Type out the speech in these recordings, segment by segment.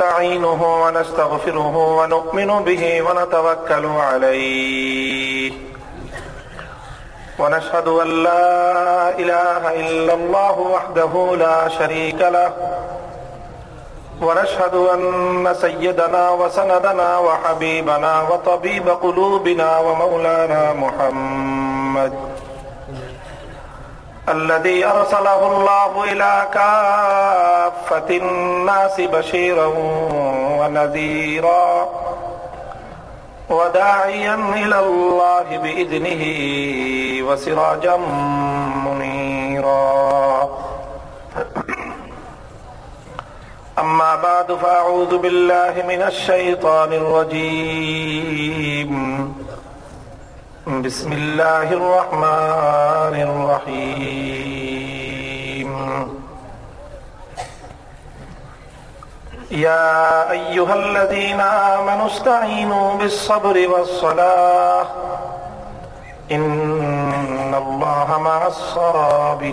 ونستعينه ونستغفره ونؤمن به ونتوكل عليه. ونشهد أن لا إله إلا الله وحده لا شريك له. ونشهد أن سيدنا وسندنا وحبيبنا وطبيب قلوبنا ومولانا محمد الذي أرسله الله إلى كافة الناس بشيرا ونذيرا وداعيا إلى الله بإذنه وسراجا منيرا. أما بعد فأعوذ بالله من الشيطان الرجيم. بسم الله الرحمن الرحيم. يا أيها الذين آمنوا استعينوا بالصبر والصلاة. إن الله مع الصابرين.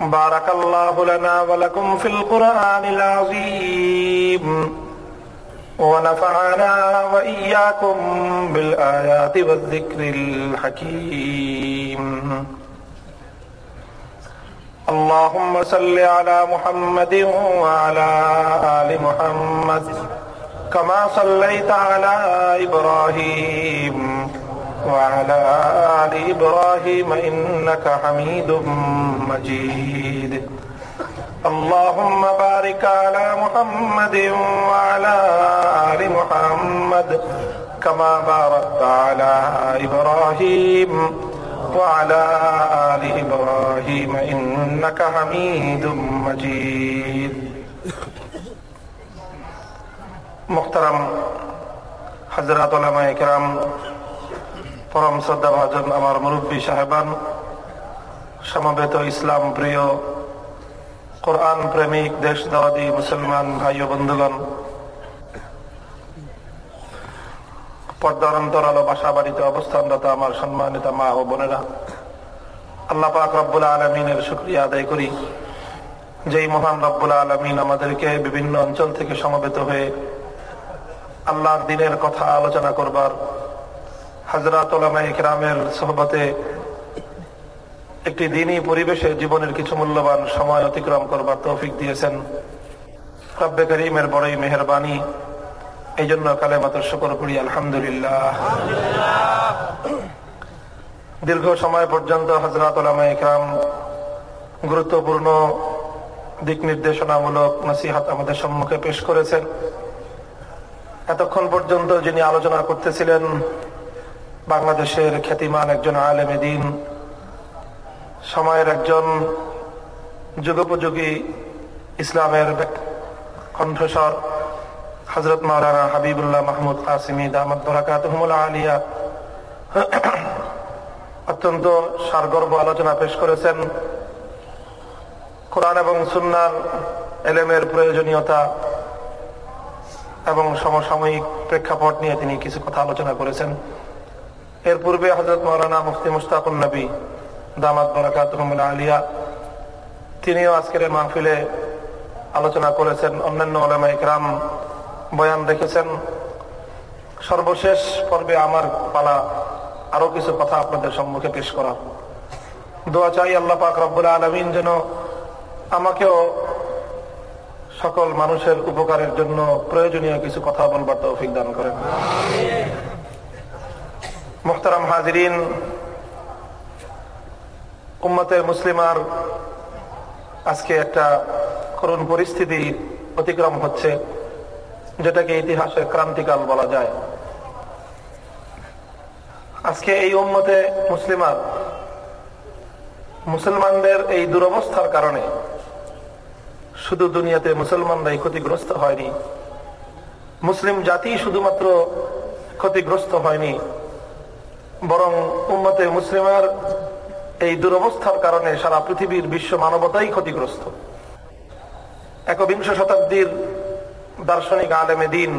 بارك الله لنا ولكم في القرآن العظيم. ونفعنا وإياكم بالآيات والذكر الحكيم. اللهم صل على محمد وعلى آل محمد كما صليت على إبراهيم وعلى آل إبراهيم إنك حميد مجيد. اللهم بارك على محمد وعلى آل محمد كما باركت على إبراهيم وعلى آل إبراهيم إنك حميد مجيد محترم حضرات علماء کرام পরম শ্রদ্ধা ভাজন আমার মুরব্বী সাহেবান সমবেত ইসলাম প্রিয় কোরআন প্রেমিক দেশ দাওয়াদি মুসলমান, ভাই ও বন্ধুগণ। পর্দার অন্তর আলো বাসা বাড়িতে অবস্থানরত আমার সম্মানিত মা ও বোনেরা, আল্লাহ পাক রব্বুল আলমিনের শুক্রিয়া আদায় করি। যেই মহান রব্বুল আলমিন আমাদেরকে বিভিন্ন অঞ্চল থেকে সমবেত হয়ে আল্লাহর দিনের কথা আলোচনা করবার হাজরাত ইকরামের সহবতে একটি দিনই পরিবেশে জীবনের কিছু মূল্যবান সময় অতিক্রম করবার তৌফিক দিয়েছেন। রব্বে করিমের বড়ই মেহরবানি। এই জন্য কালে মাত্র শুকর করি, আলহামদুলিল্লাহ। দীর্ঘ সময় পর্যন্ত হজরত ইকরাম গুরুত্বপূর্ণ দিক নির্দেশনামূলক নসিহাত আমাদের সম্মুখে পেশ করেছেন। এতক্ষণ পর্যন্ত যিনি আলোচনা করতেছিলেন বাংলাদেশের খ্যাতিমান একজন আলেমে দিন সময়ের একজন যুগোপযোগী ইসলামের কণ্ঠস্বর হজরত মাওলানা হাবিবুল্লাহ মাহমুদ কাসিমি দামদ আলিয়া। অত্যন্ত সারগর্ব আলোচনা পেশ করেছেন। কোরআন এবং সুন্নার এলেমের প্রয়োজনীয়তা এবং সমসাময়িক প্রেক্ষাপট নিয়ে তিনি কিছু কথা আলোচনা করেছেন। এর পূর্বে হজরত মৌলানা মুফতি মুস্তাকুল নবী দামাত বরাকাত আলিয়া। তিনিও আজকের মাহফিলে আলোচনা করেছেন, অন্যান্য ওলামা ইকরাম বয়ান দেখেছেন সর্বশেষ পর্বে আমার পালা আরও কিছু কথা আপনাদের সম্মুখে পেশ করা। দোয়া চাই আল্লাহ পাক রব্বুল আলমিন যেন আমাকেও সকল মানুষের উপকারের জন্য প্রয়োজনীয় কিছু কথা বলবার তৌফিক দান করেন। মোহতারাম হাজরিন উম্মতে মুসলিমার আজকে একটা করুণ পরিস্থিতি অতিক্রম হচ্ছে, যেটাকে ইতিহাসে ক্রান্তিকাল বলা যায়। আজকে এই উম্মতে মুসলিমার, মুসলমানদের এই দুরবস্থার কারণে শুধু দুনিয়াতে মুসলমানরাই ক্ষতিগ্রস্ত হয়নি, মুসলিম জাতি শুধুমাত্র ক্ষতিগ্রস্ত হয়নি, বরং উম্মতে মুসলিমার এই দুরবস্থার কারণে সারা পৃথিবীর বিশ্ব মানবতাই ক্ষতিগ্রস্ত। একবিংশ শতাব্দীর দার্শনিক আলেমে দিন,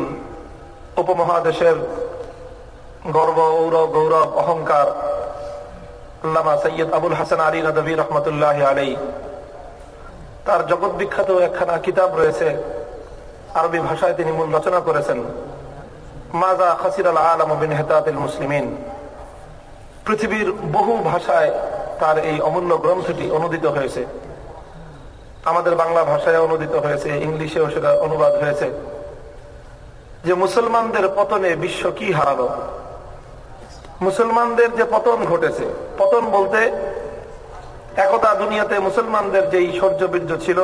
উপমহাদেশের গর্ব, ঔরব, গৌরব, অহংকার, আল্লামা সৈয়দ আবুল হাসান আলী নদী রহমতুল্লাহ আলী তার জগৎ বিখ্যাত একখানা কিতাব রয়েছে। আরবি ভাষায় তিনি মূল রচনা করেছেন মাজা খাসির আল আলম বিন হেতাতিল মুসলিমিন। পৃথিবীর বহু ভাষায় তার এই অমূল্য গ্রন্থটি অনুদিত হয়েছে। আমাদের বাংলা ভাষায় অনুদিত হয়েছে, ইংলিশেও সেটা অনুবাদ হয়েছে। যে মুসলমানদের পতনে বিশ্ব কি হারালো? মুসলমানদের যে পতন ঘটেছে, পতন বলতে একতা দুনিয়াতে মুসলমানদের যেই শৌর্যবীর্য ছিল,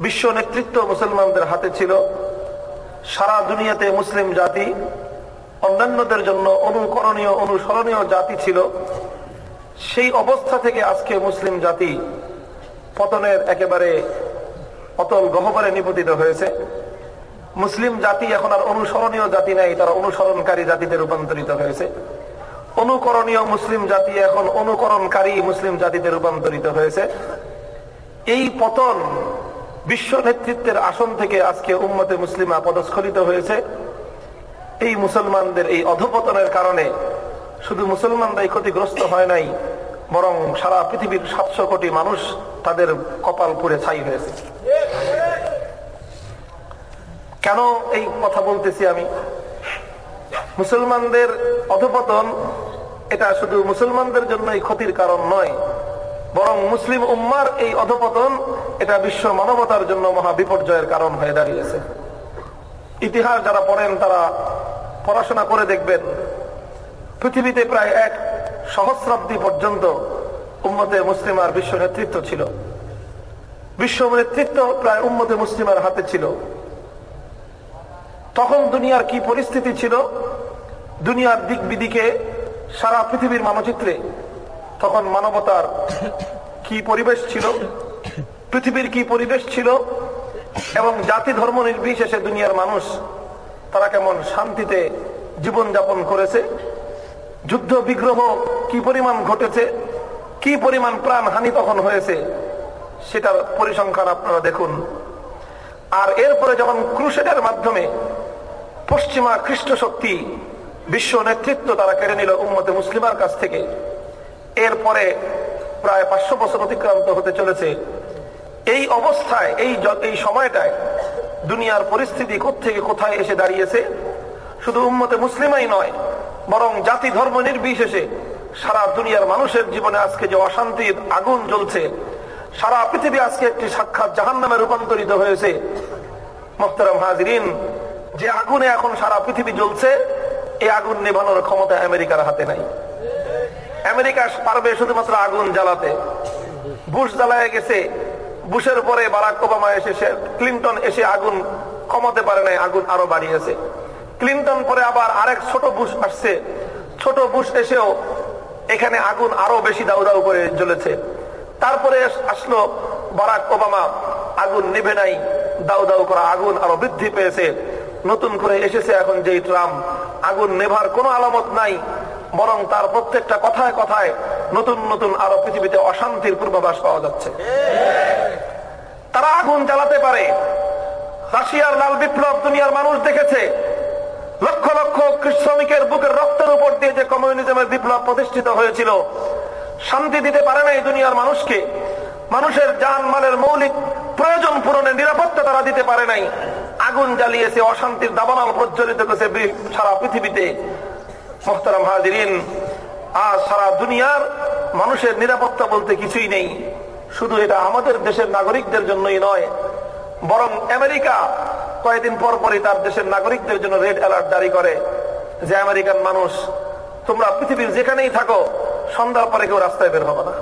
বিশ্ব নেতৃত্ব মুসলমানদের হাতে ছিল, সারা দুনিয়াতে মুসলিম জাতি অন্যান্যদের জন্য অনুকরণীয়, অনুসরণীয় জাতি ছিল সেই অবস্থা থেকে আজকে মুসলিম জাতি পতনের একেবারে অতল গহবরে নিপতিত হয়েছে। মুসলিম জাতি এখন আর অনুসরণীয় জাতি নাই, তারা অনুসরণকারী জাতিতে রূপান্তরিত হয়েছে। অনুকরণীয় মুসলিম জাতি এখন অনুকরণকারী মুসলিম জাতিতে রূপান্তরিত হয়েছে। এই পতন বিশ্ব নেতৃত্বের আসন থেকে আজকে উম্মতে মুসলিমা পদস্খলিত হয়েছে। এই মুসলমানদের এই অধপতনের কারণে শুধু মুসলমানরাই ক্ষতিগ্রস্ত হয় নাই, বরং সারা পৃথিবীর সাতশো কোটি মানুষ তাদের কপাল পুড়ে ছাই হয়েছে। কেন এই কথা বলতেছি আমি? মুসলমানদের অধপতন এটা শুধু মুসলমানদের জন্য এই ক্ষতির কারণ নয়, বরং মুসলিম উম্মার এই অধপতন এটা বিশ্ব মানবতার জন্য মহা বিপর্যয়ের কারণ হয়ে দাঁড়িয়েছে। ইতিহাস যারা পড়েন তারা পড়াশোনা করে দেখবেন পৃথিবীতে প্রায় এক সহস্রাব্দী পর্যন্ত উম্মতে মুসলিমার বিশ্ব নেতৃত্ব ছিল। বিশ্ব নেতৃত্ব প্রায় উম্মতে মুসলিমার হাতে ছিল। তখন দুনিয়ার কি পরিস্থিতি ছিল? দুনিয়ার দিক বিদিকে সারা পৃথিবীর মানচিত্রে তখন মানবতার কি পরিবেশ ছিল? পৃথিবীর কি পরিবেশ ছিল? এবং জাতি ধর্ম নির্বিশেষে দুনিয়ার মানুষ তারা কেমন শান্তিতে জীবনযাপন করেছে? যুদ্ধ বিগ্রহ কি পরিমাণ ঘটেছে? কি পরিমাণ প্রাণ হানি তখন হয়েছে? সেটার পরিসংখ্যান আপনারা দেখুন। আর এরপরে যখন ক্রুশেডের মাধ্যমে পশ্চিমা খ্রিস্ট শক্তি বিশ্ব নেতৃত্ব তারা কেড়ে নিল উম্মতে মুসলিমার কাছ থেকে, এরপরে প্রায় পাঁচশো বছর অতিক্রান্ত হতে চলেছে। এই অবস্থায়, এই এই সময়টায় দুনিয়ার পরিস্থিতি থেকে কোথায় এসে দাঁড়িয়েছে? শুধু উম্মতে মুসলিমাই নয় বরং জাতি ধর্ম নির্বিশেষে সারা দুনিয়ার মানুষের জীবনে আজকে যে অশান্তির আগুন জ্বলছে, সারা পৃথিবী আজকে একটি সাক্ষাৎ জাহান নামে রূপান্তরিত হয়েছে। যে আগুনে এখন সারা পৃথিবী জ্বলছে এই আগুন নেভানোর ক্ষমতা আমেরিকার হাতে নাই। আমেরিকা পারবে শুধুমাত্র আগুন জ্বালাতে। বুশ জ্বালায় গেছে। বুশের পরে বারাক ওবামা এসে ক্লিন্টন এসে আগুন কমাতে পারে নাই, আগুন আরও বাড়িয়েছে। ক্লিন্টন পরে আবার আরেক ছোট বুশ আসছে। ছোট বুশ এসেও এখানে আগুন আরও বেশি দাউ দাউ করে জ্বলেছে। তারপরে আসলো বারাক ওবামা। আগুন নিভে নাই দাউ দাউ করা আগুন আরও বৃদ্ধি পেয়েছে। নতুন করে এসেছে এখন যেই ট্রাম। আগুন নেভার কোনো আলামত নাই, বরং তার প্রত্যেকটা কথায় কথায় নতুন নতুন আরও পৃথিবীতে অশান্তির পূর্বাভাস পাওয়া যাচ্ছে। তারা আগুন জ্বালাতে পারে। রাশিয়ার লাল বিপ্লব দুনিয়ার মানুষ দেখেছে। লক্ষ লক্ষ শ্রমিকের বুকের রক্তের উপর দিয়ে যে কমিউনিজমের বিপ্লব প্রতিষ্ঠিত হয়েছিল, শান্তি দিতে পারে না এই দুনিয়ার মানুষকে। মানুষের যান মালের মৌলিক প্রয়োজন পূরণের নিরাপত্তা তারা দিতে পারে নাই। আগুন জ্বালিয়েছে, অশান্তির দাবানাল প্রজ্বলিত করেছে সারা পৃথিবীতে। মোহতারাম হাজিরিন আর সারা দুনিয়ার মানুষের নিরাপত্তা বলতে কিছুই নেই। শুধু এটা আমাদের দেশের নাগরিকদের জন্যই নয়, বরং আমেরিকা কয়েকদিন পর পরই তার দেশের নাগরিকদের জন্য রেড অ্যালার্ট জারি করে যে আমেরিকান মানুষ, তোমরা পৃথিবীর যেখানেই থাকো, সন্ধ্যার পরে কেউ রাস্তায় বের হবে না।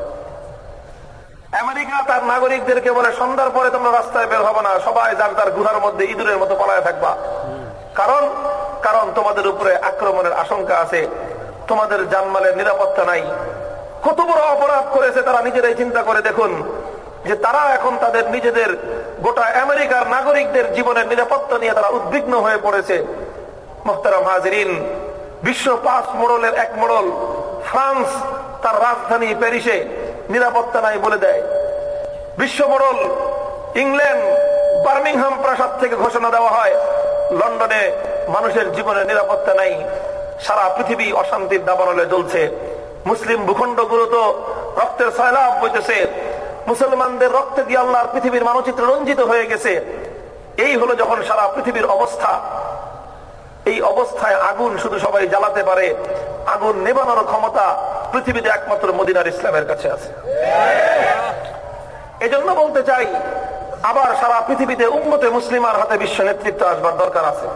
আমেরিকা তার নাগরিকদেরকে বলে, সন্ধ্যার পরে তোমরা রাস্তায় বের হবে না, সবাই যার তার গুহার মধ্যে ইঁদুরের মতো পলায় থাকবা। কারণ কারণ তোমাদের উপরে আক্রমণের আশঙ্কা আছে, তোমাদের জানমালের নিরাপত্তা নাই। কত বড় অপরাধ করেছে তারা নিজেরাই চিন্তা করে দেখুন, যে তারা এখন তাদের নিজেদের গোটা আমেরিকার নাগরিকদের জীবনের নিরাপত্তা নিয়ে তারা উদ্বিগ্ন হয়ে পড়েছে। মোহতারাম হাজরিন, বিশ্ব পাঁচ মোড়লের এক মোড়ল, ফ্রান্স তার রাজধানী প্যারিসে নিরাপত্তা নাই বলে দেয়। বিশ্ব মোড়ল, ইংল্যান্ড, বার্মিংহাম প্রাসাদ থেকে ঘোষণা দেওয়া হয়, লন্ডনে মানুষের জীবনের নিরাপত্তা নাই, সারা পৃথিবী অশান্তির দাবানলে জ্বলছে। মুসলিম ভূখণ্ডগুলো তো রক্তের সয়লাভ বইতেছে। মুসলমানদের রক্তে দিয়ে আল্লাহর পৃথিবীর মানচিত্র রঞ্জিত হয়ে গেছে। এই হলো যখন সারা পৃথিবীর অবস্থা। এই অবস্থায় আগুন শুধু সবাই জ্বালাতে পারে। আগুন নেবানোর ক্ষমতা পৃথিবীতে একমাত্র মদিনার ইসলামের কাছে আছে। এজন্য বলতে চাই, আবার সারা পৃথিবীতে উন্মতে মুসলিমার হাতে বিশ্ব নেতৃত্ব আসবার দরকার আছে।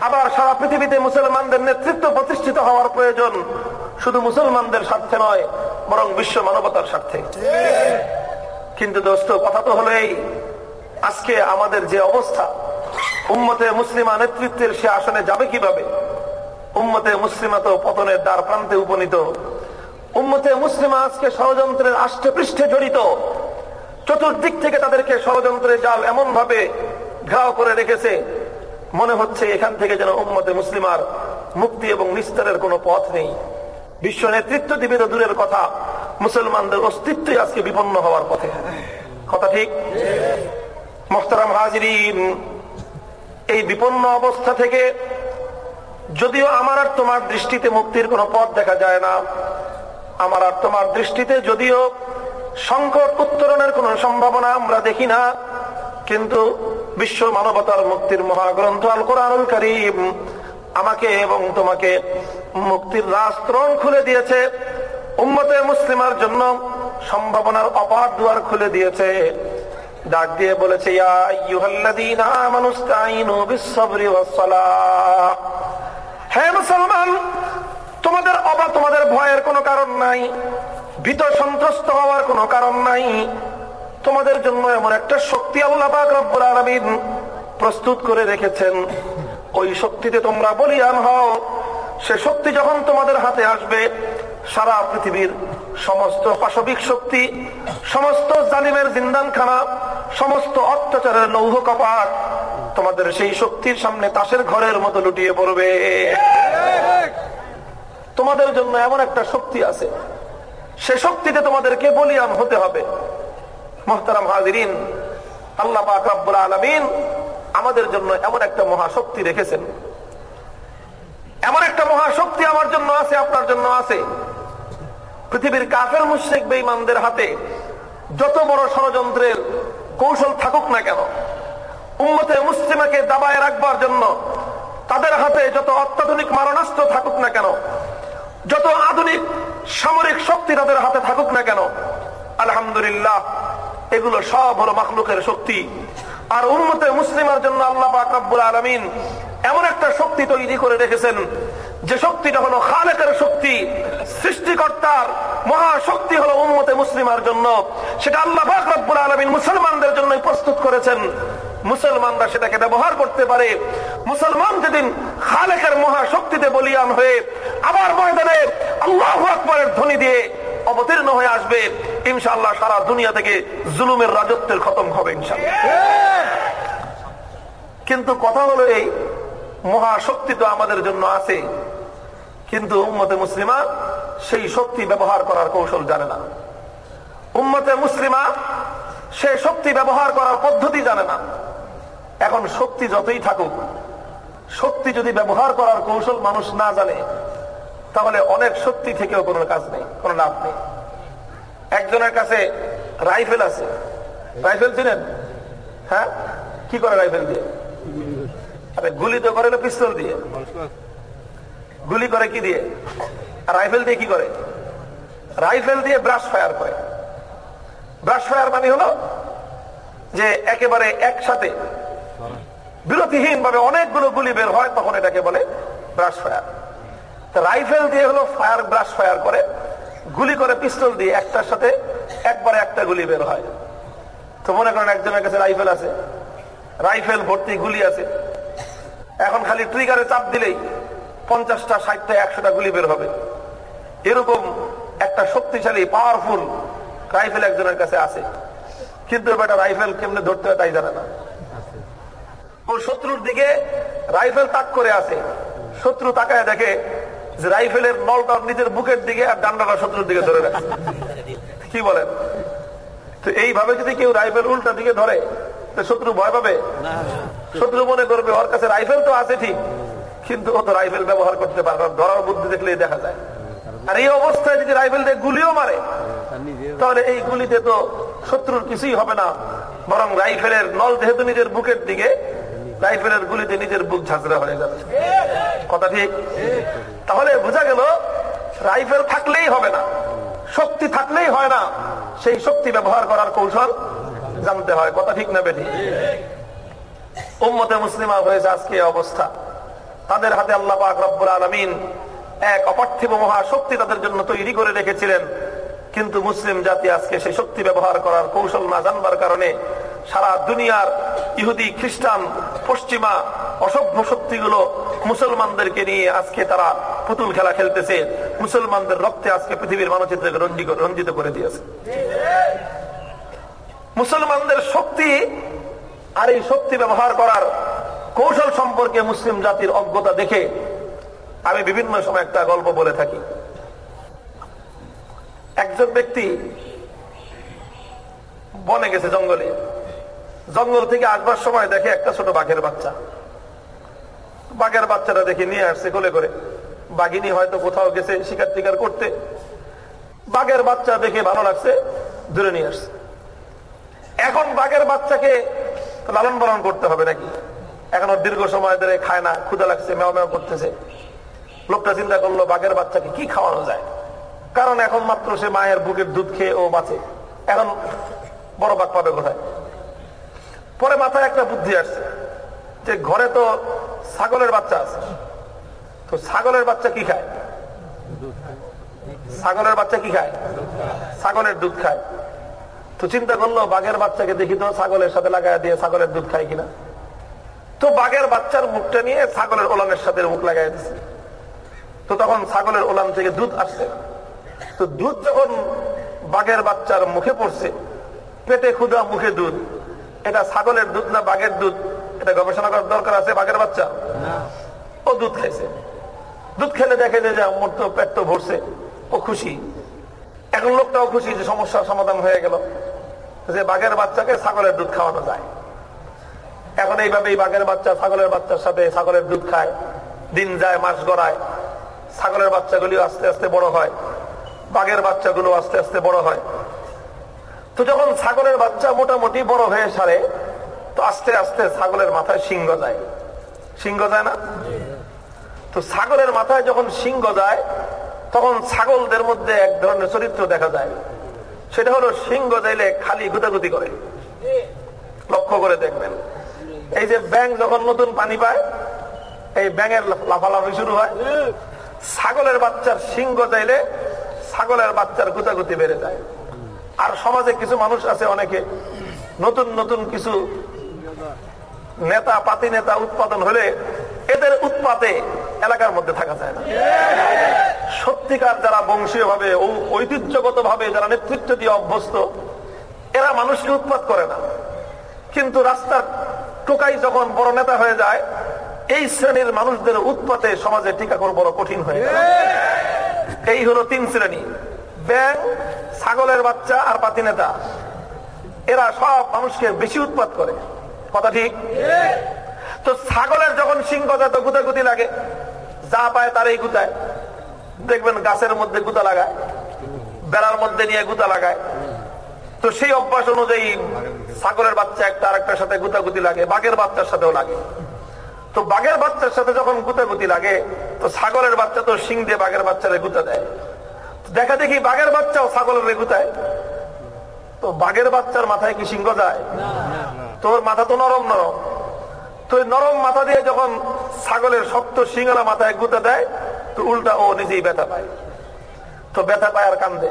আবার সারা পৃথিবীতে মুসলমানদের নেতৃত্ব প্রতিষ্ঠিত হওয়ার প্রয়োজন। শুধু মুসলমানদের স্বার্থে নয়, বরং বিশ্ব মানবতার স্বার্থে। কিন্তু দোস্ত, কথা তো হলো এই আজকে আমাদের যে অবস্থা, উম্মতে মুসলিমা নেতৃত্বের সে আসনে যাবে কীভাবে? উম্মতে মুসলিমা তো পতনের দ্বার প্রান্তে উপনীত। উম্মতে মুসলিমা আজকে ষড়যন্ত্রের আষ্টে পৃষ্ঠে জড়িত। চতুর্দিক থেকে তাদেরকে ষড়যন্ত্রের জাল এমন ভাবে ঘাও করে রেখেছে, মনে হচ্ছে এখান থেকে যেন উম্মতে মুসলিমার মুক্তি এবং নিস্তারের কোনো পথ নেই। বিশ্ব নেতৃত্ব দিবে তো দূরের কথা। মুসলমানদের অস্তিত্বই আজকে বিপন্ন হওয়ার পথে। কথা ঠিক? মোখতারাম হাজিরিন, এই বিপন্ন অবস্থা থেকে যদিও আমার আর তোমার দৃষ্টিতে মুক্তির কোনো পথ দেখা যায় না, আমার আর তোমার দৃষ্টিতে যদিও সংকট উত্তরণের কোন সম্ভাবনা আমরা দেখি না, কিন্তু বিশ্ব মানবতার মুক্তির মহাগ্রন্থ আল কোরআনুল করিম আমাকে এবং তোমাকে মুক্তির রাস্ত্রণ খুলে দিয়েছে। উম্মতে মুসলিমার জন্য সম্ভাবনার অপার দুয়ার খুলে দিয়েছে। ডাক দিয়ে বলেছে তোমাদের অবা তোমাদের ভয়ের কোনো কারণ নাই। ভীত সন্ত্রস্ত হওয়ার কোনো কারণ নাই। তোমাদের জন্য এমন একটা শক্তি আল্লাহ রব্বুল আলামিন প্রস্তুত করে রেখেছেন। ওই শক্তিতে তোমরা বলিয়ান হও। সে শক্তি যখন তোমাদের হাতে আসবে, সারা পৃথিবীর সমস্ত পাশবিক শক্তি, সমস্ত জালিমের জিন্দানখানা, সমস্ত অত্যাচারের নৌহ কপাট তোমাদের সেই শক্তির সামনে তাসের ঘরের মতো লুটিয়ে পড়বে। তোমাদের জন্য এমন একটা শক্তি আছে। সে শক্তিতে তোমাদেরকে বলিয়ান হতে হবে। মোহতারাম হাজিরিন, আল্লাহ পাক আলমিন আমাদের জন্য এমন একটা মহাশক্তি রেখেছেন। এমন একটা মহাশক্তি আমার জন্য আছে, আপনার জন্য আছে। পৃথিবীর কাফের মুশ্রিক বেঈমানদের হাতে যত বড় ষড়যন্ত্রের কৌশল থাকুক না কেন, উম্মতে মুসলিমাকে দাবায় রাখবার জন্য তাদের হাতে যত অত্যাধুনিক মারণাস্ত্র থাকুক না কেন, যত আধুনিক সামরিক শক্তি তাদের হাতে থাকুক না কেন, আলহামদুলিল্লাহ, এগুলো সব হলো মাখলুকের শক্তি। আর উন্মতে মুসলিমের জন্য আল্লাহ পাকাবুল আলমিন এমন একটা শক্তি তৈরি করে রেখেছেন, যে শক্তিটা হলো খালেকের শক্তি, সৃষ্টিকর্তার মহাশক্তি হলো উন্মতে মুসলিমার জন্য। সেটা আল্লাহ পাকাবুল আলমিন মুসলমানদের জন্য প্রস্তুত করেছেন। মুসলমানরা সেটাকে ব্যবহার করতে পারে। মুসলমান যেদিন খালেকের মহাশক্তিতে বলিয়ান হয়ে আবার ময়দানে আল্লাহ আকবরের ধ্বনি দিয়ে অবতীর্ণ হয়ে আসবে ইনশাল্লাহ সারা দুনিয়া থেকে জুলুমের রাজত্বের খতম হবে ইনশাল্লাহ কিন্তু কথা হলো এই, মহাশক্তি তো আমাদের জন্য আছে, কিন্তু উম্মতে মুসলিমা সেই শক্তি ব্যবহার করার কৌশল জানে না। উম্মতে মুসলিমা সেই শক্তি ব্যবহার করার পদ্ধতি জানে না। এখন শক্তি যতই থাকুক, শক্তি যদি ব্যবহার করার কৌশল মানুষ না জানে তাহলে অনেক সত্যি থেকেও কোনো কাজ নেই, কোনো লাভ নেই। একজনের কাছে রাইফেল আছে। রাইফেল চিনেন? হ্যাঁ? কি করে রাইফেল দিয়ে? আরে গুলি তো করে পিস্তল দিয়ে। গুলি করে কি দিয়ে? আর রাইফেল দিয়ে কি করে? রাইফেল দিয়ে ব্রাশ ফায়ার করে। ব্রাশ ফায়ার মানে হলো যে একেবারে একসাথে বিরতিহীন ভাবে অনেকগুলো গুলি বের হয়, তখন এটাকে বলে ব্রাশ ফায়ার। রাইফেল দিয়ে হলো ফায়ার ব্রাশ ফায়ার করে, গুলি করে, পিস্তল দিয়ে একটার সাথে একবারে একটা গুলি বের হয়। তো মনে করেন একজনের কাছে রাইফেল আছে, রাইফেল ভর্তি গুলি আছে। এখন খালি ট্রিগারে চাপ দিলেই পঞ্চাশটা, ষাটটা, একশোটা গুলি বের হবে। এরকম একটা শক্তিশালী পাওয়ারফুল রাইফেল একজনের কাছে আছে। কিন্তু এটা রাইফেল কেমনে ধরতে হয় তাই জানে না। ও শত্রুর দিকে রাইফেল তাক করে আছে। শত্রু তাকায় দেখে যে রাইফেলের নলটা নিজের বুকের দিকে আর ডান্ডাটা শত্রুর দিকে ধরে রাখে। কি বলেন তো এইভাবে যদি কেউ রাইফেল উল্টা দিকে ধরে শত্রু ভয় পাবে? শত্রু মনে করবে ওর কাছে রাইফেল তো আছে ঠিক কিন্তু ও তো রাইফেল ব্যবহার করতে পারবে ধরার বুদ্ধি দেখলেই দেখা যায়। আর এই অবস্থায় যদি রাইফেল দিয়ে গুলিও মারে তাহলে এই গুলিতে তো শত্রুর কিছুই হবে না বরং রাইফেলের নল যেহেতু নিজের বুকের দিকে রাইফেলের গুলিতে নিজের বুক ঝাঁচড়া হয়ে যাবে। কথা ঠিক? তাহলে বোঝা গেল রাইফেল থাকলেই হবে না। শক্তি থাকলেই হয় না। সেই শক্তি ব্যবহার করার কৌশল জানতে হয়। কথা ঠিক না বেটি উম্মতে মুসলিমা হয়েছে আজকে অবস্থা। তাদের হাতে আল্লাহ পাক রব্বুল আলমিন এক অপার্থিব মহাশক্তি তাদের জন্য তৈরি করে রেখেছিলেন। কিন্তু মুসলিম জাতি আজকে সেই শক্তি ব্যবহার করার কৌশল না জানবার কারণে সারা দুনিয়ার ইহুদি, খ্রিস্টান, পশ্চিমা, অসভ্য শক্তিগুলো মুসলমানদেরকে নিয়ে আজকে তারা পুতুল খেলা খেলতেছে। মুসলমানদের রক্তে আজকে পৃথিবীর মানচিত্রকে রঞ্জিত করে দিয়েছে। মুসলমানদের শক্তি আর এই শক্তি ব্যবহার করার কৌশল সম্পর্কে মুসলিম জাতির অজ্ঞতা দেখে আমি বিভিন্ন সময় একটা গল্প বলে থাকি। একজন ব্যক্তি বনে গেছে জঙ্গলে। জঙ্গল থেকে আসবার সময় দেখে একটা ছোট বাঘের বাচ্চা। বাঘের বাচ্চাটা দেখে নিয়ে আসছে কোলে করে। বাঘিনী হয়তো কোথাও গেছে শিকার টিকার করতে। বাঘের বাচ্চা দেখে ভালো লাগছে, ধরে নিয়ে আসছে। এখন বাঘের বাচ্চাকে লালন পালন করতে হবে নাকি? এখন দীর্ঘ সময় ধরে খায় না ক্ষুদা লাগছে মেও মেও করতেছে। লোকটা চিন্তা করল, বাঘের বাচ্চাকে কি খাওয়ানো যায়? কারণ এখন মাত্র সে মায়ের বুকের দুধ খেয়ে ও বাঁচে। এখন বড় বাঘ পাবে কোথায়? পরে মাথায় একটা বুদ্ধি আসছে যে ঘরে তো ছাগলের বাচ্চা আছে। তো ছাগলের বাচ্চা কি খায়? ছাগলের বাচ্চা কি খায়? ছাগলের দুধ খায়। তো চিন্তা করল, বাঘের বাচ্চাকে দেখি তো ছাগলের সাথে লাগাই দিয়ে ছাগলের দুধ খায় কিনা। তো বাঘের বাচ্চার মুখটা নিয়ে ছাগলের ওলানের সাথে মুখ লাগাই দিচ্ছে তো তখন ছাগলের ওলান থেকে দুধ আসছে। তো দুধ যখন বাঘের বাচ্চার মুখে পড়ছে, পেটে ক্ষুদা মুখে দুধ। এটা ছাগলের দুধ না বাঘের দুধ? এটা গবেষণা করার দরকার আছে বাঘের বাচ্চা? ও দুধ খাইছে। দুধ খেলে দেখে যে আমার তো পেট তো ভরছে। ও খুশি। এখন লোকটাও খুশি যে সমস্যার সমাধান হয়ে গেল। যে বাঘের বাচ্চাকে ছাগলের দুধ খাওয়ানো যায়। এখন এইভাবেই বাঘের বাচ্চা ছাগলের বাচ্চার সাথে ছাগলের দুধ খায়। দিন যায় মাস গড়ায়। ছাগলের বাচ্চাগুলি আস্তে আস্তে বড় হয়। বাঘের বাচ্চাগুলো আস্তে আস্তে বড় হয়। তো যখন ছাগলের বাচ্চা মোটামুটি বড় হয়ে সারে, তো আস্তে আস্তে ছাগলের মাথায় সিংহ যায়। সিংহ যায় না? তো ছাগলের মাথায় যখন সিংহ যায়, তখন ছাগলদের মধ্যে এক ধরনের চরিত্র দেখা যায়। সেটা হলো সিংহ যাইলে খালি গুতাগুতি করে। লক্ষ্য করে দেখবেন। এই যে ব্যাং যখন নতুন পানি পায়, এই ব্যাঙের লাফালাফি শুরু হয়। ছাগলের বাচ্চার সিংহ চাইলে ছাগলের বাচ্চার গুতাগুতি বেড়ে যায়। আর সমাজে কিছু মানুষ আছে অনেকে। নতুন নতুন কিছু নেতা, পাতি নেতা উৎপাদন হলে এদের উৎপাতে এলাকার মধ্যে থাকা যায় না। সত্যিকার যারা বংশীয় ভাবে ঐতিহ্যগত ভাবে যারা নেতৃত্ব দিয়ে অভ্যস্ত, এরা মানুষকে উৎপাত করে না। কিন্তু রাস্তার টোকাই যখন বড় নেতা হয়ে যায়, এই শ্রেণির মানুষদের উৎপাতে সমাজে টিকা করে বড় কঠিন হয়ে যায়। এই হলো তিন শ্রেণি। ব্যাং ছাগলের বাচ্চা আর পাতি নেতা। এরা সব মানুষকে বেশি উৎপাত করে। কথা ঠিক? তো ছাগলের যখন সিংহ যাতে গুতাগুতি লাগে। যা পায় তারই গুতায়। দেখবেন গাছের মধ্যে গুতা লাগায়। বেড়ার মধ্যে নিয়ে গুতা লাগায়। তো সেই অভ্যাস অনুযায়ী ছাগলের বাচ্চা একটা আরেকটার সাথে গুতাগুতি লাগে, বাঘের বাচ্চার সাথেও লাগে। তো বাঘের বাচ্চার সাথে যখন গুতাগুতি লাগে, তো ছাগলের বাচ্চা তো সিং দিয়ে বাঘের বাচ্চারে গুতা দেয়। দেখা দেখি বাঘের বাচ্চাও ছাগলের গুতায় তো বাঘের বাচ্চার মাথায় কি সিংহ যায়? তোর মাথা তো নরম নরম। তো নরম মাথা দিয়ে যখন ছাগলের শক্ত সিংহলা মাথায় গুতা দেয়, তো উল্টা ও নিজেই ব্যথা পায়। তো ব্যথা পায় আর কান্দে।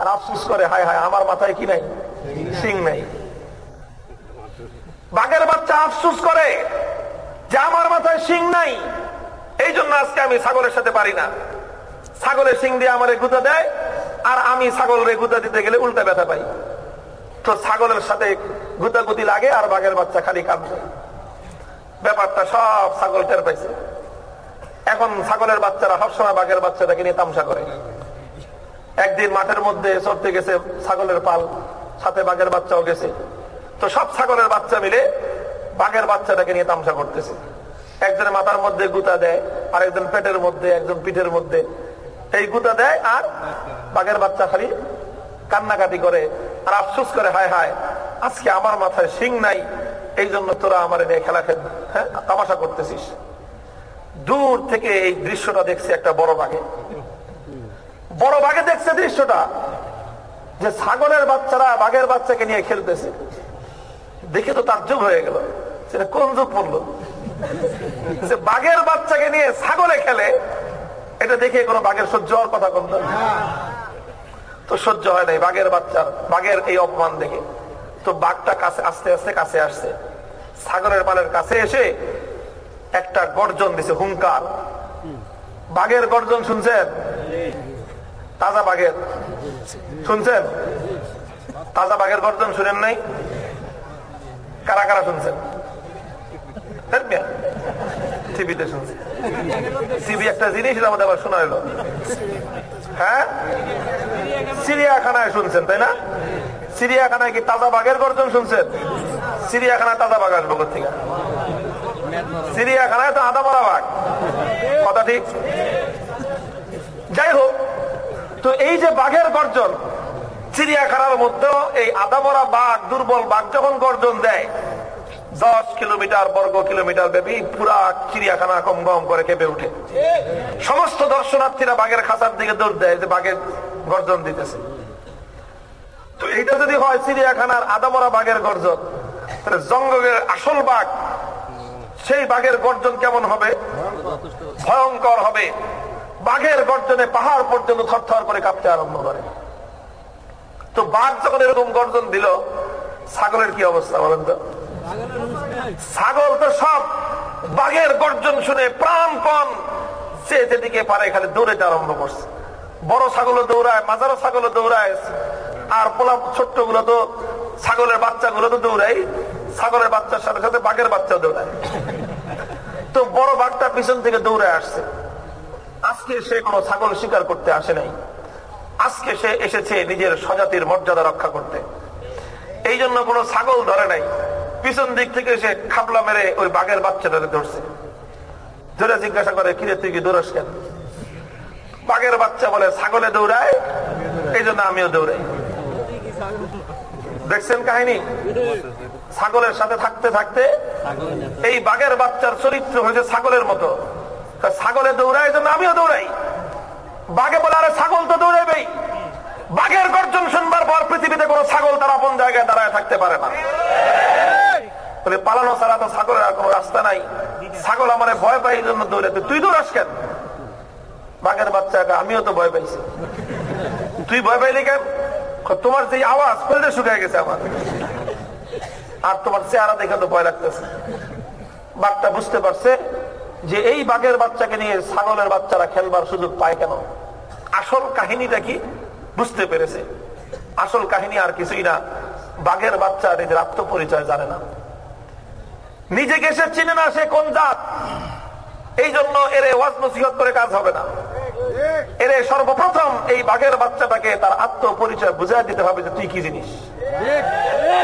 আর আফসুস করে, হায় হায়, আমার মাথায় কি নাই? সিং নাই। বাঘের বাচ্চা আফসুস করে যে আমার মাথায় সিং নাই। এই জন্য আজকে আমি ছাগলের সাথে পারি না। ছাগলের সিং দিয়ে আমার গুঁতা দেয়, আর আমি ছাগলের গুঁতা দিতে গেলে উল্টা ব্যথা পাই। তো ছাগলের সাথে গুতাগুতি লাগে আর বাঘের বাচ্চা খালি কাঁদছে। ব্যাপারটা সব ছাগল টের পাইছে। এখন ছাগলের বাচ্চারা সবসময় বাঘের বাচ্চাটাকে নিয়ে তামসা করে। একদিন মাঠের মধ্যে চড়তে গেছে ছাগলের পাল, সাথে বাঘের বাচ্চাও গেছে। তো সব ছাগলের বাচ্চা মিলে বাঘের বাচ্চাটাকে নিয়ে তামসা করতেছে। একজনের মাথার মধ্যে গুতা দেয় আর একজন পেটের মধ্যে, একজন পিঠের মধ্যে। এই গুতা দেয় আর বাঘের বাচ্চা খালি কান্নাকাটি করে আর আফসোস করে, হায় হায়, আজকে আমার মাথায় শিং নাই, এই জন্য তোরা আমার নিয়ে খেলা খেল হ্যাঁ তামাশা করতেছিস। দূর থেকে এই দৃশ্যটা দেখছে একটা বড় বাঘে। বড় বাঘে দেখছে দৃশ্যটা, যে ছাগলের বাচ্চারা বাঘের বাচ্চাকে নিয়ে খেলতেছে। দেখে তো তার যুগ হয়ে গেল সেটা কোন যুগ পড়ল। বাঘের বাচ্চাকে নিয়ে ছাগলে খেলে এটা দেখে কোনো বাঘের সহ্য হওয়ার কথা কম। তো সহ্য হয় নাই, বাঘের বাচ্চার বাঘের এই অপমান দেখে। তো বাঘটা কাছে, আস্তে আস্তে কাছে আসছে। ছাগলের পালের কাছে এসে একটা গর্জন দিছে, হুঙ্কার। বাঘের গর্জন শুনছেন? তাজা বাঘের। শুনছেন? তাজা বাঘের গর্জন শুনেন নাই? কারা কারা শুনছেন? হ্যাঁ? শুনছেন, তাই না? তাজা বাঘের গর্জন শুনছেন? তাজা বাঘ তো আদা মারা বাঘ। কথা ঠিক? যাই হোক, তো এই যে বাঘের গর্জন, চিড়িয়াখানার মধ্যেও এই আদামরা বাঘ, দুর্বল বাঘ যখন গর্জন দেয় দশ কিলোমিটার, বর্গ কিলোমিটার ব্যাপী পুরা চিড়িয়াখানা কম গম করে কেঁপে উঠে। সমস্ত দর্শনার্থীরা বাঘের খাঁচার দিকে দৌড় দেয় যে বাঘের গর্জন দিতেছে। তো এইটা যদি হয় চিড়িয়াখানার আদামরা বাঘের গর্জন জঙ্গলের আসল বাঘ, সেই বাঘের গর্জন কেমন হবে? ভয়ঙ্কর হবে। বাঘের গর্জনে পাহাড় পর্যন্ত থরথর করে কাঁপতে আরম্ভ করে। তো বাঘ যখন এরকম গর্জন দিল, ছাগলের কি অবস্থা বলেন তো? ছাগল তো সব বাঘের গর্জন শুনে প্রাণপণ সে যেদিকে পারে খালি দৌড়াইতে আরম্ভ করছে। বড় ছাগলও দৌড়ায় মাজারো ছাগলও দৌড়ায়, আর পোলা ছোট্টগুলো তো ছাগলের বাচ্চা গুলো তো দৌড়ায়, ছাগলের বাচ্চার সাথে সাথে বাঘের বাচ্চা দৌড়ায়। তো বড় বাঘটা পিছন থেকে দৌড়ে আসছে। আজকে সে কোনো ছাগল শিকার করতে আসে নাই। আজকে সে এসেছে নিজের স্বজাতির মর্যাদা রক্ষা করতে। এই জন্য কোনো ছাগল ধরে নাই। পিছন দিক থেকে সে খাবলা মেরে ওই বাঘের বাচ্চাটাকে ধরছে। ধরে জিজ্ঞাসা করে, কিরে, তুই কি দৌড়াস কেন? বাঘের বাচ্চা বলে, ছাগলে দৌড়ায়, এই জন্য আমিও দৌড়াই। দেখছেন কাহিনী? ছাগলের সাথে থাকতে থাকতে এই বাঘের বাচ্চার চরিত্র হয়েছে ছাগলের মতো। ছাগলে দৌড়ায়, এই জন্য আমিও দৌড়াই। বাঘে বলে, আরে, ছাগল তো দৌড়াবেই বাঘের গর্জন শুনবার পর পৃথিবীতে কোনো ছাগল তার আপন জায়গায় দাঁড়ায় থাকতে পারে না। বলে পালানো ছাড়া তো ছাগলের আর কোনো রাস্তা নাই। ছাগল আমার ভয় পাই এই জন্য দৌড়াতে তুই দৌড়াস কেন? বাঘের বাচ্চাকে আমিও তো ভয় পাইছি। তুই ভয় পাইলি কেন? তোমার যে আওয়াজ কলটা শুকিয়ে গেছে আমার। আর তোমার চেহারা দেখে তো ভয় লাগতেছে। বাঘটা বুঝতে পারছে যে এই বাঘের বাচ্চাকে নিয়ে ছাগলের বাচ্চারা খেলবার সুযোগ পায় কেন? আসল কাহিনীটা কি? বুঝতে পেরেছে। আসল কাহিনী আর কিছুই না। বাঘের বাচ্চা নিজের আত্মপরিচয় জানে না। নিজেকে সে চিনে না সে কোন জাত? এই জন্য এর ওয়াজ নসিহত করে কাজ হবে না। এর সর্বপ্রথম এই বাঘের বাচ্চাটাকে তার আত্মপরিচয় বুঝাই দিতে হবে যে তুই কি জিনিস।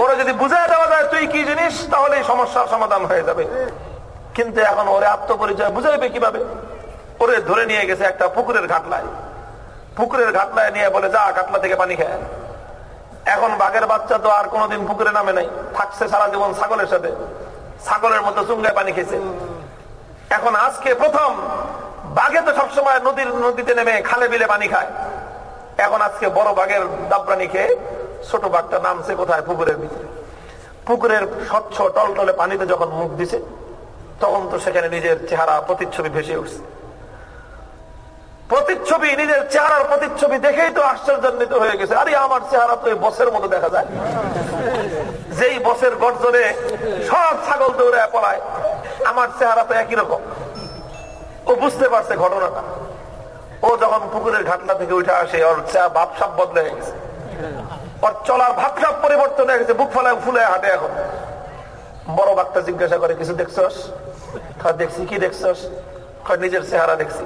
ওরা যদি বুঝাই দেওয়া যায় তুই কি জিনিস তাহলে এই সমস্যার সমাধান হয়ে যাবে। কিন্তু এখন ওরে আত্মপরিচয় বুঝাইবে কীভাবে? ওরে ধরে নিয়ে গেছে একটা পুকুরের ঘাটলায়। পুকুরের ঘাটলায় নিয়ে বলে, যা, ঘাটলা থেকে পানি খায় এখন বাঘের বাচ্চা তো আর কোনোদিন পুকুরে নামে নাই। থাকছে সারা জীবন ছাগলের সাথে। ছাগলের মতো চুঙ্গায় পানি খেয়েছে। এখন আজকে প্রথম বাঘে তো সবসময় নদীর নদীতে নেমে খালে বিলে পানি খায়। এখন আজকে বড় বাঘের দাবরানি খেয়ে ছোট বাঘটা নামছে কোথায়? পুকুরের ভিতরে। পুকুরের স্বচ্ছ টলটলে পানিতে যখন মুখ দিছে, তখন তো সেখানে নিজের চেহারা প্রতিচ্ছবি ভেসে উঠছে। প্রতিচ্ছবি, নিজের চেহারার প্রতিচ্ছবি দেখেই তো আশ্চর্যান্বিত হয়ে গেছে। আরে, আমার চেহারা তো বসের মতো দেখা যায়। যেই বসের গর্জনে সব ছাগল দৌড়ে পলায়, আমার চেহারা তো একই রকম। ও বুঝতে পারছে ঘটনাটা। ও যখন পুকুরের ঘাটনা থেকে উঠে আসে, ওর ভাবসাব বদলে হয়ে গেছে। ওর চলার ভাবসাব পরিবর্তন হয়ে গেছে, বুক ফলায় ফুলে হাঁটে এখন। বড় বাচ্চা জিজ্ঞাসা করে, কিছু দেখছস? দেখছি, কি দেখছস? নিজের চেহারা দেখছি।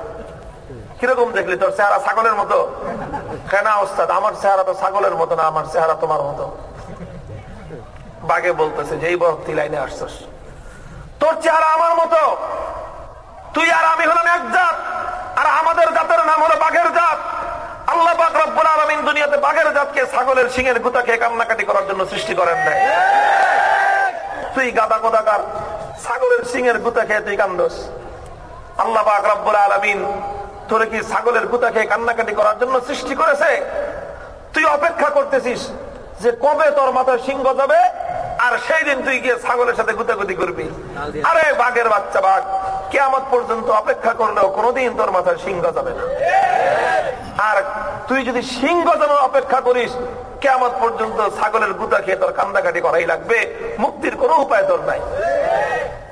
কীরকম দেখলি তোর চেহারা ছাগলের মতো? কেন ওস্তাদ, আমার চেহারা তো ছাগলের মতো না, আমার চেহারা তোমার মতো। বাঘে বলতেছে যে এই লাইনে আসছস, তোর চেহারা আমার মতো। তুই আর আমি হলাম এক জাত, আর আমাদের জাতের নাম হলো বাঘের জাত। আল্লাহ রব্বুল আলামিন দুনিয়াতে বাঘের জাতকে ছাগলের সিংহের গুতাকে কান্নাকাটি করার জন্য সৃষ্টি করেন নাই। তুই গাদা কোদাকার ছাগলের সিংহের গুতা খেয়ে তুই কান্দোস। আল্লাহ পাক রব্বুল আলামিন তোরে কি ছাগলের গুতা খেয়ে কান্নাকাটি করার জন্য সৃষ্টি করেছে? তুই অপেক্ষা করতেছিস যে কবে তোর মাথায় সিংহ যাবে আর সেই দিন তুই গিয়ে ছাগলের সাথে গুতাগুতি করবি? আরে বাঘের বাচ্চা বাঘ কেমন পর্যন্ত অপেক্ষা করলেও কোনোদিন তোর মাথায় সিংহ যাবে না। আর তুই যদি সিংহ যেন অপেক্ষা করিস কেমন পর্যন্ত ছাগলের গুতা খেয়ে তোর কান্দাকাটি করাই লাগবে, মুক্তির কোনো উপায় তোর নাই।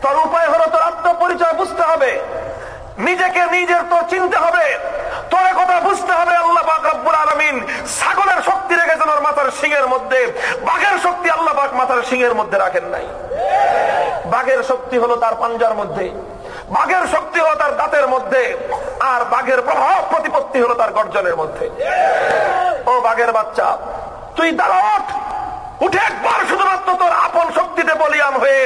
তোর উপায় হলো তোর আত্মপরিচয় বুঝতে হবে। নিজেকে নিজের তো চিনতে হবে। তোর কথা বুঝতে হবে, আল্লাহ পাক আলামিন ছাগলের শক্তি রেখেছেন ওর মাথার সিংহের মধ্যে। বাঘের শক্তি আল্লাহ পাক মাথার সিংহের মধ্যে রাখেন নাই। বাঘের শক্তি হলো তার পাঞ্জার মধ্যে। বাঘের শক্তি হলো তার দাঁতের মধ্যে। আর বাঘের প্রভাব প্রতিপত্তি হলো তার গর্জনের মধ্যে। ও বাঘের বাচ্চা, তুই দাঁড়াট উঠে একবার শুধুমাত্র তোর আপন শক্তিতে বলিয়ান হয়ে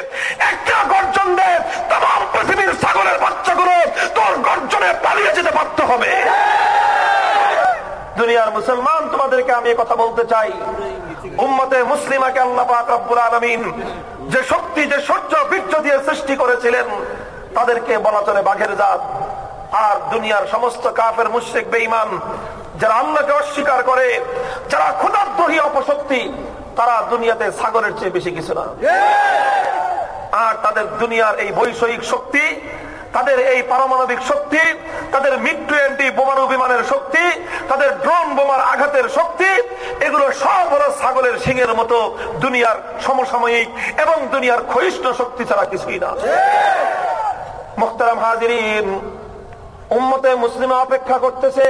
একটা গর্জন দে তাম পৃথিবীর ছাগলের বাচ্চাগুলো তোর গর্জনে পালিয়ে যেতে বাধ্য হবে। দুনিয়ার মুসলমান, তোমাদেরকে আমি কথা বলতে চাই। উম্মতে মুসলিমাকে আল্লাহ রব্বুল যে শক্তি, যে সূর্য, বীর্য দিয়ে সৃষ্টি করেছিলেন, তাদেরকে বলা চলে বাঘের জাত। আর দুনিয়ার সমস্ত কাফের, মুশ্রিক, বেঈমান, যারা আল্লাহকে অস্বীকার করে, যারা ক্ষুধাদ্রোহী অপশক্তি তারা দুনিয়াতে সাগরের চেয়ে বেশি কিছু না। আর তাদের দুনিয়ার এই বৈষয়িক শক্তি, তাদের এই পারমাণবিক শক্তি, তাদের মিগ টোয়েন্টি বোমারু বিমানের শক্তি, তাদের ড্রোন বোমার আঘাতের শক্তি, এগুলো সব হলো ছাগলের সিংহের মতো দুনিয়ার সমসাময়িক এবং দুনিয়ার ক্ষয়িষ্ঠ শক্তি ছাড়া কিছুই না। মোখতারাম হাজিরিন, উম্মতে মুসলিমা অপেক্ষা করতেছে।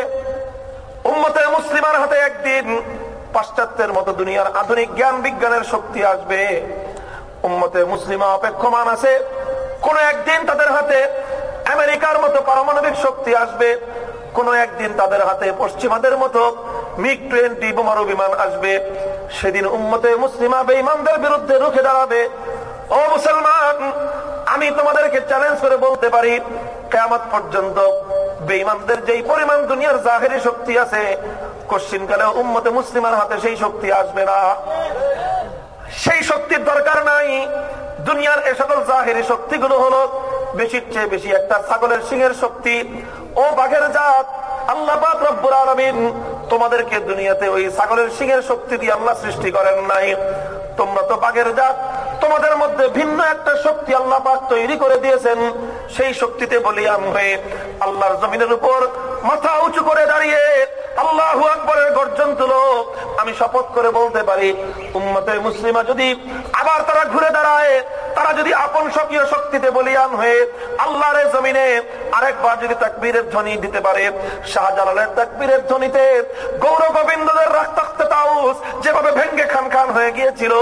উম্মতে মুসলিমার হাতে একদিন পাশ্চাত্যের মতো দুনিয়ার আধুনিক জ্ঞান বিজ্ঞানের শক্তি আসবে। উম্মতে মুসলিমা অপেক্ষমান আছে। কোন একদিন তাদের হাতে আমেরিকার মতো পারমাণবিক শক্তি আসবে। কোন একদিন তাদের হাতে পশ্চিমাদের মতো মিগ টোয়েন্টি বোমারু বিমান আসবে। সেদিন উম্মতে মুসলিমা বেঈমানদের বিরুদ্ধে রুখে দাঁড়াবে। ও মুসলমান, আমি তোমাদেরকে চ্যালেঞ্জ করে বলতে পারি কেয়ামত পর্যন্ত বেঈমানদের যেই পরিমাণ দুনিয়ার জাহেরি শক্তি আছে কশ্চিনকালে উম্মতে মুসলিমার হাতে সেই শক্তি আসবে না। সেই শক্তির দরকার নাই। দুনিয়ার এ সকল জাহেরি শক্তিগুলো হলো বেশির চেয়ে বেশি একটা ছাগলের সিংহের শক্তি। ও বাঘের জাত রব্বুল আলামিন তোমাদেরকে দুনিয়াতে ওই ছাগলের সিংহের শক্তি দিয়ে আল্লাহ সৃষ্টি করেন নাই। তোমরা তো বাঘের জাত। তোমাদের মধ্যে ভিন্ন একটা শক্তি আল্লাহ পাক তৈরি করে দিয়েছেন। সেই শক্তিতে বলিয়াম হয়ে আল্লাহর জমিনের উপর মাথা উঁচু করে দাঁড়িয়ে আল্লাহ আকবরের গর্জন তুলো। আমি শপথ করে বলতে পারি উম্মতে মুসলিমা যদি আবার তারা ঘুরে দাঁড়ায়, তারা যদি আপন স্বকীয় শক্তিতে বলিয়ান হয়ে আল্লাহর জমিনে আরেকবার যদি তাকবীরের ধ্বনি দিতে পারে শাহজালালের তাকবীরের ধ্বনিতে গৌর গোবিন্দদের রাখতে তাউস যেভাবে ভেঙ্গে খান খান হয়ে গিয়েছিল,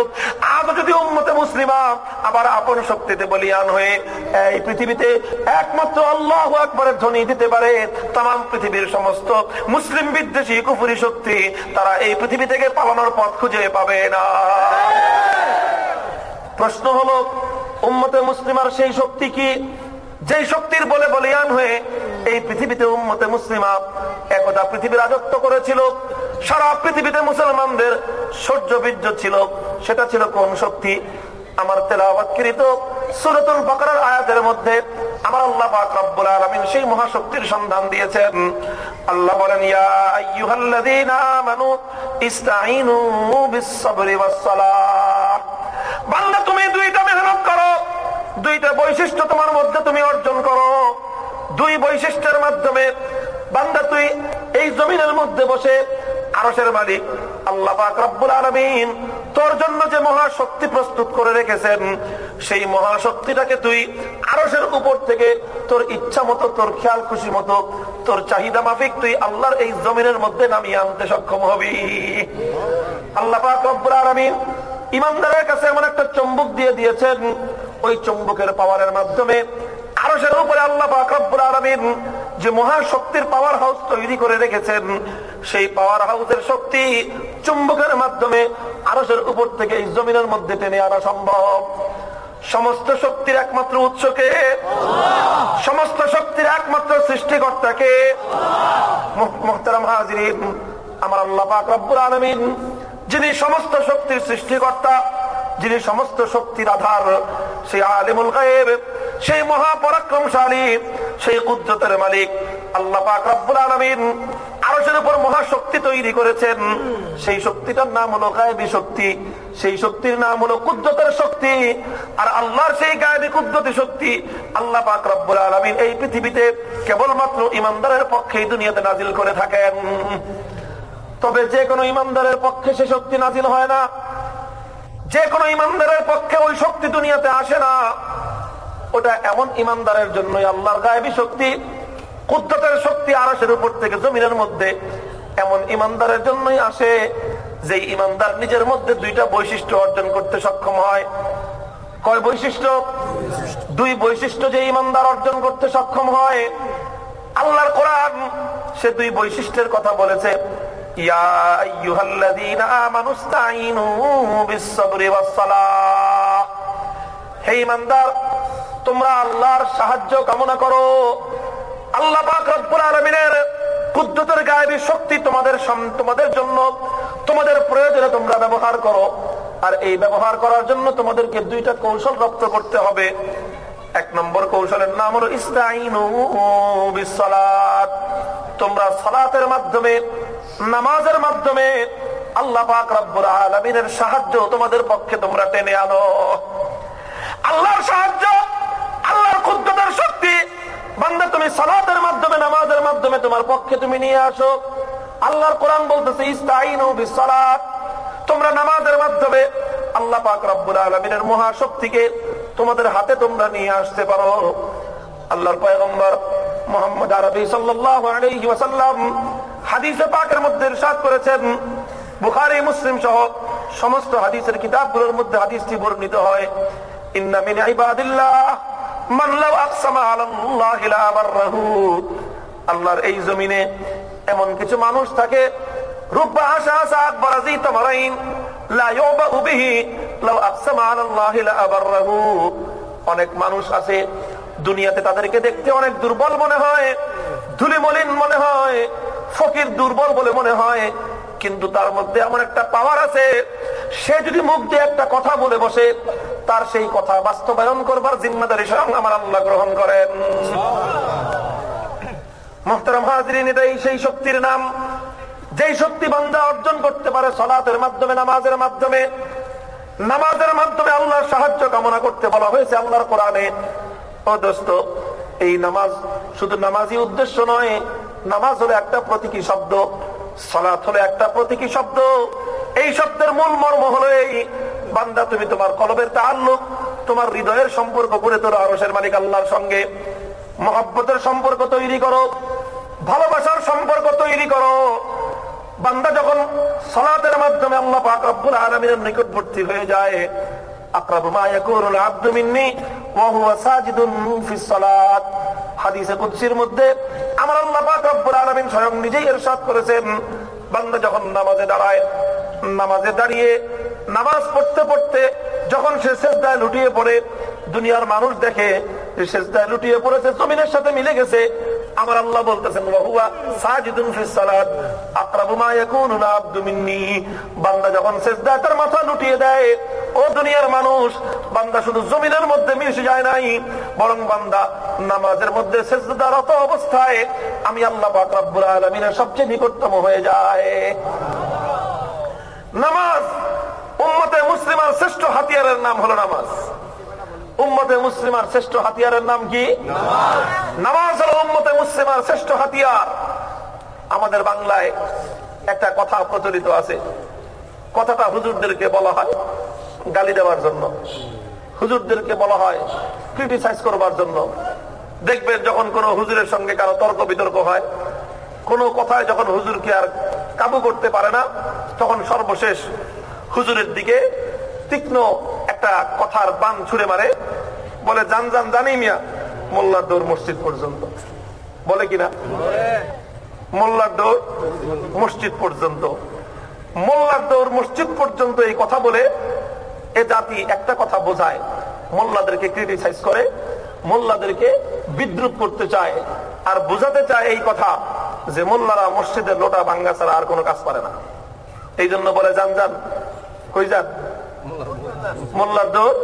আজ যদি উম্মতে মুসলিমা আবার আপন শক্তিতে বলিয়ান হয়ে এই পৃথিবীতে একমাত্র আল্লাহ আকবরের ধ্বনি দিতে পারে, তাম পৃথিবীর সমস্ত মুসলিম বিদ্বেষী কুফুরি শক্তি তারা এই পৃথিবী থেকে পালানোর পথ খুঁজে পাবে না। প্রশ্ন হলো, উম্মতে মুসলিমার সেই শক্তি কি যেই শক্তির বলে বলিয়ান হয়ে এই পৃথিবীতে উম্মতে মুসলিমা একদা পৃথিবী রাজত্ব করেছিল, সারা পৃথিবীতে মুসলমানদের সহ্য বীর্য ছিল। সেটা ছিল কোন শক্তি? আমার তেলাওয়াতকৃত সূরাতুল বাকারার আয়াতের মধ্যে আমার আল্লাহ পাক রব্বুল আলামিন সেই মহাশক্তির সন্ধান দিয়েছেন। আল্লাহ বলেন, ইয়া বান্দা, তুমি দুইটা মেহনত করো। দুইটা বৈশিষ্ট্য তোমার মধ্যে তুমি অর্জন করো। দুই বৈশিষ্ট্যের মাধ্যমে বান্দা তুই এই জমিনের মধ্যে বসে আরসের মালিক, আল্লাহ রব্বুল আলামিন তোর জন্য যে মহাশক্তি প্রস্তুত করে রেখেছেন, সেই মহাশক্তিটাকে তুই আরসের উপর থেকে তোর ইচ্ছা মতো, তোর খেয়াল খুশি মতো, তোর চাহিদা মাফিক তুই আল্লাহর এই জমিনের মধ্যে নামিয়ে আনতে সক্ষম হবি। আল্লাহ রব্বুল আলামিন ইমানদারের কাছে এমন একটা চম্বুক দিয়ে দিয়েছেন ওই চম্বুকের পাওয়ারের মাধ্যমে আরসের উপরে আল্লাহ পাক রব্বুল আলামিন যে মহাশক্তির পাওয়ার হাউস তৈরি করে রেখেছেন, সেই পাওয়ার হাউসের শক্তি চুম্বকের মাধ্যমে আরসের উপর থেকে এই জমিনের মধ্যে টেনে আনা সম্ভব। সমস্ত শক্তির একমাত্র উৎসকে সমস্ত শক্তির একমাত্র সৃষ্টিকর্তাকে? মোহতারাম হাজিরিন, আমার আল্লাহ পাক রব্বুল আলমিন, যিনি সমস্ত শক্তির সৃষ্টিকর্তা যিনি সমস্ত শক্তির আধার, সেই আলিমুল গায়েব, সেই মহাপরাক্রমশালী, সেই কুদ্রতের মালিক। আল্লাহ পাক রব্বুল আলমিন আরশের উপর মহাশক্তি তৈরি করেছেন। সেই শক্তিটার নাম হলো গায়েবী শক্তি। সেই শক্তির নাম হলো কুদ্রতের শক্তি। আর আল্লাহর সেই গায়েবী কুদ্রতি শক্তি আল্লাহ পাক রব্বুল আলমিন এই পৃথিবীতে কেবলমাত্র ইমানদারের পক্ষেই দুনিয়াতে নাজিল করে থাকেন। তবে যে কোনো ইমানদারের পক্ষে সে শক্তি নাজিল হয় না। যে কোনো ইমানদারের পক্ষে ওই শক্তি দুনিয়াতে আসে না। ওটা এমন ইমানদারের জন্য আল্লাহর গায়েবী শক্তি, কুদ্রতের শক্তি আরসের উপর থেকে জমিনের মধ্যে এমন ইমানদারের জন্যই আসে যে ইমানদার নিজের মধ্যে দুইটা বৈশিষ্ট্য অর্জন করতে সক্ষম হয়। কয় বৈশিষ্ট্য? দুই বৈশিষ্ট্য যে ইমানদার অর্জন করতে সক্ষম হয়। আল্লাহর কোরআন সে দুই বৈশিষ্ট্যের কথা বলেছে। ইসতাঈনু বিস-সাবরি ওয়াস-সালাহ। হে ইমানদার, তোমরা আল্লাহর সাহায্য কামনা করো। আল্লাহ পাক রব্বুল আলামিনের শক্তি তোমাদের তোমাদের জন্য, তোমাদের প্রয়োজনে তোমরা ব্যবহার করো। আর এই ব্যবহার করার জন্য তোমাদেরকে দুইটা কৌশল রপ্ত করতে হবে। এক নম্বর কৌশলের নাম হলো বিসসালাত। তোমরা সালাতের মাধ্যমে নামাজের মাধ্যমে আল্লাহ পাক রব্বুল আলামিনের সাহায্য তোমাদের পক্ষে তোমরা টেনে আনো। আল্লাহর সাহায্য, আল্লাহর ক্ষুদ্রতার শক্তি। বান্দা, তুমি সালাতের মাধ্যমে, নামাজের মাধ্যমে তোমার পক্ষে তুমি নিয়ে আসো। আল্লাহর কোরআন বলতেছে, ইস্তাইনু বিসসালাত। তোমরা নামাজের মাধ্যমে আল্লাহ পাক রব্বুল আলামিনের মহাশক্তিকে তোমাদের হাতে তোমরা নিয়ে আসতে পারো। আল্লাহর পয়গম্বর মোহাম্মদ আরবি সাল্লাল্লাহু আলাইহি ওয়াসাল্লাম হাদিসে পাকের মধ্যে ইরশাদ করেছেন, বুখারী, মুসলিম সহ সমস্ত হাদিসের কিতাবগুলোর মধ্যে হাদিসটি বর্ণিত হয়, ইন্না মিন ইবাদিল্লাহ, মান লাউ আকসামা আলাল্লাহি লা বাররাহু আল্লাহর এই জমিনে এমন কিছু মানুষ থাকে, রুব্বা আশা আশা আকবার আজিত মারাইন, লা ইউবাউ বিহি লাউ আকসামা আলাল্লাহি লা বাররাহু অনেক মানুষ আছে, দুনিয়াতে তাদেরকে দেখতে অনেক দুর্বল মনে হয়, ধুলিমলিন মনে হয় ফকির দুর্বল বলে মনে হয়, কিন্তু তার মধ্যে এমন একটা পাওয়ার আছে, সে যদি মুখ দিয়ে একটা কথা বলে বসে, তার সেই কথা বাস্তবায়ন করবার জিম্মাদারি স্বয়ং আমার আল্লাহ গ্রহণ করেন। যেই শক্তি অর্জন করতে পারে মাধ্যমে, নামাজের মাধ্যমে নামাজের মাধ্যমে সাহায্য কামনা করতে বলা হয়েছে আল্লাহর কোরআনে। ও দোস্ত, এই নামাজ শুধু নামাজই উদ্দেশ্য নয় নামাজ হলো একটা প্রতীকী শব্দ সলাৎ হলো একটা প্রতীকী শব্দ। এই শব্দের মূল মর্ম হলো এই, বান্দা তুমি তোমার কলবের তাল্লুক তোমার হৃদয়ের সম্পর্ক করে তোর আরসের মালিক আল্লাহর সঙ্গে। মহব্বতের সম্পর্ক তৈরি করো, ভালোবাসার সম্পর্ক তৈরি করো। বান্দা যখন সলাতের মাধ্যমে আল্লাহ পাক রব্বুল আলামিনের নিকটবর্তী হয়ে যায় বান্দা যখন নামাজে দাঁড়ায়, নামাজে দাঁড়িয়ে নামাজ পড়তে পড়তে যখন সে লুটিয়ে পড়ে, দুনিয়ার মানুষ দেখে যে সেজদায় লুটিয়ে পড়েছে, জমিনের সাথে মিলে গেছে আমার আল্লাহ বলতেছেন সাজিদুন ফিস সালাত, আকরাবু মা মিন্নি। বান্দা যখন তার মাথা লুটিয়ে দেয়, ও দুনিয়ার মানুষ, বান্দা শুধু জমিনের মধ্যে মিশে যায় নাই, বরং বান্দা নামাজের মধ্যে অবস্থায় আমি আল্লাহ পাক রব্বুল আলামিনের সবচেয়ে নিকটতম হয়ে যায়। নামাজ, উম্মতে মুসলিমার শ্রেষ্ঠ হাতিয়ারের নাম হলো নামাজ। উম্মতে মুসলিমার শ্রেষ্ঠ হাতিয়ারের নাম কি? নামাজ। হলো উম্মতে মুসলিমার শ্রেষ্ঠ হাতিয়ার। আমাদের বাংলায় একটা কথা প্রচলিত আছে। কথাটা হুজুরদেরকে বলা হয় গালি দেওয়ার জন্য। হুজুরদেরকে বলা হয় ক্রিটিসাইজ করবার জন্য। দেখবেন যখন কোন হুজুরের সঙ্গে কারও তর্ক বিতর্ক হয়, কোন কথায় যখন হুজুরকে আর কাবু করতে পারে না, তখন সর্বশেষ হুজুরের দিকে তীক্ষ্ণ একটা কথার বান ছুড়ে মারে। বলে, জান জান জানি মিয়া মোল্লার দৌড় মসজিদ পর্যন্ত। বলে কিনা? মোল্লার দৌড় মসজিদ পর্যন্ত। মোল্লার দৌড় মসজিদ পর্যন্ত এই কথা বলে এ জাতি একটা কথা বোঝায়। মোল্লাদেরকে ক্রিটিসাইজ করে, মোল্লাদেরকে বিদ্রুপ করতে চায়। আর বোঝাতে চায় এই কথা যে, মোল্লারা মসজিদের লোটা ভাঙ্গা ছাড়া আর কোনো কাজ পারে না। এই জন্য বলে যান যান কই যান? মোল্লার দৌড়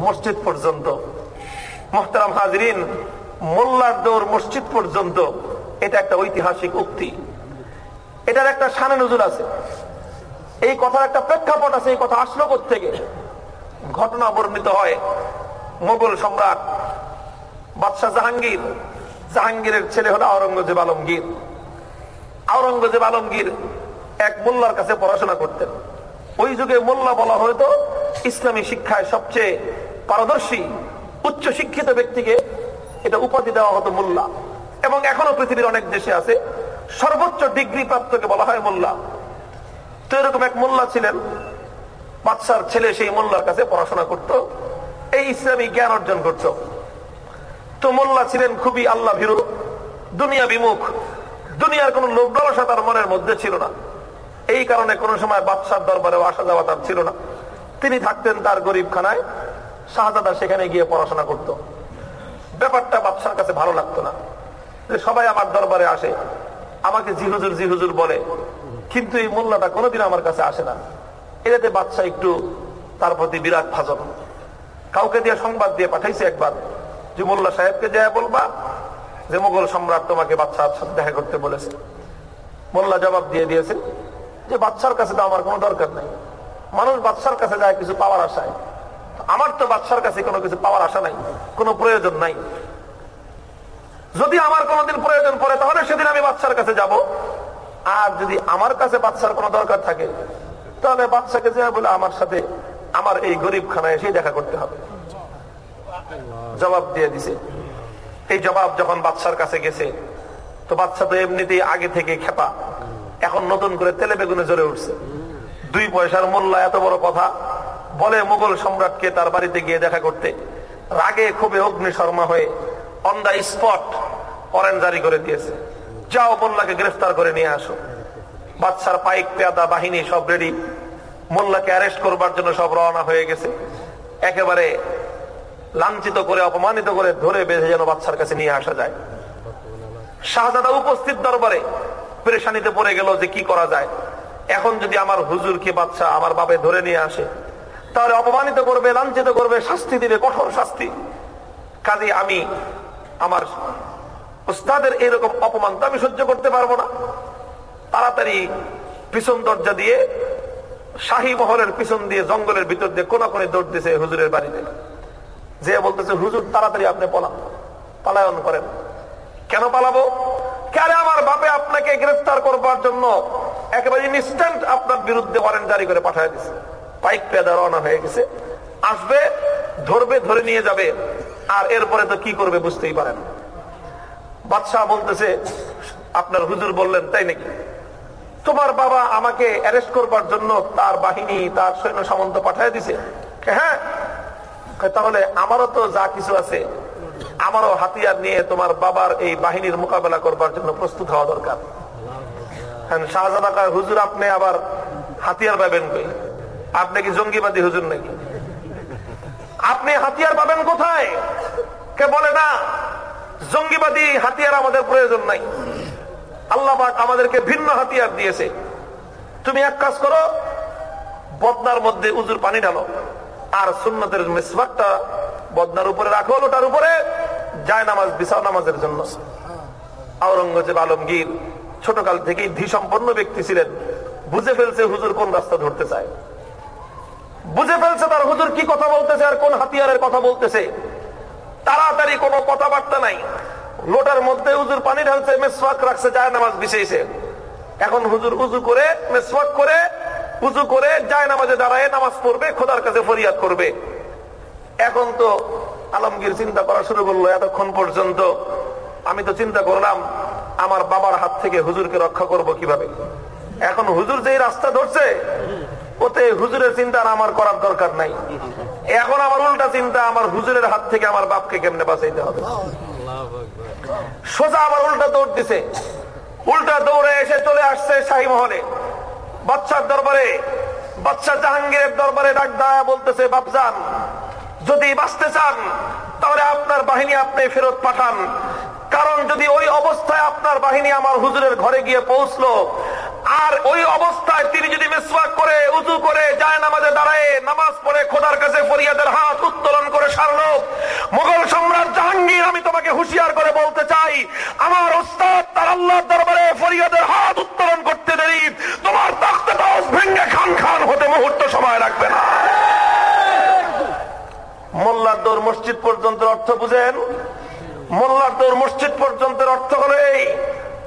মসজিদ পর্যন্ত। মোহতারাম হাজরিন, মোল্লার দৌড় মসজিদ পর্যন্ত। এটা একটা ঐতিহাসিক উক্তি। এটার একটা সানে আছে। এই কথার একটা প্রেক্ষাপট আছে, এই কথা আসলো থেকে ঘটনা বর্ণিত হয় মোগল সম্রাট বাদশাহ জাহাঙ্গীর। জাহাঙ্গীরের ছেলে হলো আওরঙ্গজেব আলমগীর। আওরঙ্গজেব আলমগীর এক মোল্লার কাছে পড়াশোনা করতেন। ওই যুগে মোল্লা বলা হয়তো ইসলামী শিক্ষায় সবচেয়ে পারদর্শী, উচ্চ শিক্ষিত ব্যক্তিকে এটা উপাধি দেওয়া হতো মোল্লা। এবং এখনও পৃথিবীর অনেক দেশে আছে, সর্বোচ্চ ডিগ্রি প্রাপ্তকে বলা হয় মোল্লা। তো এরকম এক মোল্লা ছিলেন বাচ্চার ছেলে সেই মোল্লার কাছে পড়াশোনা করত, এই ইসলামী জ্ঞান অর্জন করত। তো মোল্লা ছিলেন খুবই আল্লাহ ভীরু দুনিয়া বিমুখ দুনিয়ার কোন লোক লালসা তার মনের মধ্যে ছিল না। এই কারণে কোন সময় বাদশার দরবারেও আসা যাওয়া তার ছিল না। তিনি থাকতেন তার গরিব খানায় শাহজাদা সেখানে গিয়ে পড়াশোনা করত। ব্যাপারটা বাদশার কাছে ভালো লাগতো না যে সবাই আমার দরবারে আসে, আমাকে জি হুজুর জি হুজুর বলে। কিন্তু এই মোল্লাটা কোনোদিন আমার কাছে আসে না। এটাতে বাচ্চা একটু তার প্রতি বিরাট ভাজন। কাউকে দিয়ে সংবাদ দিয়ে পাঠাইছে একবার যে, মোল্লা সাহেবকে যায় বলবা যে, মোগল সম্রাট তোমাকে বাচ্চার সাথে দেখা করতে বলেছে। মোল্লা জবাব দিয়ে দিয়েছে যে বাচ্চার কাছে তো আমার কোনো দরকার নেই। মানুষ বাচ্চার কাছে যায়, কিছু পাওয়ার আশায়। আমার তো বাচ্চার কাছে কোনো কিছু পাওয়ার আশা নাই, কোনো প্রয়োজন নাই। যদি আমার কোনোদিন প্রয়োজন পড়ে, তাহলে সেদিন আমি বাচ্চার কাছে যাব। আর যদি আমার কাছে বাচ্চার কোনো দরকার থাকে, তাহলে বাচ্চাকে যে বলে, আমার সাথে আমার এই গরিব খানায় এসে দেখা করতে হবে। জবাব দিয়ে দিছে। এই জবাব যখন বাচ্চার কাছে গেছে, তো বাচ্চা তো এমনিতেই আগে থেকে খেপা। এখন নতুন করে তেলে বেগুনে জ্বরে উঠছে। দুই পয়সার মূল্য এত বড় কথা। বলে মুঘল সম্রাটকে তার বাড়িতে গিয়ে দেখা করতে। রাগে খুবই অগ্নি শর্মা হয়ে অন দা স্পট অরেঞ্জ জারি করে দিয়েছে। যাও মোল্লাকে গ্রেফতার করে নিয়ে আসো। বাচ্চার পাইক, পেয়াদা, বাহিনী সব রেডি মোল্লাকে অ্যারেস্ট করবার জন্য সব রওনা হয়ে গেছে। একেবারে লাঞ্ছিত করে, অপমানিত করে ধরে বেঁধে যেন বাচ্চার কাছে নিয়ে আসা যায়। শাহজাদা উপস্থিত দরবারে পরেশানিতে পড়ে গেল যে কি করা যায়। এখন যদি আমার হুজুরকে বাচ্চা আমার বাপে ধরে নিয়ে আসে, তাহলে অপমানিত করবে, লাঞ্ছিত করবে, শাস্তি দিবে, কঠোর শাস্তি। কাজে আমি আমার উস্তাদের এরকম অপমান তো আমি সহ্য করতে পারব না। তাড়াতাড়ি পিছন দরজা দিয়ে, শাহী মহলের পিছন দিয়ে, জঙ্গলের ভিতর দিয়ে কোনা কোনে দৌড় দিছে হুজুরের বাড়িতে। যে বলতেছে, হুজুর, তাড়াতাড়ি আপনি পলান, পালায়ন করেন। কেন পালাবো? কেন আমার বাপে আপনাকে গ্রেফতার করবার জন্য একেবারে ইনস্ট্যান্ট আপনার বিরুদ্ধে ওয়ারেন্ট জারি করে পাঠিয়ে দিছে। পাইক পেদা রওনা হয়ে গেছে। আসবে, ধরবে, ধরে নিয়ে যাবে। আর এরপরে তো কি করবে বুঝতেই পারেন বাদশাহ বলতেছে, আপনার হুজুর বললেন, তাই নাকি? তোমার বাবা আমাকে অ্যারেস্ট করবার জন্য তার বাহিনী, তার সৈন্য সামন্ত পাঠিয়ে দিছে। হ্যাঁ তাহলে আমারও তো যা কিছু আছে আমারও হাতিয়ার নিয়ে তোমার বাবার এই বাহিনীর মোকাবেলা করবার জন্য প্রস্তুত হওয়া দরকার। শাহজাদা কয় হুজুর, আপনি আবার হাতিয়ার পাবেন কই? আপনি কি জঙ্গিবাদী হুজুর নাকি? আপনি হাতিয়ার পাবেন কোথায়? কে বলে না, জঙ্গিবাদী হাতিয়ার আমাদের প্রয়োজন নাই। আল্লাহ আমাদেরকে ভিন্ন হাতিয়ার দিয়েছে। তুমি এক কাজ করো, বদনার মধ্যে উজুর পানি ঢালো। আর সুন্নতের মিসবাকটা বদনার উপরে রাখো, লোটার উপরে। যায় নামাজ বিশাল নামাজের জন্য। আওরঙ্গজেব আলমগীর ছোটকাল থেকেই ধি সম্পন্ন ব্যক্তি ছিলেন। বুঝে ফেলছে হুজুর কোন রাস্তা ধরতে চায়। বুঝে ফেলছে তার হুজুর কি কথা বলতেছে আর কোন হাতিয়ারের কথা বলতেছে। তাড়াতাড়ি কোনো কথাবার্তা নাই। লোটার মধ্যে হুজুর পানি ঢালছে, মেসওয়াক রাখছে যায় নামাজ বিছেছে এখন হুজুর উজু করে, মেসওয়াক করে উজু করে যায় নামাজে দাঁড়ায়, নামাজ পড়বে, খোদার কাছে ফরিয়াদ করবে। এখন তো আলমগীর চিন্তা করা শুরু করল এতক্ষণ পর্যন্ত। আমি তো চিন্তা করলাম, আমার বাবার হাত থেকে হুজুরকে রক্ষা করব কীভাবে? এখন হুজুর যেই রাস্তা ধরছে, ওতে হুজুরের চিন্তা আমার করার দরকার নাই। এখন আমার উল্টা চিন্তা, আমার হুজুরের হাত থেকে আমার বাপকে কেমনে বাঁচাইতে হবে? সোজা আবার উল্টা দৌড় দিছে। উল্টা দৌড়ে এসে চলে আসছে শাহী মহলে। বাচ্চার দরবারে বাচ্চা জাহাঙ্গীরের দরবারে ডাক দায়া বলতেছে, বাপজান, যদি বাঁচতে চান, তাহলে আপনার বাহিনী আপনি ফেরত পাঠান। কারণ যদি ওই অবস্থায় আপনার বাহিনী আমার হুজুরের ঘরে গিয়ে পৌঁছলো আর ওই অবস্থায় তিনি যদি মেসওয়াক করে, উজু করে যায় নামাজে দাঁড়ায়, নামাজ পড়ে, খোদার কাছে ফরিয়াদের হাত উত্তোলন করে সারলো মুঘল সম্রাট জাহাঙ্গীর, আমি তোমাকে হুঁশিয়ার করে বলতে চাই, আমার ওস্তাদ তার আল্লাহর দরবারে ফরিয়াদের হাত উত্তোলন করতে দেরি, তোমার তখ্ত ভেঙ্গে খান খান হতে মুহূর্ত সময় রাখবে না। মোল্লার দৌড় মসজিদ পর্যন্ত অর্থ বুঝেন? মোল্লার দৌড় মসজিদ পর্যন্ত অর্থ হলো এই,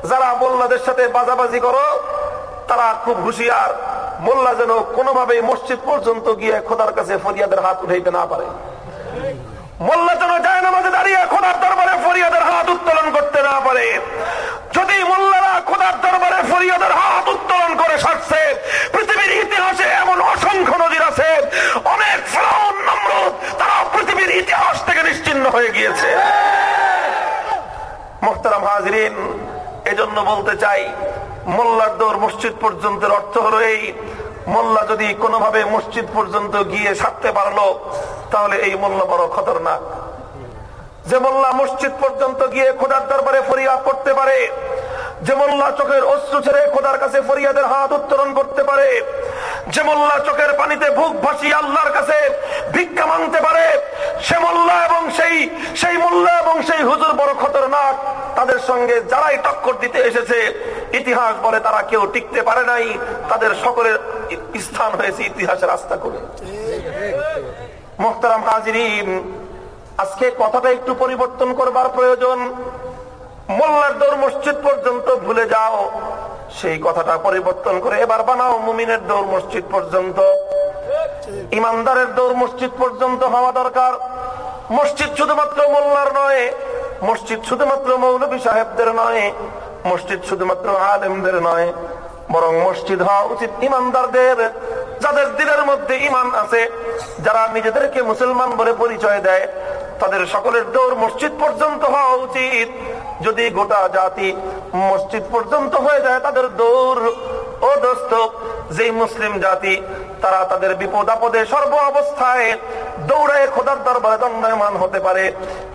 যারা মোল্লাদের সাথে বাজাবাজি করো তারা খুব হুশিয়ার। মোল্লা যেন কোনোভাবে মসজিদ পর্যন্ত গিয়ে খোদার কাছে ফরিয়াদের হাত উঠাইতে না পারে। মোল্লা যেন যায় দাঁড়িয়ে খোদার দরবারে ফরিয়াদের হাত উত্তোলন করতে না পারে। যদি মোল্লারা খোদার দরবারে ফরিয়াদের হাত উত্তোলন করে সারছে, পৃথিবীর ইতিহাসে এমন অসংখ্য নদীর আছে, অনেক তারা পৃথিবীর ইতিহাস থেকে নিশ্চিন্ন হয়ে গিয়েছে। মোহতারাম হাজরিন, এজন্য বলতে চাই মোল্লার দৌড় মসজিদ পর্যন্ত অর্থ হলো এই, মোল্লা যদি কোনোভাবে মসজিদ পর্যন্ত গিয়ে সারতে পারল, তাহলে এই মোল্লা বড় খতরনাক। যে মোল্লা মসজিদ পর্যন্ত গিয়ে খোদার দরবারে ফরিয়াদ করতে পারে যে মোল্লা চোখের অস্ত্র ছেড়ে খোদার কাছে ফরিয়াদের হাত উত্তোলন করতে পারে যে মোল্লা চোখের পানিতে ভুক ভাসিয়ে আল্লাহর কাছে ভিক্ষা মানতে পারে, সে মোল্লা এবং সেই সেই মোল্লা এবং সেই হুজুর বড় খতরনাক। তাদের সঙ্গে যারাই টক্কর দিতে এসেছে, ইতিহাস বলে তারা কেউ টিকতে পারে নাই। তাদের সকলের স্থান হয়েছে ইতিহাসের রাস্তা করে। মোহতারাম হাজিরিন আজকে কথাটা একটু পরিবর্তন করবার প্রয়োজন। মোল্লার দৌড় মসজিদ পর্যন্ত ভুলে যাও। সেই কথাটা পরিবর্তন করে এবার বানাও মুমিনের দৌড় মসজিদ পর্যন্ত। ইমানদারের দৌড় মসজিদ পর্যন্ত হওয়া দরকার। মসজিদ শুধুমাত্র মোল্লার নয়, মসজিদ শুধুমাত্র মৌলবী সাহেবদের নয়, মসজিদ শুধুমাত্র আলেমদের নয়, বরং মসজিদ হওয়া উচিত ইমানদারদের, যাদের দিনের মধ্যে ইমান আছে, যারা নিজেদেরকে মুসলমান বলে পরিচয় দেয়, তাদের সকলের দৌড় মসজিদ পর্যন্ত হওয়া উচিত। যদি গোটা জাতি মসজিদ পর্যন্ত হয়ে যায় তাদের দৌড় ও দোস্ত যে মুসলিম জাতি, তারা তাদের বিপদ আপদে সর্ব অবস্থায় দৌড়ায় খোদার দরবারে দণ্ডায়মান হতে পারে।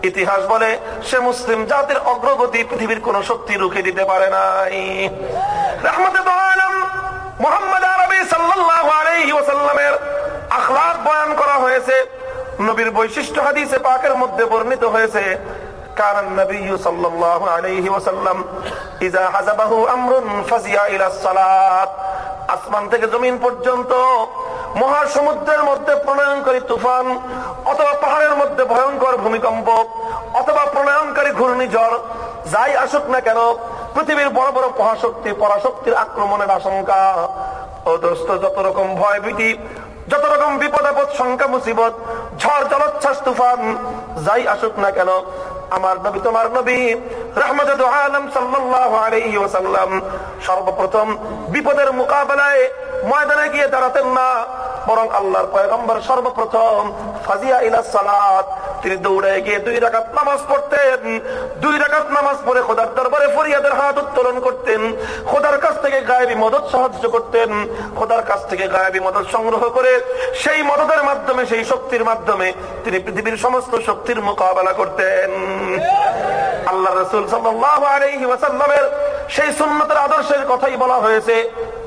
ইতিহাস বলে, সে মুসলিম জাতির অগ্রগতি পৃথিবীর কোন শক্তি রুখে দিতে পারে নাই। রহমতে মোহাম্মদ আরবি সাল্লাল্লাহু আলাইহি ওয়াসাল্লামের আখলাক বয়ান করা হয়েছে। নবীর বৈশিষ্ট্য হাদিসে পাকের মধ্যে বর্ণিত হয়েছে كان النبي صلى الله عليه وسلم إذا حزبه أمر فزع إلى الصلاة আসমান থেকে জমিন পর্যন্ত মহাসমুদ্রের মধ্যে প্রণয়নকারী তুফান অথবা পাহাড়ের মধ্যে ভয়ঙ্কর ভূমিকম্প অথবা প্রণয়নকারী ঘূর্ণিঝড় যাই আসুক না কেন পৃথিবীর বড় বড় মহাশক্তি পরাশক্তির আক্রমণের আশঙ্কা ও দোস্ত যত রকম ভয় ভীতি যত রকম বিপদ আপদ সংখ্যা মুসিবত ঝড় জলোচ্ছ্বাস তুফান যাই আসুক না কেন আমার নবী তোমার নবী রহমত আলম সাল্লাম সর্বপ্রথম বিপদের মোকাবেলায় ময়দানে গিয়ে দাঁড়াতেন না। বরং আল্লাহর পয়গম্বর সর্বপ্রথম ফাজিয়া ইলা সালাত। তিনি দৌড়ে গিয়ে দুই রাকাত নামাজ পড়তেন। দুই রাকাত নামাজ পড়ে খোদার দরবারে ফরিয়াদের হাত উত্তোলন করতেন। খোদার কাছ থেকে গায়েবী মদত সাহায্য করতেন। খোদার কাছ থেকে গায়েবী মদত সংগ্রহ করে সেই মদতের মাধ্যমে, সেই শক্তির মাধ্যমে তিনি পৃথিবীর সমস্ত শক্তির মোকাবেলা করতেন। আল্লাহ রসুল সাল্লাহ আলাইহি ওয়াসাল্লামের সেই সুন্নতের আদর্শের কথাই বলা হয়েছে,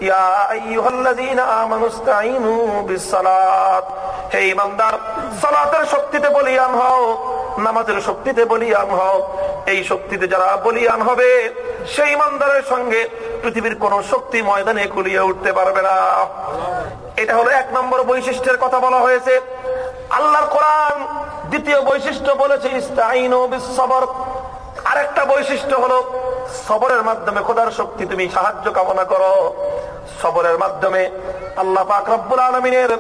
ইয়া আইয়ুহাল্লাযীনা আমানুস্তাঈনু শক্তিতে বলিয়ান হও, নামাজের শক্তিতে বলিয়ান হও। এই শক্তিতে যারা বলিয়ান হবে, সেই ইমানদারের সঙ্গে পৃথিবীর কোন শক্তি ময়দানে কুলিয়ে উঠতে পারবে না। এটা হলো এক নম্বর বৈশিষ্ট্যের কথা বলা হয়েছে। আল্লাহর কোরআন দ্বিতীয় বৈশিষ্ট্য বলেছে ইস্তাইনু আরেকটা বৈশিষ্ট্য হলো, সবরের মাধ্যমে খোদার শক্তি তুমি সাহায্য কামনা করো। সবরের মাধ্যমে আল্লাহ পাক রব্বুল আলমিনের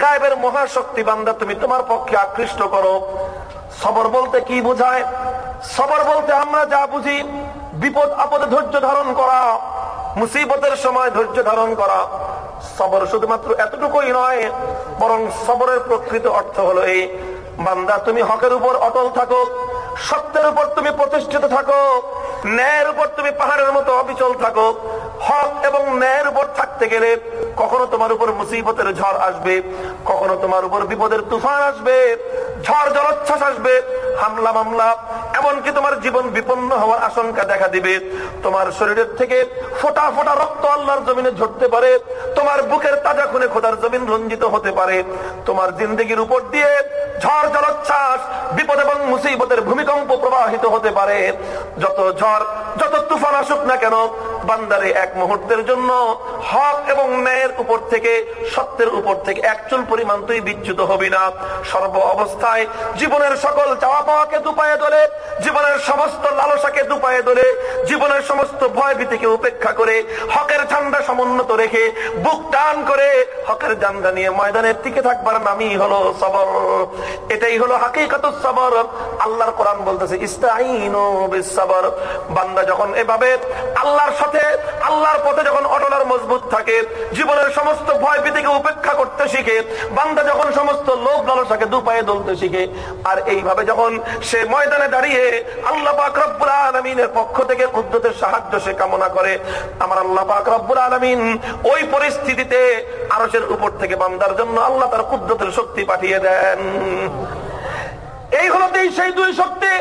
গায়েবের মহাশক্তি বান্দা তুমি তোমার পক্ষে আকৃষ্ট করো। সবর বলতে কি বোঝায়? সবর বলতে আমরা যা বুঝি, বিপদ, আপদে, ধৈর্য ধারণ করা, মুসিবতের সময় ধৈর্য ধারণ করা। সবর শুধুমাত্র এতটুকুই নয়, বরং সবরের প্রকৃত অর্থ হলো এই, বান্দা তুমি হকের উপর অটল থাকো সত্যের উপর তুমি প্রতিষ্ঠিত থাকো, ন্যায়ের উপর তুমি পাহাড়ের মতো অবিচল থাকো। হক এবং ন্যায়ের উপর থাকতে গেলে কখনো তোমার উপর মুসিবতের ঝড় আসবে, কখনো তোমার উপর বিপদের তুফান আসবে, ঝড় জলোচ্ছ্বাস আসবে, হামলা মামলা, এমনকি তোমার জীবন বিপন্ন হওয়ার আশঙ্কা দেখা দিবে। তোমার শরীরের থেকে ফোটা ফোটা রক্ত আল্লাহর জমিনে ঝরতে পারে, তোমার বুকের তাজা খুনে খোদার জমিন রঞ্জিত হতে পারে। তোমার জিন্দগির উপর দিয়ে ঝড় জলোচ্ছ্বাস, বিপদ এবং মুসিবতের ভূমিকম্প প্রবাহিত হতে পারে। যত ঝড়, যত তুফান আসুক না কেন, বান্দারে এক মুহূর্তের জন্য হক এবং ন্যায়ের উপর থেকে, সত্যের উপর থেকে একচুল পরিমাণ তুই বিচ্যুত হবি না। সর্ব অবস্থায় জীবনের সকল চাওয়া পাওয়াকে দুপায়ে তোলে জীবনের সমস্ত লালসাকে দুপায়ে তোলে জীবনের সমস্ত ভয় ভীতিকে উপেক্ষা করে, হকের ঝান্ডা সমুন্নত রেখে বুক টান করে, হকের জান্ডা নিয়ে ময়দানের টিকে থাকবার নামই হলো সবর। এটাই হলো হাকিকাত সবর। আল্লাহর কোরআন বলতেছে বান্দা যখন এভাবে আল্লাহর সাথে, আল্লাহর পথে যখন অটল আর মজবুত থাকে, জীবনের সমস্ত ভয় ভীতিকে উপেক্ষা করতে শিখে, বান্দা যখন সমস্ত লোভ লালসাকে দুপায়ে দলতে শিখে, আর এইভাবে যখন সে ময়দানে দাঁড়িয়ে আল্লাহ পাক আলামিনের পক্ষ থেকে কুদ্দতের সাহায্য সে কামনা করে, আমার আল্লাহ পাক আলামিন ওই পরিস্থিতিতে আরসের উপর থেকে বান্দার জন্য আল্লাহ তার কুদ্দতের শক্তি পাঠিয়ে দেন। এই হলো সেই দুই শক্তি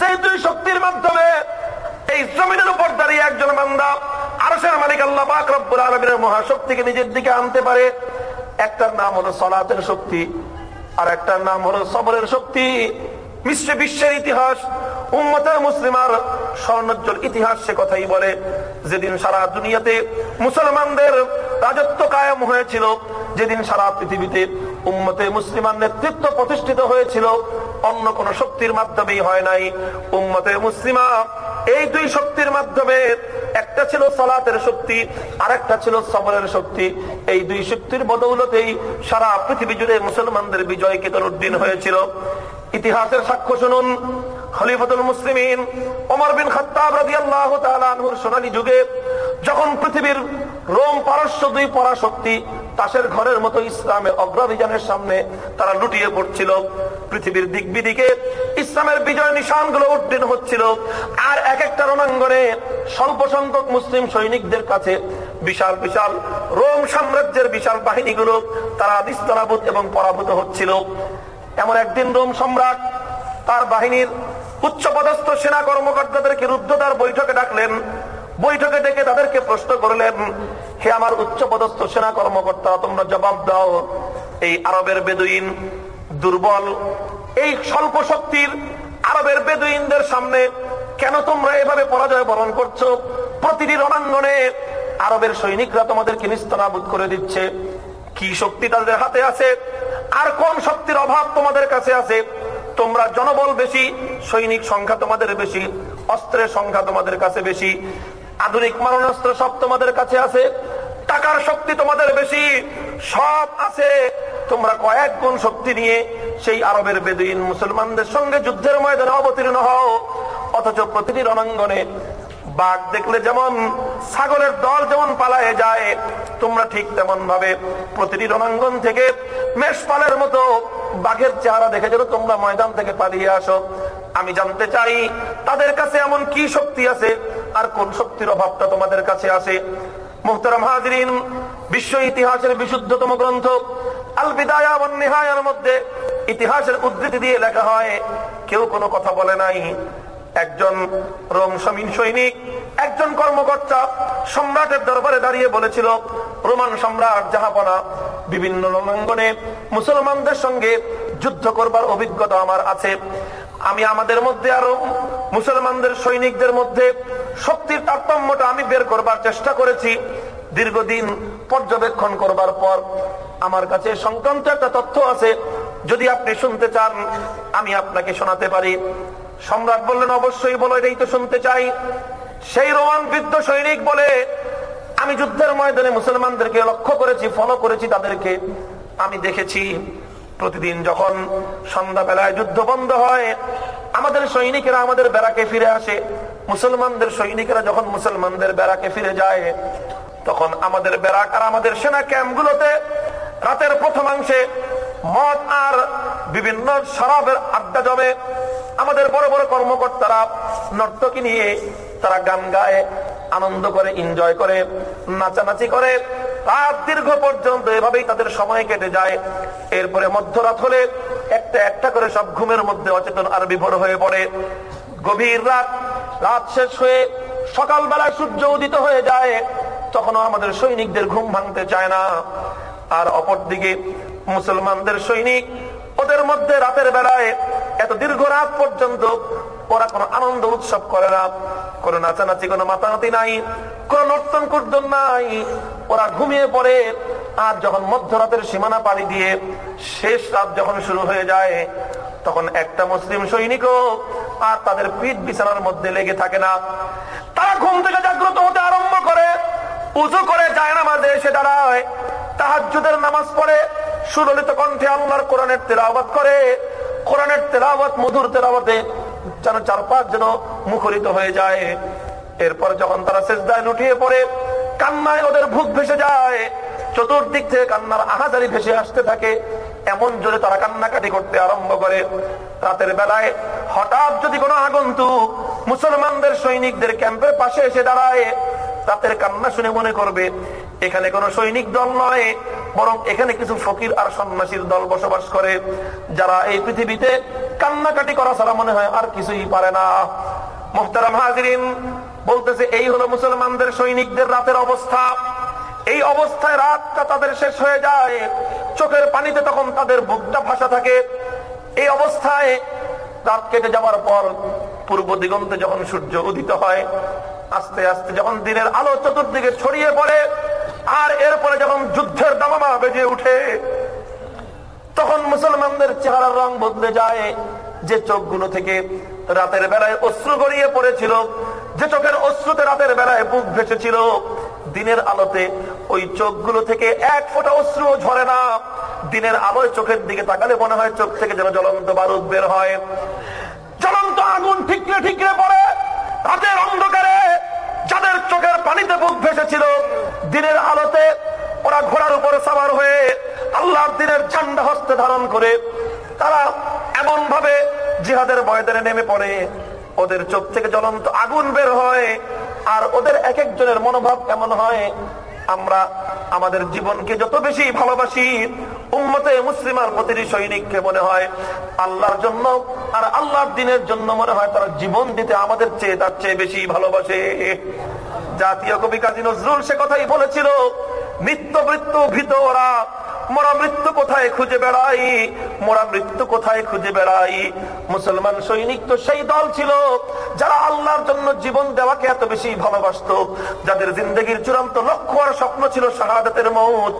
যে দুই শক্তির মাধ্যমে এই জমিনের উপর দাঁড়িয়ে একজন বান্দা আরশের মালিক আল্লাহ পাক রব্বুল আলামিনের মহাশক্তিকে নিজের দিকে আনতে পারে। একটার নাম হলো সলাতের শক্তি, আর একটার নাম হলো সবরের শক্তি। মিশ্র বিশ্বের ইতিহাস, উম্মতের মুসলিমার স্বর্ণোজ্জ্বল ইতিহাস সে কথাই বলে। যেদিন সারা দুনিয়াতে মুসলমানদের রাজত্ব কায়েম হয়েছিল, যেদিন সারা পৃথিবীতে উম্মতে মুসলিমান নেতৃত্ব প্রতিষ্ঠিত হয়েছিল অন্য কোন শক্তির মাধ্যমেই হয় নাই। উম্মতে মুসলিমা, এই দুই শক্তির মাধ্যমে একটা ছিল সালাতের শক্তি আর একটা ছিল সবরের শক্তি। এই দুই শক্তির বদৌলতেই সারা পৃথিবী জুড়ে মুসলমানদের বিজয় কেতন উদ্দিন হয়েছিল। ইতিহাসের সাক্ষ্য শুনুন। খলিফাতুল মুসলিমিন ওমর বিন খাত্তাব রাদিয়াল্লাহু তাআলা আনহুর সোনালী যুগে যখন পৃথিবীর রোম পারস্য দুই পরাশক্তি তাসের ঘরের মতো ইসলামের অগ্রাভিযানের সামনে তারা লুটিয়ে পড়ছিল, পৃথিবীর দিক বিদিকে ইসলামের বিজয় নিশানগুলো উদ্দিন হচ্ছিল, আর এক একটা রণাঙ্গনে স্বল্প সংখ্যক মুসলিম সৈনিকদের কাছে বিশাল বিশাল রোম সাম্রাজ্যের বিশাল বাহিনীগুলো তারা নিস্তনাভূত এবং পরাভূত হচ্ছিল। এমন একদিন রোম সম্রাট তার বাহিনীর উচ্চ পদস্থ সেনা কর্মকর্তাদেরকে রুদ্ধতার বৈঠকে ডাকলেন। বৈঠকে ডেকে তাদেরকে প্রশ্ন করলেন, হে আমার উচ্চ পদস্থ সেনা কর্মকর্তা তোমরা জবাব দাও, এই আরবের বেদুইন দুর্বল, এই স্বল্প শক্তির আরবের বেদুইনদের সামনে কেন তোমরা এভাবে পরাজয় বরণ করছ? প্রতিটি রণাঙ্গনে আরবের সৈনিকরা তোমাদেরকে নিস্তনাবুদ করে দিচ্ছে। কি শক্তি তাদের হাতে আছে? আর কোন শক্তির অভাব তোমাদের কাছে আছে। তোমরা জনবল বেশি, সৈনিক সংখ্যা তোমাদের বেশি, অস্ত্রের সংখ্যা তোমাদের কাছে বেশি, আধুনিক মারণাস্ত্র সব তোমাদের কাছে আছে, টাকার শক্তি তোমাদের বেশি, সব আছে। তোমরা কয়েক গুণ শক্তি নিয়ে সেই আরবের বেদিন মুসলমানদের সঙ্গে যুদ্ধের ময়দানে অবতীর্ণ হও, অথচ প্রতিটি রণাঙ্গনে বাঘ দেখলে যেমন ছাগলের দল যেমন পালায়ে যায়, তোমরা ঠিক তেমন ভাবে প্রতিটি রণাঙ্গন থেকে মেষপালের মতো বাঘের চেহারা দেখে যেন তোমরা ময়দান থেকে পালিয়ে আসো। আমি জানতে চাই, তাদের কাছে এমন কি শক্তি আছে, আর কোন শক্তির অভাবটা তোমাদের কাছে আছে? মোহতারাম হাজরিন, বিশ্ব ইতিহাসের বিশুদ্ধতম গ্রন্থ আল বিদায়া নিহায়ার মধ্যে ইতিহাসের উদ্ধৃতি দিয়ে লেখা হয়, কেউ কোনো কথা বলে নাই। একজন রোম সমিন সৈনিক, একজন কর্মকর্তা সম্রাটের দরবারে দাঁড়িয়ে বলেছিল, রোমান সম্রাট জাহাপনা, বিভিন্ন রণাঙ্গনে মুসলমানদের সঙ্গে যুদ্ধ করবার অভিজ্ঞতা আমার আছে। আমি আমাদের মধ্যে আরও মুসলমানদের সৈনিকদের মধ্যে শক্তির তারতম্যটা আমি বের করবার চেষ্টা করেছি। দীর্ঘদিন পর্যবেক্ষণ করবার পর আমার কাছে সংক্রান্ত একটা তথ্য আছে। যদি আপনি শুনতে চান, আমি আপনাকে শোনাতে পারি। সম্রাট বললেন, অবশ্যই বলো, এটাই তো শুনতে চাই। সেই রোমান বৃদ্ধ সৈনিক বলে, আমি যুদ্ধের ময়দানে মুসলমানদেরকে লক্ষ্য করেছি ফলো করেছি তাদেরকে। আমি দেখেছি প্রতিদিন যখন সন্ধ্যাবেলায় যুদ্ধ বন্ধ হয়, আমাদের সৈনিকেরা আমাদের বেড়াকে ফিরে আসে। মুসলমানদের সৈনিকেরা যখন মুসলমানদের বেড়াকে ফিরে যায়, তখন আমাদের বেড়াক আর আমাদের সেনা ক্যাম্পগুলোতে রাতের প্রথমাংশে মদ আর বিভিন্ন শরাবের আড্ডা জমে আমাদের বড় বড় কর্মকর্তারা নর্তকী নিয়ে তারা গান গায়, আনন্দ করে এনজয় করে, নাচানাচি করে। রাত দীর্ঘ পর্যন্ত এভাবেই তাদের সময় কেটে যায়। এরপরে মধ্যরাত হলে একটা একটা করে সব ঘুমের মধ্যে অচেতন আর বিভোর হয়ে পড়ে। গভীর রাত রাত শেষ হয়ে সকালবেলা সূর্য উদিত হয়ে যায়, তখনও আমাদের সৈনিকদের ঘুম ভাঙতে চায় না। আর অপরদিকে মুসলমানদের সৈনিক, ওদের মধ্যে রাতের বেলায় এত দীর্ঘ রাত পর্যন্ত ওরা কোনো আনন্দ উৎসব করে না। কোন নাচানাচি, কোনো মাতামাতি নাই, কোন নর্তন কুর্দন নাই। ওরা ঘুমিয়ে পড়ে আর যখন মধ্যরাতের সীমানা পাড়ি দিয়ে শেষ রাত যখন শুরু হয়ে যায়, তখন একটা মুসলিম সৈনিকও আর তাদের পিঠ বিছানার মধ্যে লেগে থাকে না। তারা ঘুম থেকে জাগ্রত হতে আরম্ভ করে, উজু করে যায় নামাজে এসে দাঁড়ায়। তাহাজ্জুদের নামাজ পড়ে সুললিত কণ্ঠে আল্লাহর কোরআনের তেলাওয়াত করে। কোরআনের তেলাওয়াত, মধুর তেলাওয়াতে যেন চারপাশ যেন মুখরিত হয়ে যায়। এরপর যখন তারা শেষদায় লুটিয়ে পড়ে, কান্নায় ওদের ভুক ভেসে যায়। চতুর্দিক থেকে কান্নার আহাজারি ভেসে আসতে থাকে। এমন জোরে তারা কান্নাকাটি করতে আরম্ভ করে। রাতের বেলায় হঠাৎ যদি কোনো আগন্তুক মুসলমানদের সৈনিকদের ক্যাম্পের পাশে এসে দাঁড়ায় রাতের কান্না শুনে মনে করবে, এখানে কোনো সৈনিক দল নয়, বরং এখানে কিছু ফকির আর সন্ন্যাসীর দল বসবাস করে, যারা এই পৃথিবীতে কান্নাকাটি করা ছাড়া মনে হয় আর কিছুই পারে না। মোহতারাম হাজরিন বলতেছে, এই হলো মুসলমানদের সৈনিকদের রাতের অবস্থা। এই অবস্থায় রাতটা তাদের শেষ হয়ে যায়। চোখের পানিতে তখন তাদের বুকটা ভাসা থাকে। এই অবস্থায় রাত কেটে যাওয়ার পর পূর্ব দিগন্তে যখন সূর্য উদিত হয় আস্তে আস্তে যখন দিনের আলো চতুর্দিকে ছড়িয়ে পড়ে, আর এরপরে যখন যুদ্ধের দামামা বেজে উঠে, তখন মুসলমানদের চেহারার রং বদলে যায়। যে চোখগুলো থেকে রাতের বেলায় অশ্রু গড়িয়ে পড়েছিল, যে চোখের অশ্রুতে রাতের বেলায় বুক ভেসেছিল, দিনের আলোতে ওই চোখগুলো থেকে এক ফোঁটা অশ্রু ঝরে না। দিনের আলোয় চোখের দিকে তাকালে মনে হয় চোখ থেকে যেন জ্বলন্ত বারুদ বের হয়। জ্বলন্ত আগুন ঠিকরে ঠিকরে পড়ে, রাতের অন্ধকারে যাদের চোখের পানিতে বুক ভেসেছিল, দিনের আলোতে ওরা ঘোড়ার উপরে সাবার হয়ে আল্লাহর দিনের ঝান্ডা হস্তে ধারণ করে, তারা এমন ভাবে জিহাদের ময়দানে নেমে পড়ে। ওদের চোখ থেকে জ্বলন্ত আগুন বের হয়, আর ওদের এক একজনের মনোভাব এমন হয় আমরা আমাদের জীবনকে যত বেশি ভালোবাসি, উম্মতে মুসলিমার প্রতিটি সৈনিককে মনে হয় আল্লাহর জন্য, আর আল্লাহর দিনের জন্য মনে হয় তারা জীবন দিতে আমাদের চেয়ে তার চেয়ে বেশি ভালোবাসে। জাতীয় কবি কাজী নজরুল সে কথাই বলেছিল, নিত্য মৃত্যু ভীত ওরা মরা মৃত্যু কোথায় খুঁজে বেড়াই? মোরা মৃত্যু কোথায় খুঁজে বেড়াই? মুসলমান সৈনিক তো সেই দল ছিল, যারা আল্লাহর জন্য জীবন দেওয়াকে এত বেশি ভালোবাসত। যাদের জিন্দগির চূড়ান্ত লক্ষ্য আর স্বপ্ন ছিল শাহাদাতের মৌত।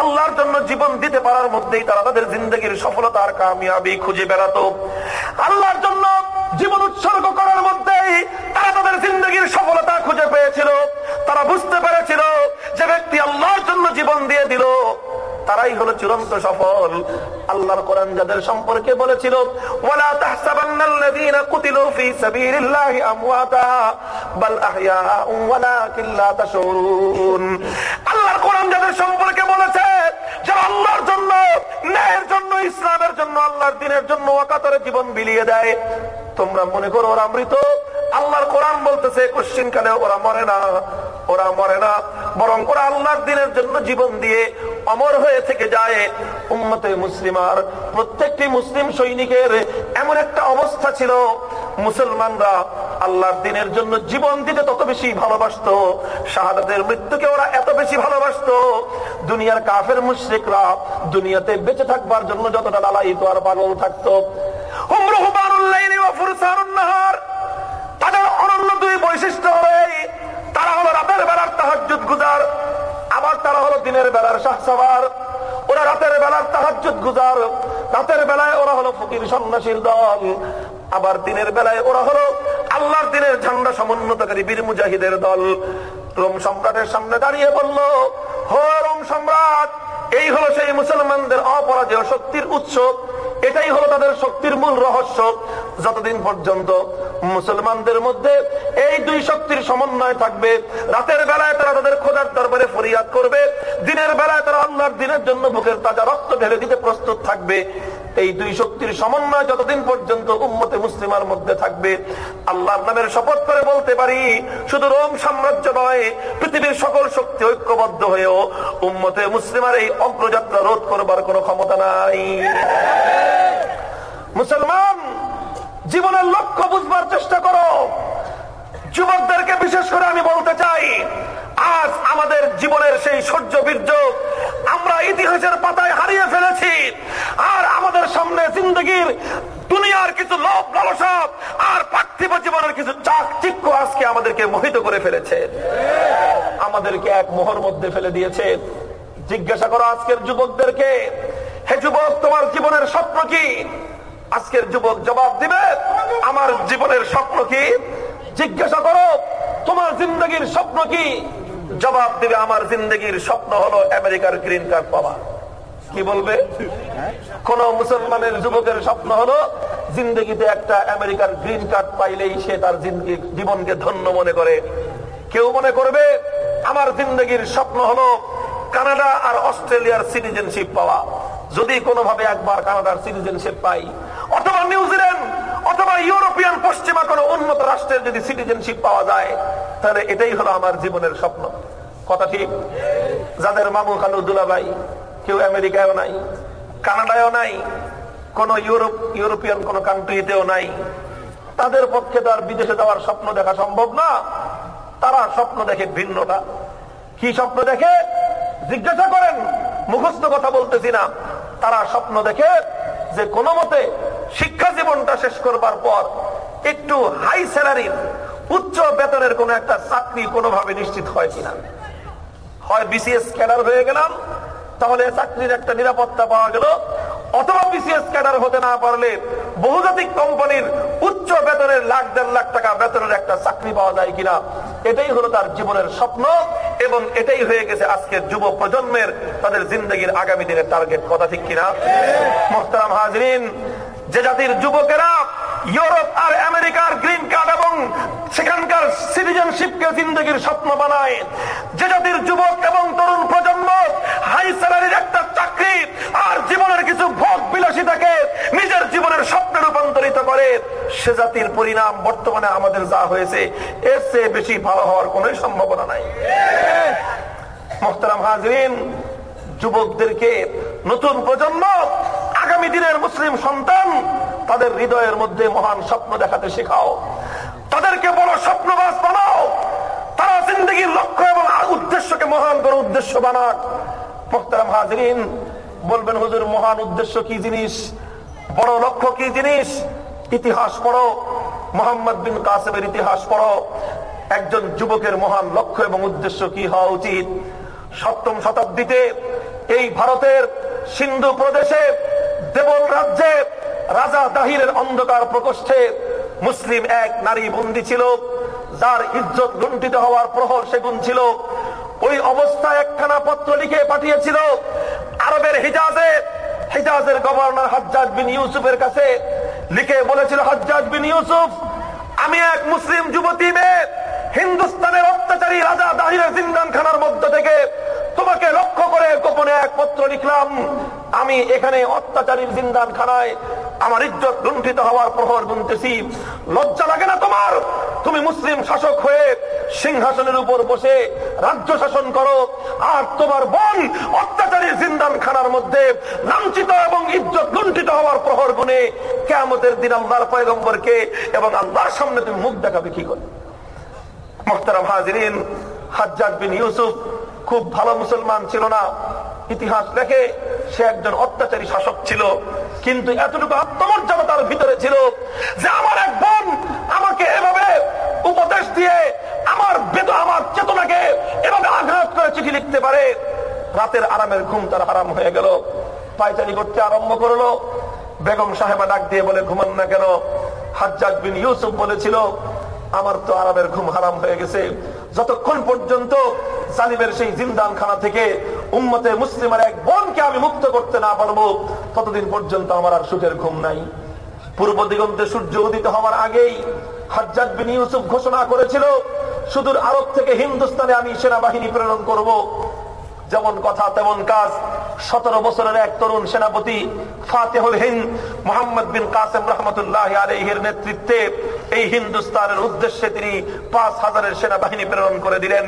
আল্লাহর জন্য জীবন দিতে পারার মধ্যেই তারা তাদের জিন্দগির সফলতার কামিয়াবি খুঁজে বেড়াতো। আল্লাহর জন্য জীবন উৎসর্গ করার মধ্যেই তারা তাদের জিন্দগির সফলতা খুঁজে পেয়েছিল। তারা বুঝতে পেরেছিল যে ব্যক্তি আল্লাহর জন্য জীবন দিয়ে দিল। তারাই হলো চূড়ান্ত সফল। আল্লাহর কোরআন যাদের সম্পর্কে বলেছিল, ওয়ালা কুতিলু আমওয়াতা, বাল আহইয়াউম ওয়ালাকিন লা তাশউরুন। আল্লাহর কোরআন যাদের সম্পর্কে বলেছে, যারা আল্লাহর জন্য, ন্যায়ের জন্য, ইসলামের জন্য, আল্লাহর দিনের জন্য ওয়াকাতরে জীবন বিলিয়ে দেয়। তোমরা মনে করো ওরা মৃত আল্লাহর কোরআন বলতেছে কালে ওরা মরে না। ওরা মরে না। বরং ওরা আল্লাহর দিনের জন্য জীবন দিয়ে অমর হয়ে থেকে যায়। উম্মতে মুসলিমার প্রত্যেকটি মুসলিম সৈনিকের এমন একটা অবস্থা ছিল। মুসলমানরা আল্লাহর দিনের জন্য জীবন দিতে তত বেশি ভালোবাসত। শাহাদাতের মৃত্যুকে ওরা এত বেশি ভালোবাসত। দুনিয়ার কাফের মুশ্রিকরা দুনিয়াতে বেঁচে থাকবার জন্য যতটা লালায়িত আর পাগল থাকতো। তাদের অনন্য দুই বৈশিষ্ট্য হবে তারা হলো রাতের বেলার তাহাজ্জুদ গুজার, আবার তারা হলো দিনের বেলার শাহসাবার ওরা রাতের বেলার তাহাজ্জুদ গুজার, রাতের বেলায় ওরা হলো ফকির সন্ন্যাসীর দল, আবার দিনের বেলায় ওরা হলো আল্লাহর দিনের ঝান্ডা সমুন্নতকারী বীর মুজাহিদের দল। রোম সম্রাটের সামনে দাঁড়িয়ে বলল, হো রোম সম্রাট, এই হলো সেই মুসলমানদের অপরাজয় শক্তির উৎস, এটাই হলো তাদের শক্তির মূল রহস্য। যতদিন পর্যন্ত মুসলমানদের মধ্যে এই দুই শক্তির সমন্বয় থাকবে, রাতের বেলায় তারা তাদের খোদার দরবারে ফরিয়াদ করবে, দিনের বেলায় তারা আল্লাহর দিনের জন্য বুকের তাজা রক্ত ঢেলে দিতে প্রস্তুত থাকবে। এই দুই শক্তির সমন্বয় যতদিন পর্যন্ত উম্মতে মুসলিমার মধ্যে থাকবে, আল্লাহর নামের শপথ করে বলতে পারি, শুধু রোম সাম্রাজ্য নয়, পৃথিবীর সকল শক্তি ঐক্যবদ্ধ হয়েও উম্মতে মুসলিমার এই অগ্রযাত্রা রোধ করবার কোনো ক্ষমতা নাই। মুসলমান জীবনের লক্ষ্য বুঝবার চেষ্টা করো। যুবকদেরকে বিশেষ করে আমি বলতে চাই, আজ আমাদের জীবনের সেই সূর্য বীর্য আমরা ইতিহাসের পাতায় হারিয়ে ফেলেছি। আর আমাদের সামনে জিন্দগির দুনিয়ার কিছু লোভ, লালসা আর পার্থিব জীবনের কিছু চাকচিক্য আজকে আমাদেরকে মোহিত করে ফেলেছে। আমাদেরকে এক মোহর মধ্যে ফেলে দিয়েছে। জিজ্ঞাসা করো আজকের যুবকদেরকে, হে যুবক, তোমার জীবনের স্বপ্ন কি? আজকের যুবক জবাব দিবে, আমার জীবনের স্বপ্ন কি? জিজ্ঞাসা করো, তোমার জিন্দগির স্বপ্ন কি? জবাব দিবে, আমার জিন্দগির স্বপ্ন হলো আমেরিকার গ্রিন কার্ড পাওয়া। কি বলবে? কোন মুসলমানের যুবকের স্বপ্ন হলো, জিন্দগিতে একটা আমেরিকার গ্রিন কার্ড পাইলেই সে তার জীবনকে ধন্য মনে করে। কেউ মনে করবে, আমার জিন্দগির স্বপ্ন হলো কানাডা আর অস্ট্রেলিয়ার সিটিজেনশিপ পাওয়া। যদি কোনোভাবে একবার কানাডার সিটিজেনশিপ পাই, অথবা নিউজিল্যান্ড অথবা ইউরোপিয়ান পশ্চিমা কোন উন্নত রাষ্ট্রের যদি সিটিজেনশিপ পাওয়া যায়, তাহলে এটাই হলো আমার জীবনের স্বপ্ন। কথা ঠিক? যাদের মামু খালু দুলাভাই, কেউ আমেরিকায়ও নাই, কানাডায়ও নাই, কোন ইউরোপ, ইউরোপিয়ান কোন কান্ট্রিতেও নাই, তাদের পক্ষে তো আর বিদেশে যাওয়ার স্বপ্ন দেখা সম্ভব না। তারা স্বপ্ন দেখে ভিন্নটা কি স্বপ্ন দেখে? জিজ্ঞাসা করেন মুখস্থ কথা বলতেছি না। তারা স্বপ্ন দেখে যে কোনো মতে শিক্ষা জীবনটা শেষ করবার পর একটু হাই স্যালারির উচ্চ বেতনের কোন একটা চাকরি কোনোভাবে নিশ্চিত হয় কিনা। হয় বিসিএস ক্যাডার হয়ে গেলাম তাহলে চাকরির একটা নিরাপত্তা পাওয়া গেল। অথবা বিসিএস ক্যাডার হতে না পারলে বহুজাতিক কোম্পানির উচ্চ বেতনের লাখ দেড় লাখ টাকা বেতনের একটা চাকরি পাওয়া যায় কিনা, এটাই হলো তার জীবনের স্বপ্ন এবং এটাই হয়ে গেছে আজকে যুব প্রজন্মের তাদের জিন্দগির আগামী দিনের টার্গেট কথা ঠিক কিনা। মোহতারাম হাজরিন যে জাতির যুবকেরা ইউরোপ আর আমেরিকার গ্রিন কার্ড এবং সেখানকার সিটিজেনশিপকে জিন্দগির স্বপ্ন বানায়। যে জাতির যুবক এবং তরুণ প্রজন্ম হাই স্যালারির একটা চাকরি আর জীবনের কিছু ভোগ বিলাসিতাকে নিজের জীবনের স্বপ্নে রূপান্তরিত করে, সে জাতির পরিণাম বর্তমানে আমাদের যা হয়েছে, এর চেয়ে বেশি ভালো হওয়ার কোন সম্ভাবনা নাই। মোহতারাম হাজরিন, যুবকদেরকে নতুন প্রজন্ম আগামী দিনের মুসলিম সন্তান তাদের হৃদয়ের মধ্যে মহান স্বপ্ন দেখাতে শেখাও। তাদেরকে বড় স্বপ্নবাস বানাও। তারা জিন্দগির লক্ষ্য এবং উদ্দেশ্যকে মহান করে উদ্দেশ্য বানাক। মোখতারাম হাজরিন, বলবেন হুজুর, মহান উদ্দেশ্য কি জিনিস? বড় লক্ষ্য কি জিনিস? ইতিহাস পড়ো। মোহাম্মদ বিন কাসেমের ইতিহাস পড়ো। একজন যুবকের মহান লক্ষ্য এবং উদ্দেশ্য কি হওয়া উচিত? সপ্তম শতাব্দীতে এই ভারতের সিন্ধু প্রদেশে, দেবল রাজ্যে, রাজা দাহিরের অন্ধকার প্রকোষ্ঠে মুসলিম এক নারী বন্দী ছিল, যার ইজ্জত লুণ্ঠিত হওয়ার প্রহর সেগুন ছিল। ওই অবস্থায় একখানা পত্র লিখে পাঠিয়েছিল আরবের হিজাজে। হিজাজের গভর্নর হজ্জাজ বিন ইউসুফের কাছে লিখে বলেছিল, হজ্জাজ বিন ইউসুফ, আমি এক মুসলিম যুবতী মেয়ে, হিন্দুস্তানের অত্যাচারী রাজা দাহিরের জিন্দান খানার মধ্য থেকে তোমাকে লক্ষ্য করে গোপনে এক পত্র লিখলাম। আমি এখানে অত্যাচারীর জিন্দান খানায় আমার ইজ্জত লুণ্ঠিত হওয়ার প্রহর গুনতেছি। লজ্জা লাগে না তোমার? তুমি মুসলিম শাসক হয়ে সিংহাসনের উপর বসে রাজ্য শাসন করো, আর তোমার বোন অত্যাচারীর জিন্দান খানার মধ্যে লাঞ্ছিত এবং ইজ্জত লুণ্ঠিত হওয়ার প্রহর গুনে কেমতের দিন আল্লাহর পয়গম্বরকে এবং আল্লাহর সামনে তুমি মুখ দেখাবে কি করে? মোহতারাম হাজরিন, হাজ্জাজ বিন ইউসুফ খুব ভালো মুসলমান ছিল না। ইতিহাস লেখে সে একজন অত্যাচারী শাসক ছিল। কিন্তু এতটুকু আত্মমর্যাদা তার ভিতরে ছিল যে আমার এক বোন আমাকে এভাবে উপদেশ দিয়ে আমার বেদ, আমার চেতনাকে এভাবে আঘাত করে চিঠি লিখতে পারে। রাতের আরামের ঘুম তার হারাম হয়ে গেল। পাইচারি করতে আরম্ভ করল। বেগম সাহেবা ডাক দিয়ে বলে, ঘুমান না কেন? হাজ্জাজ বিন ইউসুফ বলেছিল, আমার তো আরামের ঘুম হারাম হয়ে গেছে। যতক্ষণ পর্যন্ত সালিমের সেই জিন্দান খানা থেকে উম্মতে মুসলিমের এক বনকে আমি মুক্ত করতে না পারব, ততদিন পর্যন্ত আমার আর সুখের ঘুম নাই পূর্ব দিগন্তে সূর্য উদিত হওয়ার আগেই হাজ্জাদ বিন ইউসুফ ঘোষণা করেছিল, সুদূর আরব থেকে হিন্দুস্তানে আমি সেনাবাহিনী প্রেরণ করব। যেমন কথা, তেমন কাজ। সতেরো বছরের এক তরুণ সেনাপতি ফাতেহুল মোহাম্মদ বিন কাসেম রহমতুল্লাহ আলহের নেতৃত্বে এই হিন্দুস্তানের উদ্দেশ্যে তিনি পাঁচ হাজারের সেনাবাহিনী প্রেরণ করে দিলেন।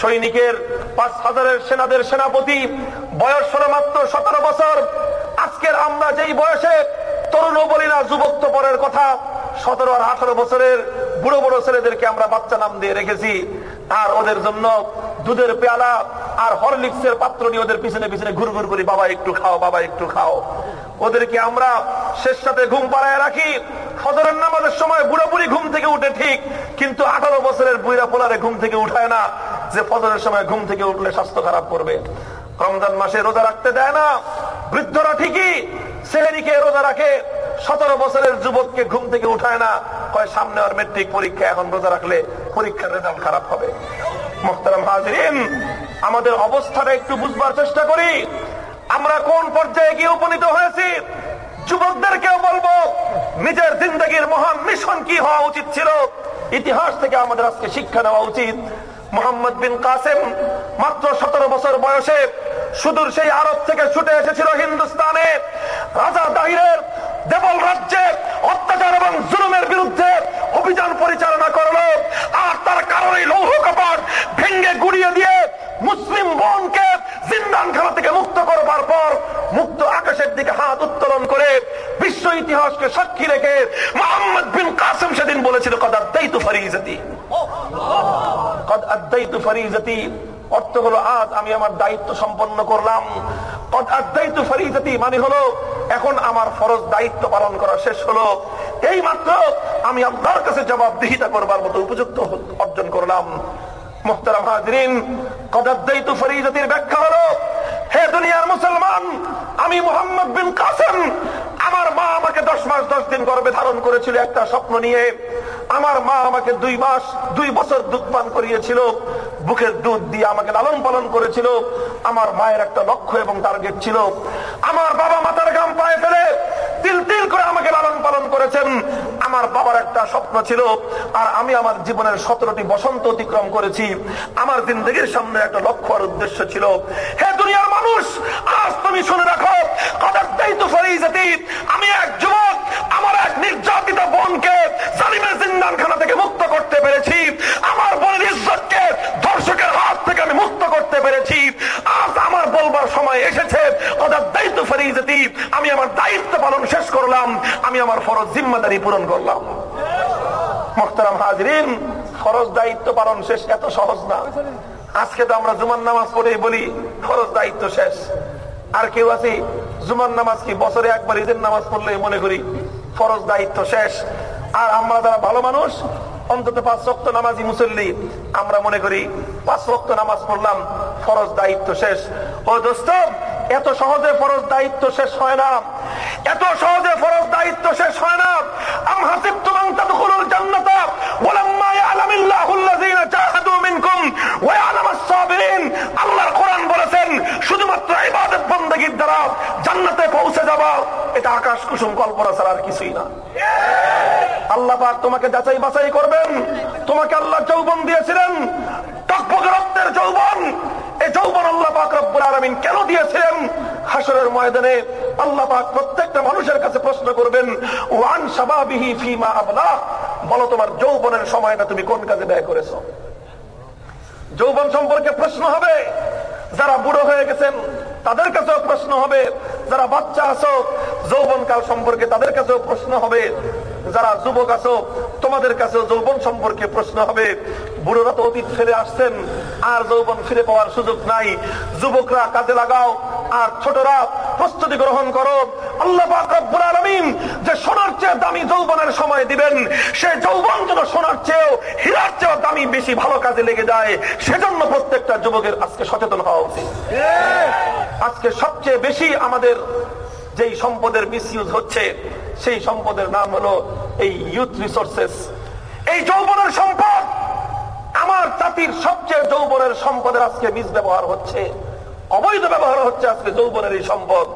সৈনিকের পাঁচ হাজারের সেনাদের সেনাপতি বয়স হল মাত্র সতেরো বছর। আজকের আমরা যেই বয়সে তরুণ বলি না যুবক তো পরের কথা, সতেরো আর আঠারো বছরের বুড়ো বুড়ো ছেলেদেরকে আমরা বাচ্চা নাম দিয়ে রেখেছি। আর ওদের জন্য দুধের পেয়ালা আর হরলিক্সের পাত্র নিয়ে ওদের পিছনে পিছনে ঘুর ঘুর করি, বাবা, একটু খাও, বাবা, একটু খাও। ওদেরকে আমরা শেষ সাথে ঘুম পাড়ায় রাখি। ফজরের নামাজের সময় বুড়ো ঘুম থেকে উঠে ঠিক, কিন্তু আঠারো বছরের বুড়া পোলারে ঘুম থেকে উঠায় না যে ফজরের সময় ঘুম থেকে উঠলে স্বাস্থ্য খারাপ করবে। রমজান মাসে রোজা রাখতে দেয় না। বৃদ্ধরা ঠিকই সেহেরিকে রোজা রাখে। সতেরো বছরের যুবককে ঘুম থেকে উঠায় না। কয়, সামনে আর মেট্রিক পরীক্ষা, এখন রোজা রাখলে পরীক্ষার রেজাল্ট খারাপ হবে। মোখতারাম হাজরিন আমাদের অবস্থাটা একটু বুঝবার চেষ্টা করি। আমরা কোন পর্যায়ে গিয়ে উপনীত হয়েছি? যুবকদেরকেও বলব, নিজের জিন্দগির মহান মিশন কি হওয়া উচিত ছিল? ইতিহাস থেকে আমাদের আজকে শিক্ষা নেওয়া উচিত। মোহাম্মদ বিন কাসেম মাত্র সতেরো বছর বয়সে সুদূর সেই আরব থেকে ছুটে এসেছিল হিন্দুস্তানে। রাজা দাহিরের দেবল রাজ্যে অত্যাচার এবং জুলুমের বিরুদ্ধে অভিযান পরিচালনা করল। আর তার কারণে লৌহ কপাট ভেঙ্গে গুড়িয়ে দিয়ে মুসলিম বোনকে জিন্দানখানা থেকে মুক্ত করবার পর মুক্ত আকাশের দিকে হাত উত্তোলন করে বিশ্ব ইতিহাসকে সাক্ষী রেখে মোহাম্মদ বিন কাসেম সেদিন বলেছিল কদার দেইতু ফরিজতি। কদ আদাইতু ফরিজতি অর্থ হলো, আজ আমি আমার দায়িত্ব সম্পন্ন করলাম। কদ আদাইতু মানে হলো, এখন আমার ফরজ দায়িত্ব পালন করা শেষ হলো। এই মাত্র আমি আল্লাহর কাছে জবাবদিহিতা করবার মতো উপযুক্ত অর্জন করলাম। মোহতারাম হাজরিন কদাদ্দাইতু ফরিজতির ব্যাখ্যা হলো হে দুনিয়ার মুসলমান আমি মোহাম্মদ বিন কাসেম আমার মা আমাকে দশ মাস, দশ দিন গর্বে ধারণ করেছিল একটা স্বপ্ন নিয়ে। আমার মা আমাকে দুই মাস, দুই বছর দুধ পান করিয়েছিল। বুকের দুধ দিয়ে আমাকে লালন পালন করেছিল। আমার মায়ের একটা লক্ষ্য এবং টার্গেট ছিল। আমার বাবা মাতার গাম পায়ে ফেলে তিল তিল করে আমাকে লালন পালন করেছেন। আমার বাবার একটা স্বপ্ন ছিল। আর আমি আমার জীবনের সতেরোটি বসন্ত অতিক্রম করেছি। আমার জিন্দগির সামনে একটা লক্ষ্য আর উদ্দেশ্য ছিল। হে দুনিয়ার মানুষ, আজ তুমি শুনে রাখো কদার্দাই তো ফরিজাতি আমি এক যুবক, আমার এক নির্যাতিত বোনকে জালিমের জিন্দানখানা থেকে মুক্ত করতে পেরেছি। আমার বোনের ইজ্জতকে দর্শকের হাত থেকে আমি মুক্ত করতে পেরেছি। আজ আমার বলবার সময় এসেছে। কদার্দাই তো ফরিজাতি, আমি আমার দায়িত্ব পালন শেষ করলাম। আমি আমার ফরজ জিম্মাদারি পূরণ করলাম। মোখতারাম হাজরিন, ফরজ দায়িত্ব পালন শেষ এত সহজ না। আজকে তো আমরা জুমান নামাজ পড়েই বলি, ফরজ দায়িত্ব শেষ। আর কেউ আছে জুমান নামাজ কি বছরে একবার ঈদের নামাজ পড়লে মনে করি ফরজ দায়িত্ব শেষ। আর আমরা যারা ভালো মানুষ, অন্তত পাঁচ রক্ত নামাজি মুসল্লি, আমরা মনে করি পাঁচ রক্ত নামাজ পড়লাম, ফরজ দায়িত্ব শেষ। ও দোস্ত, এত সহজে ফরজ দায়িত্ব শেষ হয় না। এত সহজে ফরজ দায়িত্ব শেষ হয় না। আম হাসিবতুম আন তাদখুলুল জান্নাতা ওয়ালাম্মা ইয়ালামিল্লাহুল্লাযীনা জাহাদু আল্লাহর কোরআন বলেছেন, শুধুমাত্র ইবাদত বন্দীর দ্বারা জান্নাতে পৌঁছে যাবা, এটা আকাশ কুসুম কল্পনা ছাড়া আর কিছুই না। আল্লাহ পাক তোমাকে যাচাই বাছাই করবেন, তোমাকে আল্লাহ যৌবন দিয়েছিলেন টকপক যৌবন, এই যৌবন আল্লাহ পাক রব্বুল আলমিন কেন দিয়েছিলেন? হাসরের ময়দানে আল্লাহ পাক প্রত্যেকটা মানুষের কাছে প্রশ্ন করবেন ওয়ান সাবাবিহি ফিমা আবলা বলো তোমার যৌবনের সময়টা তুমি কোন কাজে ব্যয় করেছ? যৌবন সম্পর্কে প্রশ্ন হবে। যারা বুড়ো হয়ে গেছেন, তাদের কাছেও প্রশ্ন হবে। যারা বাচ্চা আসো যৌবন কাল সম্পর্কে তাদের কাছেও প্রশ্ন হবে। যারা যুবক আছো, তোমাদের কাছেও যৌবন সম্পর্কে প্রশ্ন হবে। বুড়োরা তো অতীত ফিরে আসছেন, আর যৌবন ফিরে পাওয়ার সুযোগ নাই। যুবকরা কাজে লাগাও, আর ছোটরা প্রস্তুতি গ্রহণ করো। আল্লাহ রব্বুল আলামিন যে সোনার চেয়ে দামি যৌবনের সময় দিবেন, সে যৌবন যেন সোনার চেয়েও, হীরার চেয়েও দামি বেশি ভালো কাজে লেগে যায়। সেজন্য প্রত্যেকটা যুবকের আজকে সচেতন হওয়া উচিত। আজকে সবচেয়ে বেশি আমাদের যেই সম্পদের মিসইউজ হচ্ছে সেই সম্পদের নাম হলো এই ইউথ রিসোর্সেস এই যৌবনের সম্পদ! আমার জাতির সবচেয়ে যৌবনের সম্পদের আজকে মিস ব্যবহার হচ্ছে। অবৈধ ব্যবহার হচ্ছে আজকে যৌবনের এই সম্পদ।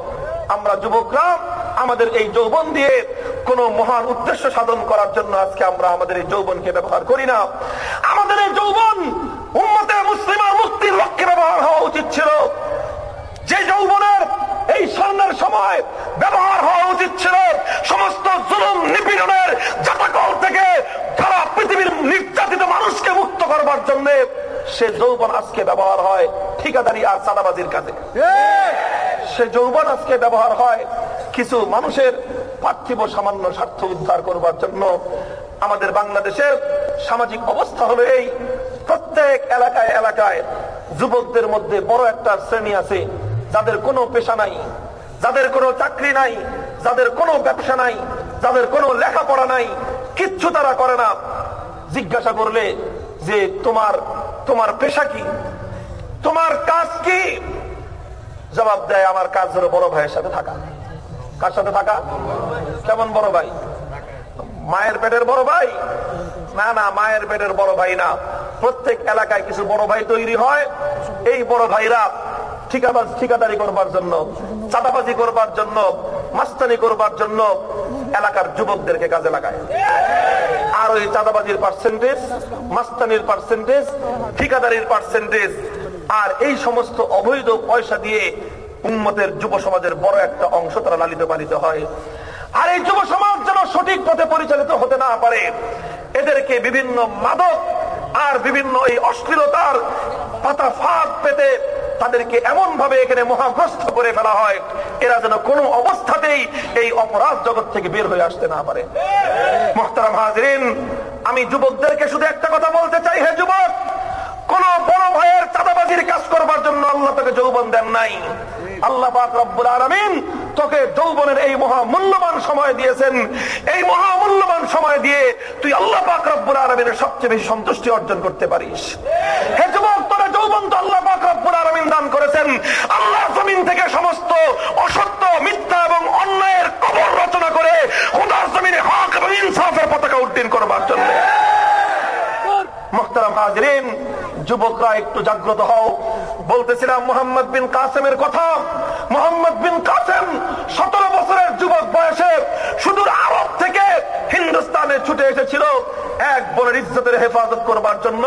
আমরা যুবকরা, আমাদের এই যৌবন দিয়ে কোন মহান উদ্দেশ্য সাধন করার জন্য আজকে আমরা আমাদের এই যৌবনকে ব্যবহার করি না। আমাদের এই যৌবন উম্মতে মুসলিমার মুক্তির লক্ষ্যে ব্যবহার হওয়া উচিত ছিল। যে যৌবনের এই স্বর্ণের সময় ব্যবহার হওয়া উচিত ছিল। সমস্ত জুলুম নিপীড়নের জাতাকল থেকে সারা পৃথিবীর নির্যাতিত মানুষকে মুক্ত করবার জন্য সে যৌবন আজকে ব্যবহার হয় ঠিকাদারি আর চাঁদাবাজির কাজে। সে যৌবন আজকে ব্যবহার হয় কিছু মানুষের পার্থিব সামান্য স্বার্থ উদ্ধার করবার জন্য। আমাদের বাংলাদেশের সামাজিক অবস্থা হলো এই। প্রত্যেক এলাকায় এলাকায় যুবকদের মধ্যে বড় একটা শ্রেণি আছে। যাদের কোনো পেশা নাই, যাদের কোনো চাকরি নাই, যাদের কোনো ব্যবসা নাই, যাদের কোনো লেখাপড়া নাই, কিচ্ছু তারা করে না। জিজ্ঞাসা করলে যে, তোমার তোমার পেশা কি? তোমার কাজ কি? জবাব দেয়, আমার কাজ হলো বড় ভাইয়ের সাথে থাকা। কার সাথে থাকা? কেমন বড় ভাই? মায়ের পেটের বড় ভাই? না না, মায়ের পেটের বড় ভাই না। প্রত্যেক এলাকায় কিছু বড় ভাই তৈরি হয়। এই বড় ভাইরা ঠিকাবাজ ঠিকাদারি করবার জন্য, চাঁদাবাজি করবার জন্য, মাস্তানি করবার জন্য এলাকার যুবকদেরকে কাজে লাগায়। আর ওই চাঁদাবাজির পার্সেন্টেজ মাস্তানির পার্সেন্টেজ ঠিকাদারির পার্সেন্টেজ আর এই সমস্ত অবৈধ পয়সা দিয়ে উন্মতের যুব সমাজের বড় একটা অংশ তারা লালিত পালিত হয়। আর এই যুব সমাজ যেন সঠিক পথে পরিচালিত হতে না পারে, এদেরকে বিভিন্ন মাদক আর বিভিন্ন এই অশ্লীলতার পাতা ফাঁক পেতে তাদেরকে এমন ভাবে এখানে মহাগ্রস্ত করে ফেলা হয়, এরা যেন কোনো অবস্থাতেই এই অপরাধ জগৎ থেকে বের হয়ে আসতে না পারে। মোহতারাম হাজরিন, আমি যুবকদেরকে শুধু একটা কথা বলতে চাই, হে যুবক, কোন বড় ভাইয়ের চাঁদাবাজির কাজ করবার জন্য আল্লাহ তোকে যৌবন দেন নাই। আল্লাহ পাক তোকে যৌবনের এই মহা মূল্যবান সময় দিয়েছেন। এই মহা মূল্যবান সময় দিয়ে তুই আল্লাহ পাক রব্বুল আলামিনের সবচেয়ে বেশি সন্তুষ্টি অর্জন করতে পারিস। হে যুবক তোরা আল্লাহ পাক রব্বুল আলামিন দান করেছেন। আল্লাহ জমিন থেকে সমস্ত অসত্য মিথ্যা এবং অন্যায়ের কবর রচনা করে খোদার জমিনে হক এবং ইনসাফের পতাকা উড্ডীন করবার জন্য। হাজরিন যুবকরা একটু জাগ্রত হও। বলতেছিলাম মোহাম্মদ বিন কাসেমের কথা। মোহাম্মদ বিন কাসেম সতেরো বছরের যুবক বয়সে সুদূর আরব থেকে হিন্দুস্তানে ছুটে এসেছিল এক বোনের ইজ্জতের হেফাজত করবার জন্য।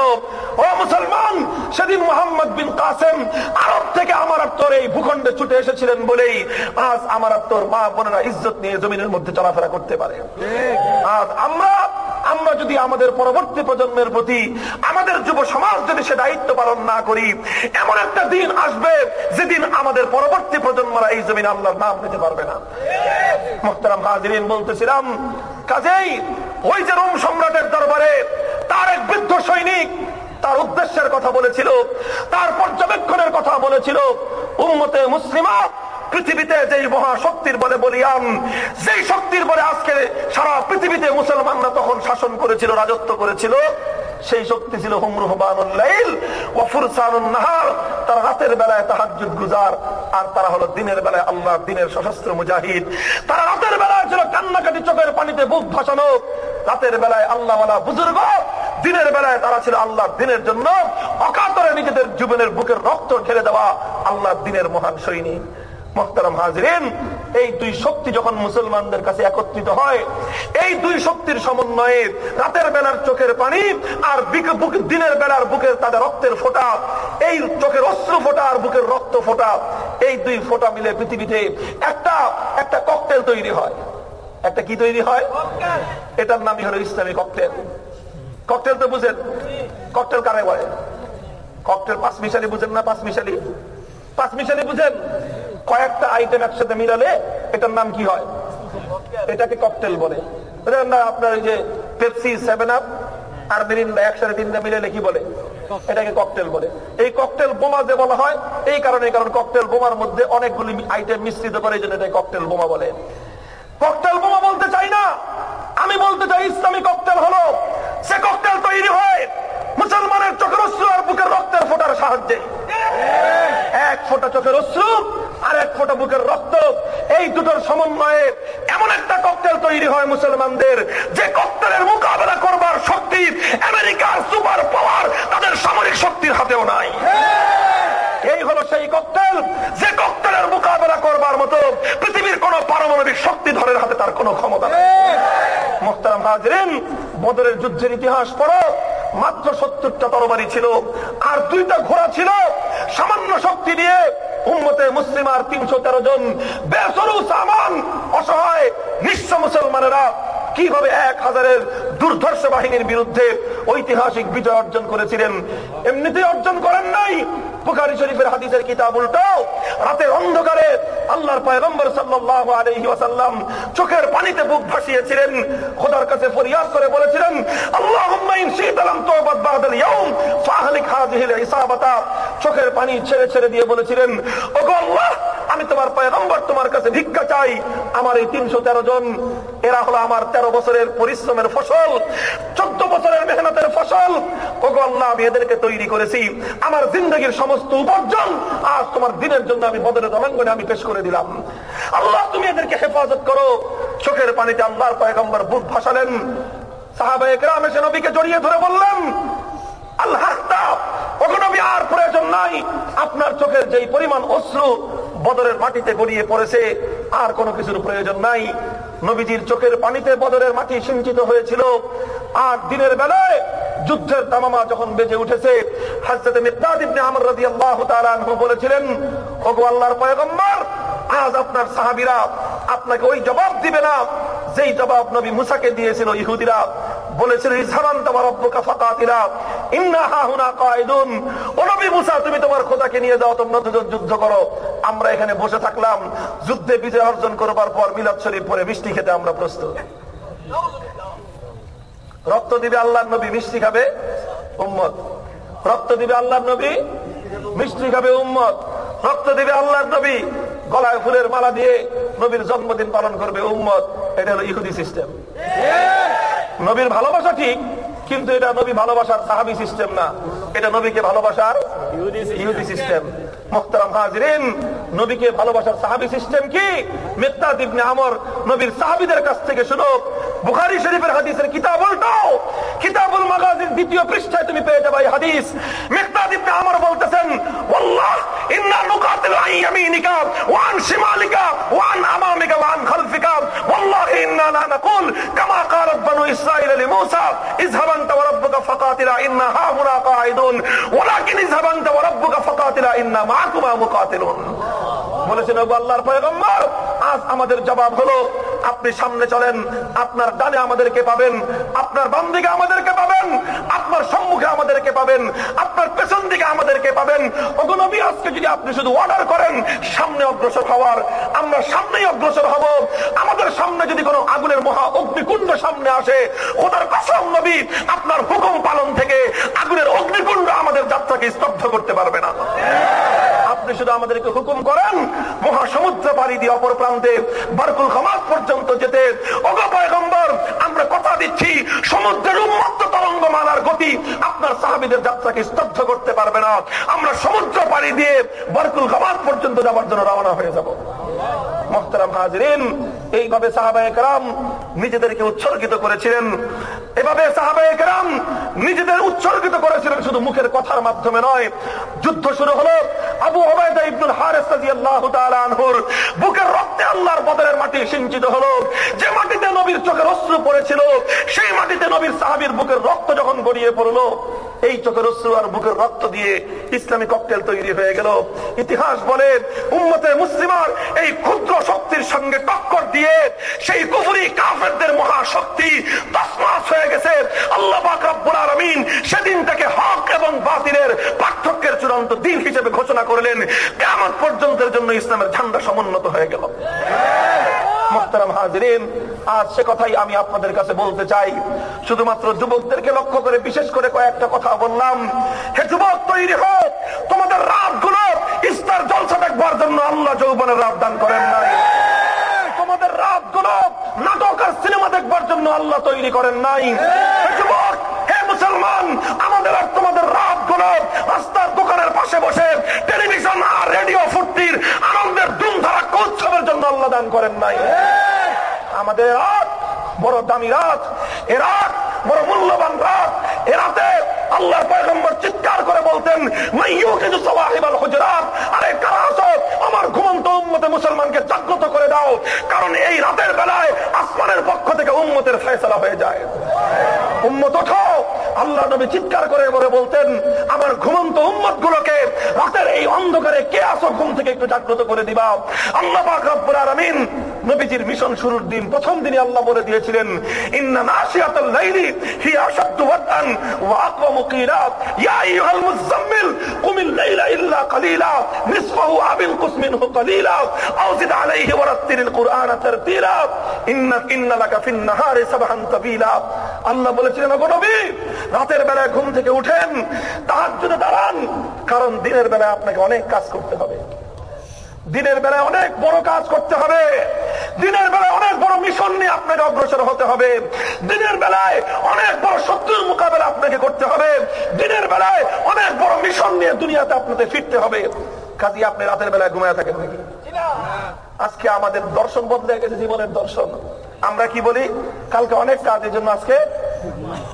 ও মুসলমান সেদিন মোহাম্মদ বিন কাসেম আরব থেকে আমার আত্মর এই ভূখণ্ডে ছুটে এসেছিলেন বলেই আজ আমার আত্মর মা বোনেরা ইজ্জত নিয়ে জমিনের মধ্যে চলাফেরা করতে পারে। আজ আমরা আমরা যদি আমাদের পরবর্তী প্রজন্মের প্রতি, আমাদের যুব সমাজ যদি সে দায়িত্ব পালন না করি, এমন একটা দিন আসবে যেদিন আমাদের পরবর্তী প্রজন্মরা এই জমিন আল্লাহর নাম নিতে পারবে না। মোহতারাম হাজিরিন, বলতেছিলাম, কাজেই ওই যে রোম সম্রাটের দরবারে তার এক বৃদ্ধ সৈনিক তার উদ্দেশ্যের কথা বলেছিল, তার পর্যবেক্ষণের কথা বলেছিল, উম্মতে মুসলিমা পৃথিবীতে যেই মহাশক্তির বলে বলিয়াম, যেই শক্তির বলে আজকে সারা পৃথিবীতে মুসলমানরা তখন শাসন করেছিল, রাজত্ব করেছিল, সেই শক্তি ছিল তারা বেলায় ছিল কান্নাকাটি চোখের পানিতে রাতের বেলায় বুজুর্গ, দিনের বেলায় তারা ছিল আল্লাহ দিনের জন্য অকাতরে নিজেদের জীবনের বুকের রক্ত ঢেলে দেওয়া আল্লাহ দিনের মহান সৈনিক। এই দুই শক্তি যখন মুসলমানদের কাছে একত্রিত হয়, এই দুই শক্তির সমন্বয়ে রাতের বেলার চোখের বেলার বুকের রক্তের ফোটা, এই চোখের অস্ত্র আর বুকের রক্ত ফোটা মিলে পৃথিবীতে একটা একটা ককটেল তৈরি হয়। একটা কি তৈরি হয়? এটার নামই হলো ইসলামী ককটেল ককটেল তো বুঝেন? ককটেল কারে বলে? ককটেল পাঁচ মিশালি বুঝেন না পাঁচ মিশালি? পাঁচ মিশালি বুঝেন? কয়েকটা আইটেম একসাথে মিলালে এটার নাম কি হয়? এটাকে ককটেল বলে। আপনার ওই যে পেপসি সেভেন আপ আর মিরিন্ডা একসাথে তিনটা মিলালে কি বলে? এটাকে ককটেল বলে। এই ককটেল বোমা যে বলা হয়, এই কারণে, কারণ ককটেল বোমার মধ্যে অনেকগুলি আইটেম মিশ্রিত করে, এই জন্য এটা ককটেল বোমা বলে। ককটেল বোমা বলতে চাই না। আমি বলতে চাই, ইসলামী ককটেল হলো, সে ককটেল তৈরি হয় মুসলমানের চোখের অশ্রু আর বুকের রক্তের ফোটার সাহায্যে। এক ফোটা চোখের অশ্রু আর এক ফোটা বুকের রক্ত। এই দুটোর সমন্বয়ে এমন একটা ককটেল তৈরি হয় মুসলমানদের। যে ককটেলের মোকাবেলা করবার শক্তি আমেরিকার সুপার পাওয়ার তাদের সামরিক শক্তির হাতেও নাই। এই হলো সেই ককটেল যে ককটেলের মোকাবেলা করবার মতো পৃথিবীর কোন পারমাণবিক শক্তিধরের হাতে তার কোন ক্ষমতা নেই। মোহতারাম হাজরিন, বদরের যুদ্ধের ইতিহাস পড়ো। মাত্র সত্তরটা তরবারি ছিল, আর দুইটা ঘোড়া ছিল। সামান্য শক্তি দিয়ে উম্মতে মুসলিমার তিনশো তেরো জন বেসরু সামান অসহায় নিঃস্ব মুসলমানেরা কীভাবে এক হাজারের দুর্ধর্ষ বাহিনীর বিরুদ্ধে ঐতিহাসিক বিজয় অর্জন করেছিলেন এমনিতে অর্জন করেন নাই। বুখারী শরীফের হাদিসের কিতাব উল্টাও রাতের অন্ধকারে আল্লাহর পয়গম্বর সাল্লাল্লাহু আলাইহি ওয়াসাল্লাম চোখের পানিতে বুক ভাসিয়েছিলেন। খোদার কাছে ফরিয়াদ করে বলেছিলেন, আল্লাহুম্মা ইন শি'তা লাম তু'বাদ বা'দাল ইয়াউম, ফাহলিক হাযিহিল ইসাবাতা চোখের পানি ছেড়ে ছেড়ে দিয়ে বলেছিলেন, ওগো আল্লাহ, আমি তোমার পয়গম্বর তোমার কাছে ভিক্ষা চাই। আমার এই তিনশো তেরো জন, এরা হলো আমার তেরো বছরের পরিশ্রমের ফসল, চোদ্দ বছরের মেহনতের ফসল। ওগো আল্লাহ, আমি এদেরকে তৈরি করেছি। আমার জিন্দগির সমস্ত উপার্জন আজ তোমার দিনের জন্য আমি বদরের রণাঙ্গনে আমি পেশ করে দিলাম। আল্লাহ, তুমি এদেরকে হেফাজত করো। চোখের পানিতে আল্লাহর পয়গম্বর বুক ভাসালেন। জড়িয়ে ধরে আল্লাহ আর প্রয়োজন নাই। আপনার চোখের যেই পরিমাণ অশ্রু পড়েছে, আর কোনো কিছুর প্রয়োজন নাই। নবীজির চোখের পানিতে বদরের মাটি সিঞ্চিত হয়েছিল। আর দিনের বেলায় যুদ্ধের তামামা যখন বেজে উঠেছে, হাজরত মিকদাদ ইবনে আমর রাদিয়াল্লাহু তাআলা বলেছিলেন, ওগো আল্লাহর আজ আপনার সাহাবীরা আপনাকে ওই জবাব দিবে না, যেই জবাব নবী মুসাকে দিয়েছিল ইহুদিরা। বলেছিল তোমার যুদ্ধ করো। আমরা এখানে বসে থাকলাম। যুদ্ধে বিজয় অর্জন করবার পর মিলাদ শরীফ পরে মিষ্টি খেতে আমরা প্রস্তুত। রক্ত দিবে আল্লাহ নবী, মিষ্টি খাবে উম্মত। রক্ত দিবে আল্লাহ নবী, মিষ্টি খাবে উম্মত। রক্ত দিবে আল্লাহ নবী, গলায় ফুলের মালা দিয়ে নবীর জন্মদিন পালন করবে উম্মত। এটা হলো ইহুদি সিস্টেম। নবীর ভালোবাসা ঠিক, কিন্তু এটা নবী ভালোবাসার সাহাবি সিস্টেম না। এটা নবীকে ভালোবাসার ইহুদি সিস্টেম। নবীকে ভালোবাসার সাহাবি সিস্টেম কি? মেত্তাদ ইবনে আমর, নবীর সাহাবিদের কাছ থেকে শুনো বুখারি শরীফের হাদিসের কিতাব উল্টাও কিতাবুল মাগাজির দ্বিতীয় পৃষ্ঠায় তুমি পেয়ে যাবে হাদিস। মিকদাদ ইবনে আমর বলতেছেন, ওয়াল্লাহ, ইন্না নুকাতিল আন ইয়ামিনিকা ওয়া আন শিমালিকা ওয়া আন আমামিকা ওয়া আন খালফিকা। ওয়াল্লাহি ইন্না লা নাকুল, কামা ক্বালাত বনু ইসরাঈল লিমূসা ইযহাব আনতা ওয়া রাব্বুকা ফাকাতিলা ইন্না হাহুনা কাঈদুন। ওয়ালাকিন ইযহাব আনতা ওয়া রাব্বুকা ফাকাতিলা ইন্না মা'কুমা মুকাতিলুন। বলেছেন আল্লাহর পয়গম্বর, আজ আমাদের জবাব হলো আপনি সামনে চলেন, আপনার ডানে আমাদেরকে পাবেন, আপনার বাম দিকে আমাদেরকে পাবেন, আপনার সম্মুখে আমাদেরকে পাবেন, আপনার পেছন দিকে আমাদেরকে পাবেন। অগনবী আজকে যদি আপনি শুধু অর্ডার করেন, সামনে অগ্রসর হওয়ার, আমরা সামনেই অগ্রসর হব। আমাদের সামনে যদি কোনো আগুনের মহা অগ্নিকুণ্ড সামনে আসে ওদের কসম নবী, আপনার হুকুম পালন থেকে আগুনের অগ্নিকুণ্ড আমাদের যাত্রাকে স্তব্ধ করতে পারবে না। আপনি শুধু আমাদেরকে হুকুম করেন, মহাসমুদ্র পাড়ি দিয়ে অপর প্রান্তে বারকুল খামাজ পর্যন্ত যেতে অগপয়গম্বর আমরা কথা দিচ্ছি, সমুদ্রের উন্মত্ত তরঙ্গ মালার গতি আপনার সাহাবিদের যাত্রাকে স্তব্ধ করতে পারবে না। আমরা সমুদ্র পাড়ি দিয়ে বরকুল খামাজ পর্যন্ত যাওয়ার জন্য রওনা হয়ে যাব। মোহতারাম হাজরিন এইভাবে সাহাবায়ে কেরাম নিজেদেরকে উৎসর্গিত করেছিলেন। এভাবে সাহাবায়ে কেরাম নিজেদের উৎসর্গিত করেছিলেন শুধু মুখের কথার মাধ্যমে নয়। যুদ্ধ শুরু হলো। আবু ইবনুল বুকের রক্তে আল্লাহর মাটি সিঞ্চিত হলো। যে মাটিতে নবীর চোখের অশ্রু পড়েছিল, সেই মাটিতে নবীর বুকের রক্ত যখন গড়িয়ে পড়ল, এই চোখের অশ্রু আর বুকের রক্ত দিয়ে ইসলামী ককটেল তৈরি হয়ে গেল। ইতিহাস বলে, উম্মতে মুসলিমার এই ক্ষুদ্র শক্তির সঙ্গে টক্কর দিয়ে সেই কুফুরি কাফেরদের মহাশক্তি তসমাস হয়ে গেছে। আল্লাহ পাক রব্বুল আলামিন সেদিন থেকে হক এবং বাতিলের পার্থক্যের চূড়ান্ত দিন হিসেবে ঘোষণা করলেন। কিয়ামত পর্যন্তের জন্য ইসলামের ঝান্ডা সমুন্নত হয়ে গেল। আজ সে কথাই আমি আপনাদের কাছে বলতে চাই। শুধুমাত্র যুবকদেরকে লক্ষ্য করে, বিশেষ করে কয়েকটা কথা বললাম। হে যুবক, তৈরি হোক তোমাদের রাতগুলো ইস্তার জলসা দেখবার জন্য আল্লাহ যৌবনের রাত দান করেন নাই। তোমাদের রাতগুলো নাটক আর সিনেমা দেখবার জন্য আল্লাহ তৈরি করেন নাই। মুসলমান, আমাদের আর তোমাদের রাতগুলো রাস্তার দোকানের পাশে বসে টেলিভিশন আর রেডিও ফুর্তির আনন্দের উৎসবের জন্য আল্লাহ দান করেন নাই। আমাদের রাত বড় দামি রাত, এ রাত বড় মূল্যবান রাত, এ রাতে আল্লাহর পয়গম্বর চিৎকার করে বলতেন আমার ঘুমন্ত আসমানের পক্ষ থেকে হয়ে যায়। উম্মত আল্লাহ নবী চিৎকার করে বলে আমার ঘুমন্ত গুলোকে রাতের এই অন্ধকারে কে আসো ঘুম থেকে একটু জাগ্রত করে দিবা? আল্লাহ পাক নবীজির মিশন শুরুর দিন প্রথম দিনে আল্লাহ বলে দিয়েছিলেন, ইন্না লাইলি ওয়া ইয়া আইয়ুহাল মুযাম্মিল লাইলা ইল্লা নিসফাহু কুরআনা তারতিলা। ইন্না ইন্না লাকা ফিন নাহারি তাবিলা। আল্লাহ বলেছিলেন, ওগো নবী, রাতের বেলায় ঘুম থেকে উঠেন, তাহাজ্জুদে দাঁড়ান, কারণ দিনের বেলায় আপনাকে অনেক কাজ করতে হবে। দিনের বেলায় অনেক বড় কাজ করতে হবে। দিনের বেলায় অনেক বড় মিশন নিয়ে আপনাকে অগ্রসর হতে হবে। দিনের বেলায় অনেক বড় শত্রুর মোকাবেলা আপনাকে করতে হবে। দিনের বেলায় অনেক বড় মিশন নিয়ে দুনিয়াতে আপনাকে ফিরতে হবে। কাজী, আপনি রাতের বেলায় ঘুমায় থাকেন নাকি? আজকে আমাদের দর্শন বদলে গেছে জীবনের দর্শন। আমরা কি বলি? কালকে অনেক কাজ এই জন্য আজকে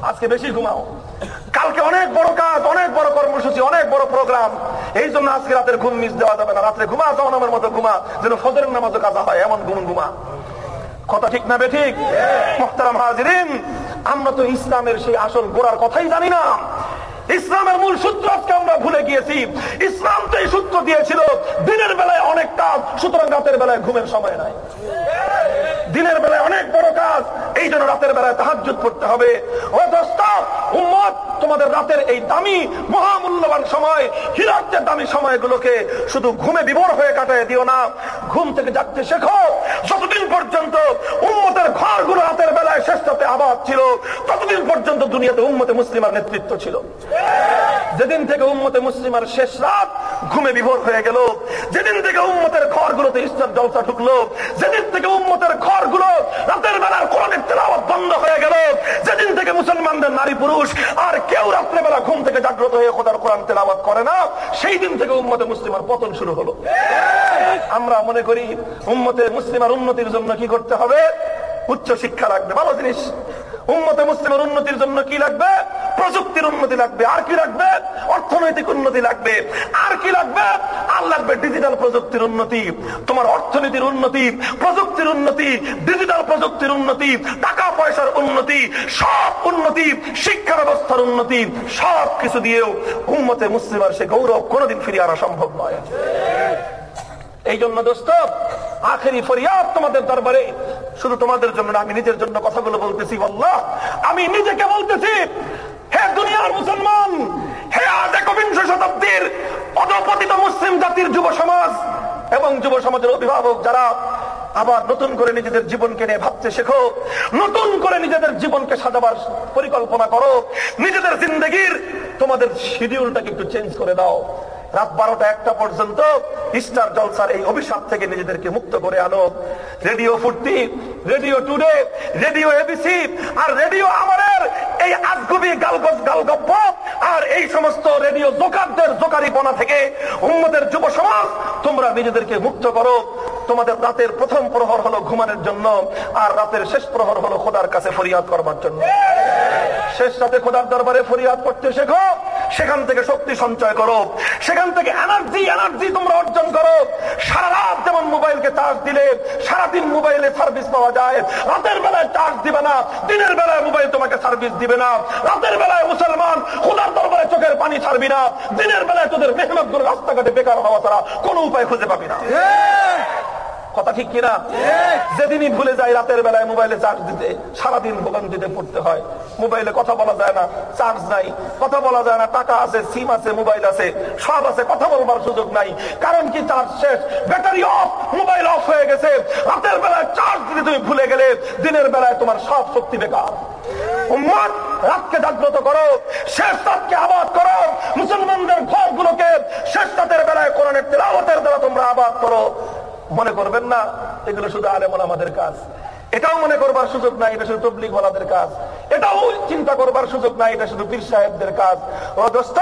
আজকে বেশি ঘুমাও। কালকে অনেক বড় কাজ, অনেক বড় কর্মসূচি, অনেক বড় প্রোগ্রাম। এই জন্য আজকে রাতের ঘুম মিস দেওয়া যাবে না। রাত্রে ঘুমা, যাও নামের মতো ঘুমা, যেন ফজরের নামাজও কাজা হয়, এমন ঘুম ঘুমা। কথা ঠিক না বে ঠিক? মোহতারাম আমরা তো ইসলামের সেই আসল গোড়ার কথাই জানি না। ইসলামের মূল সূত্র আজকে আমরা ভুলে গিয়েছি। ইসলাম তো এই সূত্র দিয়েছিল, দিনের বেলায় অনেক কাজ, সুতরাং রাতের বেলায় ঘুমের সময় নাই। দিনের বেলায় অনেক বড় কাজ। এই জন্য রাতের বেলায় তাহাজুদ পড়তে হবে। ও দোস্ত, উম্মত, তোমাদের রাতের এই দামি, মহামূল্যবান সময় হিরার্থের দামি সময়গুলোকে শুধু ঘুমে বিভোর হয়ে কাটায় দিও না। ঘুম থেকে জাগতে শেখো, যতদিন পর্যন্ত উম্মতের ঘরগুলো রাতের বেলায় শেষটাতে আবাদ ছিল, ততদিন পর্যন্ত দুনিয়াতে উম্মতে মুসলিমার নেতৃত্ব ছিল। যেদিন থেকে উম্মতে মুসলিমার শেষ রাত ঘুমে বিভোর হয়ে গেল, যেদিন থেকে উম্মতের ঘরগুলোতে ইসলাম জলসা ঢুকলো, যেদিন থেকে উম্মতের ঘরগুলো রাতের বেলার কোরআনের তেলাওয়াত বন্ধ হয়ে গেল। যেদিন থেকে মুসলমানদের নারী পুরুষ আর কেউ রাত্রেবেলা ঘুম থেকে জাগ্রত হয়ে খোদার কোরআন তেলাওয়াত করে না, সেই দিন থেকে উম্মতে মুসলিমার পতন শুরু হলো। আমরা মনে করি উম্মতে মুসলিমার উন্নতির জন্য কি করতে হবে? উচ্চ শিক্ষা লাগবে, ভালো জিনিস। উন্মতে মুসলিমের উন্নতির জন্য কি লাগবে? প্রযুক্তির উন্নতি লাগবে। আর কি লাগবে? অর্থনৈতিক উন্নতি লাগবে। আর কি লাগবে? আর লাগবে ডিজিটাল প্রযুক্তির উন্নতি। তোমার অর্থনীতির উন্নতি, প্রযুক্তির উন্নতি ডিজিটাল প্রযুক্তির উন্নতি টাকা পয়সার উন্নতি, সব উন্নতি শিক্ষা ব্যবস্থার উন্নতি সব কিছু দিয়েও উম্মতে মুসলিমার সে গৌরব কোনোদিন ফিরিয়ে আনা সম্ভব নয়। এই জন্য দোস্ত, আখেরি ফরিয়াদ তোমাদের দরবারে। শুধু তোমাদের জন্য আমি নিজের জন্য কথাগুলো বলতেছি আল্লাহ আমি নিজেকে বলতেছি, হে দুনিয়ার মুসলমান, হে আজ একবিংশ শতাব্দীর অধপতিত মুসলিম জাতির যুব সমাজ এবং যুব সমাজের অভিভাবক যারা আবার নতুন করে নিজেদের জীবনকে নিয়ে ভাবতে শেখো, নতুন করে নিজেদের জীবনকে সাজাবার পরিকল্পনা করো, নিজেদের জিন্দগির তোমাদের শিডিউলটাকে একটু চেঞ্জ করে দাও। রাত বারোটা একটা পর্যন্ত ইস্টার জলসার এই অভিশাপ থেকে নিজেদেরকে মুক্ত করে আনো। Radio Foorti, radio today, radio ABC আর রেডিও আমাদের এই আজগুবি গালগজ গালগপ্প আর এই সমস্ত রেডিও জোকারদের জোকারি জোকারিপনা থেকে উম্মদের যুব সমাজ, তোমরা নিজেদেরকে মুক্ত করো। তোমাদের রাতের প্রথম প্রহর হলো ঘুমানোর জন্য আর রাতের শেষ প্রহর হলো খোদার কাছে ফরিয়াদ করবার জন্য। শেষ রাতে খোদার দরবারে ফরিয়াদ করতে শেখো, সেখান থেকে শক্তি সঞ্চয় করো। সেখান থেকে এনার্জি এনার্জি তোমরা অর্জন করো। সারা রাত যেমন মোবাইলকে চার্জ দিলে, সারাদিন মোবাইলে সার্ভিস পাওয়া যায়। রাতের বেলায় চার্জ দিবে না, দিনের বেলায় মোবাইল তোমাকে সার্ভিস দিবে। না। রাতের বেলায় মুসলমান খোদার দরবারে চোখের পানি ছাড়বি না। দিনের বেলায় তোদের মেহনত করে রাস্তাঘাটে বেকার হওয়া ছাড়া কোনো উপায় খুঁজে পাবি না। কথা ঠিক কিনা? যেদিনই ভুলে যায় রাতের বেলায় মোবাইলে চার্জ দিতে, সারাদিন ভোগান্তিতে পড়তে হয়। মোবাইলে কথা বলা যায় না চার্জ নাই। কথা বলা যায় না, টাকা আছে সিম আছে, মোবাইল আছে, সব আছে, কথা বলবার সুযোগ নাই। কারণ কি চার্জ শেষ? ব্যাটারি অফ মোবাইল অফ হয়ে গেছে। রাতের বেলায় চার্জ দিতে তুমি ভুলে গেলে, দিনের বেলায় তোমার সব শক্তি বেকার। উম্মত, রাতকে জাগ্রত করো, শেষ রাতকে আবাদ করো। মুসলমানদের ঘরগুলোকে শেষ রাতের বেলায় কোরআনের তেলাওয়াতের দ্বারা তোমরা আবাদ করো। মনে করবেন না, এগুলো শুধু আলেমন আমাদের কাজ। এটাও মনে করবার সুযোগ নাই, এটা শুধু তবলিগ ওয়ালাদের কাজ। এটাও চিন্তা করবার সুযোগ নাই, এটা শুধু পীর সাহেবদের কাজ। ও দোস্ত,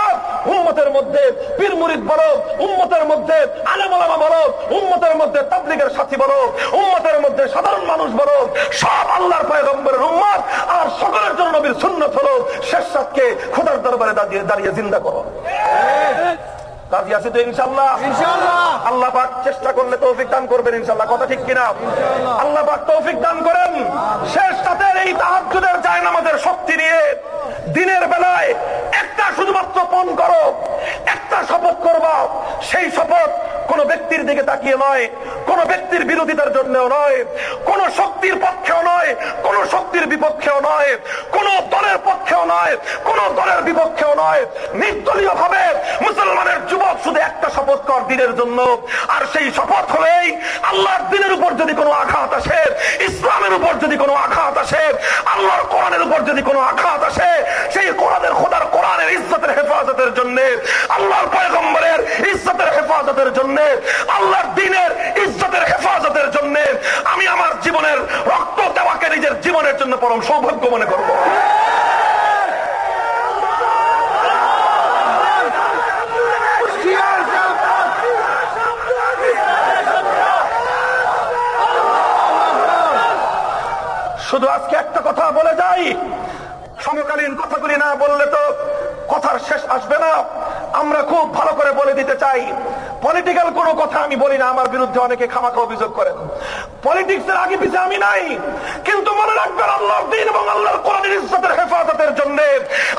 উম্মতের মধ্যে পীর মুরিদ বলো, উম্মতের মধ্যে আলেমলামা বলো, উম্মতের মধ্যে তাবলিগের সাথী বলো, উম্মতের মধ্যে সাধারণ মানুষ বলো, সব আল্লাহর পয়গম্বরের উম্মত, আর সকলের জন্য নবীর সুন্নত হলো শেষ সাতকে খোদার দরবারে দাঁড়িয়ে দাঁড়িয়ে জিন্দা করো। রাজি আছি তো ইনশাল্লাহ আল্লাহ পাক চেষ্টা করলে তৌফিক দান করবেন ইনশাল্লাহ কথা ঠিক কিনা? আল্লাহ পাক তৌফিক দান করেন। শেষ রাতের এই তাহাজ্জুদের যায় আমাদের শক্তি নিয়ে দিনের বেলায় একটা শুধুমাত্র পণ করো একটা শপথ করবা। সেই শপথ কোন ব্যক্তির দিকে তাকিয়ে নয় কোন ব্যক্তির বিরোধিতার জন্য নয় কোন শক্তির পক্ষেও নয় কোন শক্তির বিপক্ষেও নয় কোন দলের পক্ষেও নয় কোন দলের বিপক্ষেও নয়। নির্দলীয় ভাবে মুসলমানের যুবক শুধু একটা শপথ কর দিনের জন্য। আর সেই শপথ হলেই আল্লাহর দিনের উপর যদি কোনো আঘাত আসে, ইসলামের উপর যদি কোনো আঘাত আসে, আল্লাহর কোরআনের উপর যদি কোনো আঘাত আসে, সেই কোরআনের খোদার কোরআনের ইজ্জতের হেফাজতের জন্য, আল্লাহর পয়গম্বরের ইজ্জতের হেফাজতের জন্য, আল্লাহর দিনের ইজ্জতের হেফাজতের জন্য আমি আমার জীবনের রক্ত দেওয়াকে নিজের জীবনের জন্য পরম সৌভাগ্য মনে করব শুধু আজকে একটা কথা সমকালীন কথাগুলি না বললে তো কথার শেষ আসবে না। আমরা খুব ভালো করে বলে দিতে চাই পলিটিক্যাল কোনো কথা আমি বলি না, আমার বিরুদ্ধে অনেকে খামাখা অভিযোগ করেন। পলিটিক্স এর আগে পিছিয়ে আমি নাই, কিন্তু মনে রাখবেন আল্লাহর দিন এবং আল্লাহর কোরআনের ইজ্জতের হেফাজতের জন্য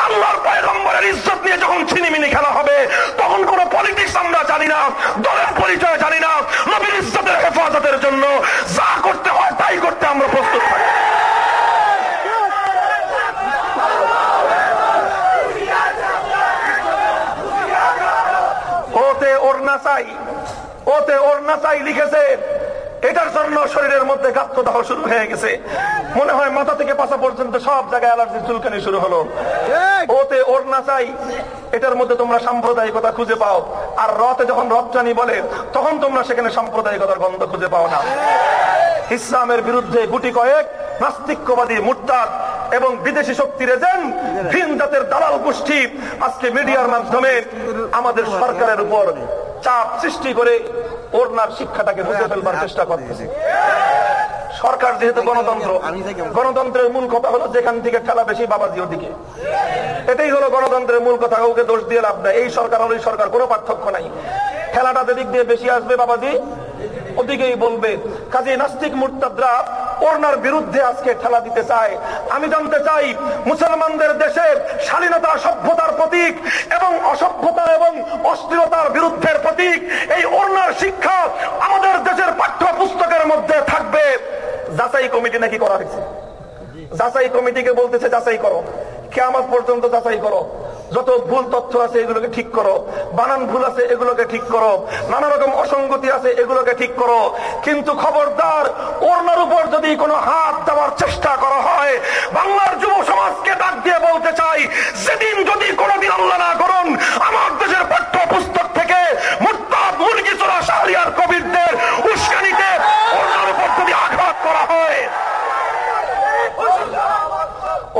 আল্লাহর পয়গম্বরের ইজ্জত নিয়ে যখন ছিনিমিনি খেলা হবে, তখন কোন পলিটিক্স আমরা জানি না, দলের পরিচয় জানি না, নবীর ইজ্জতের হেফাজতের জন্য যা করতে হয় তাই করতে আমরা প্রস্তুত থাকি। চাই ওতে ওড়না চাই লিখেছে এটার জন্য শরীরের মধ্যে গাত্রদাহ শুরু হয়ে গেছে। মনে হয় মাথা থেকে পাশা পর্যন্ত সব জায়গায় অ্যালার্জি চুলকানি শুরু হলো। ওতে ওড়না চাই এটার মধ্যে তোমরা সাম্প্রদায়িকতা খুঁজে পাও। আর রতে যখন রথটানি বলে তখন তোমরা সেখানে সাম্প্রদায়িকতার গন্ধ খুঁজে পাও না। ইসলামের বিরুদ্ধে গুটি কয়েক নাস্তিক্যবাদী মুরতাদ এবং বিদেশি শক্তির এজেন্ট ভিন জাতের দালাল গোষ্ঠী আজকে মিডিয়ার মাধ্যমে আমাদের সরকারের উপর চাপ সৃষ্টি করে ওরনার শিক্ষাটাকে বুঝে ফেলবার চেষ্টা করতেছে। সরকার যেহেতু গণতন্ত্র গণতন্ত্রের মূল কথা হলো যেখান থেকে খেলা বেশি বাবাজি ওদিকে এটাই হলো গণতন্ত্রের মূল কথা কাউকে দোষ দিয়ে লাভ নাই। এই সরকার হলো সরকার কোনো পার্থক্য নাই। খেলাটা যেদিক দিয়ে বেশি আসবে বাবাজি ওদিকেই বলবে, কাজে নাস্তিক মুরতাদরা ওড়নার বিরুদ্ধে আজকে ঠেলা দিতে চায়। আমি জানতে চাই, মুসলমানদের দেশে শালীনতা, সভ্যতার প্রতীক এবং অসভ্যতা এবং অস্থিরতার বিরুদ্ধের প্রতীক, এই ওড়নার শিক্ষা আমাদের দেশের পাঠ্য পুস্তকের মধ্যে থাকবে। যাচাই কমিটি নাকি করা হয়েছে? যাচাই কমিটিকে বলতেছে, যাচাই করো। কেমন পর্যন্ত যাচাই করো। যত ভুল তথ্য আছে এগুলোকে ঠিক করো। বানান ভুল আছে এগুলোকে ঠিক করো। নানা রকম অসঙ্গতি আছে এগুলোকে ঠিক করো। কিন্তু খবরদার ওড়নার উপর যদি কোনো হাত দেওয়ার চেষ্টা করা হয়, বাংলার যুব সমাজকে ডাক দিয়ে বলতে চাই সেদিন যদি কোনোদিন আল্লাহ না করুন, আমার দেশের পাঠ্য পুস্তক থেকে মুরতাদ মুরগি চোরা শাহরিয়ার কবিরদের উস্কানিতে ওড়নার উপর যদি আঘাত করা হয়,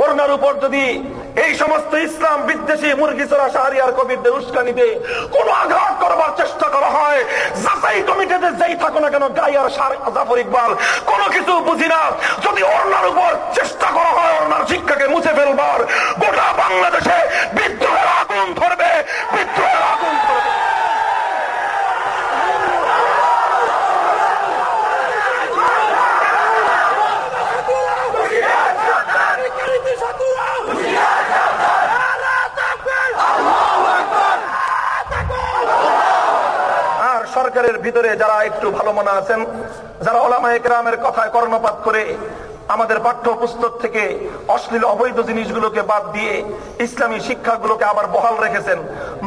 ওড়নার উপর যদি এই সমস্ত ইসলাম বিদ্বেষী মুরগি চড়া শাহরিয়ার কবিরদের উস্কানিতে কোন আঘাত করবার চেষ্টা করা হয়। যাচাই কমিটিতে যেই থাকো না কেন, গাই আর সার, জাফর ইকবাল, কোনো কিছু বুঝি না। যদি অন্যার উপর চেষ্টা করা হয় অন্যার শিক্ষাকে মুছে ফেলবার, গোটা বাংলাদেশে বিদ্রোহের আগুন ধরবে বিদ্রোহের আগুন ধরবে আর সরকারের ভিতরে যারা একটু ভালো মনে আছেন, যারা ওলামা একরামের কথায় কর্ণপাত করে আমাদের পাঠ্য পুস্তক থেকে অশ্লীল অবৈধ জিনিসগুলোকে বাদ দিয়ে ইসলামী শিক্ষাগুলোকে আবার বহাল রেখেছেন,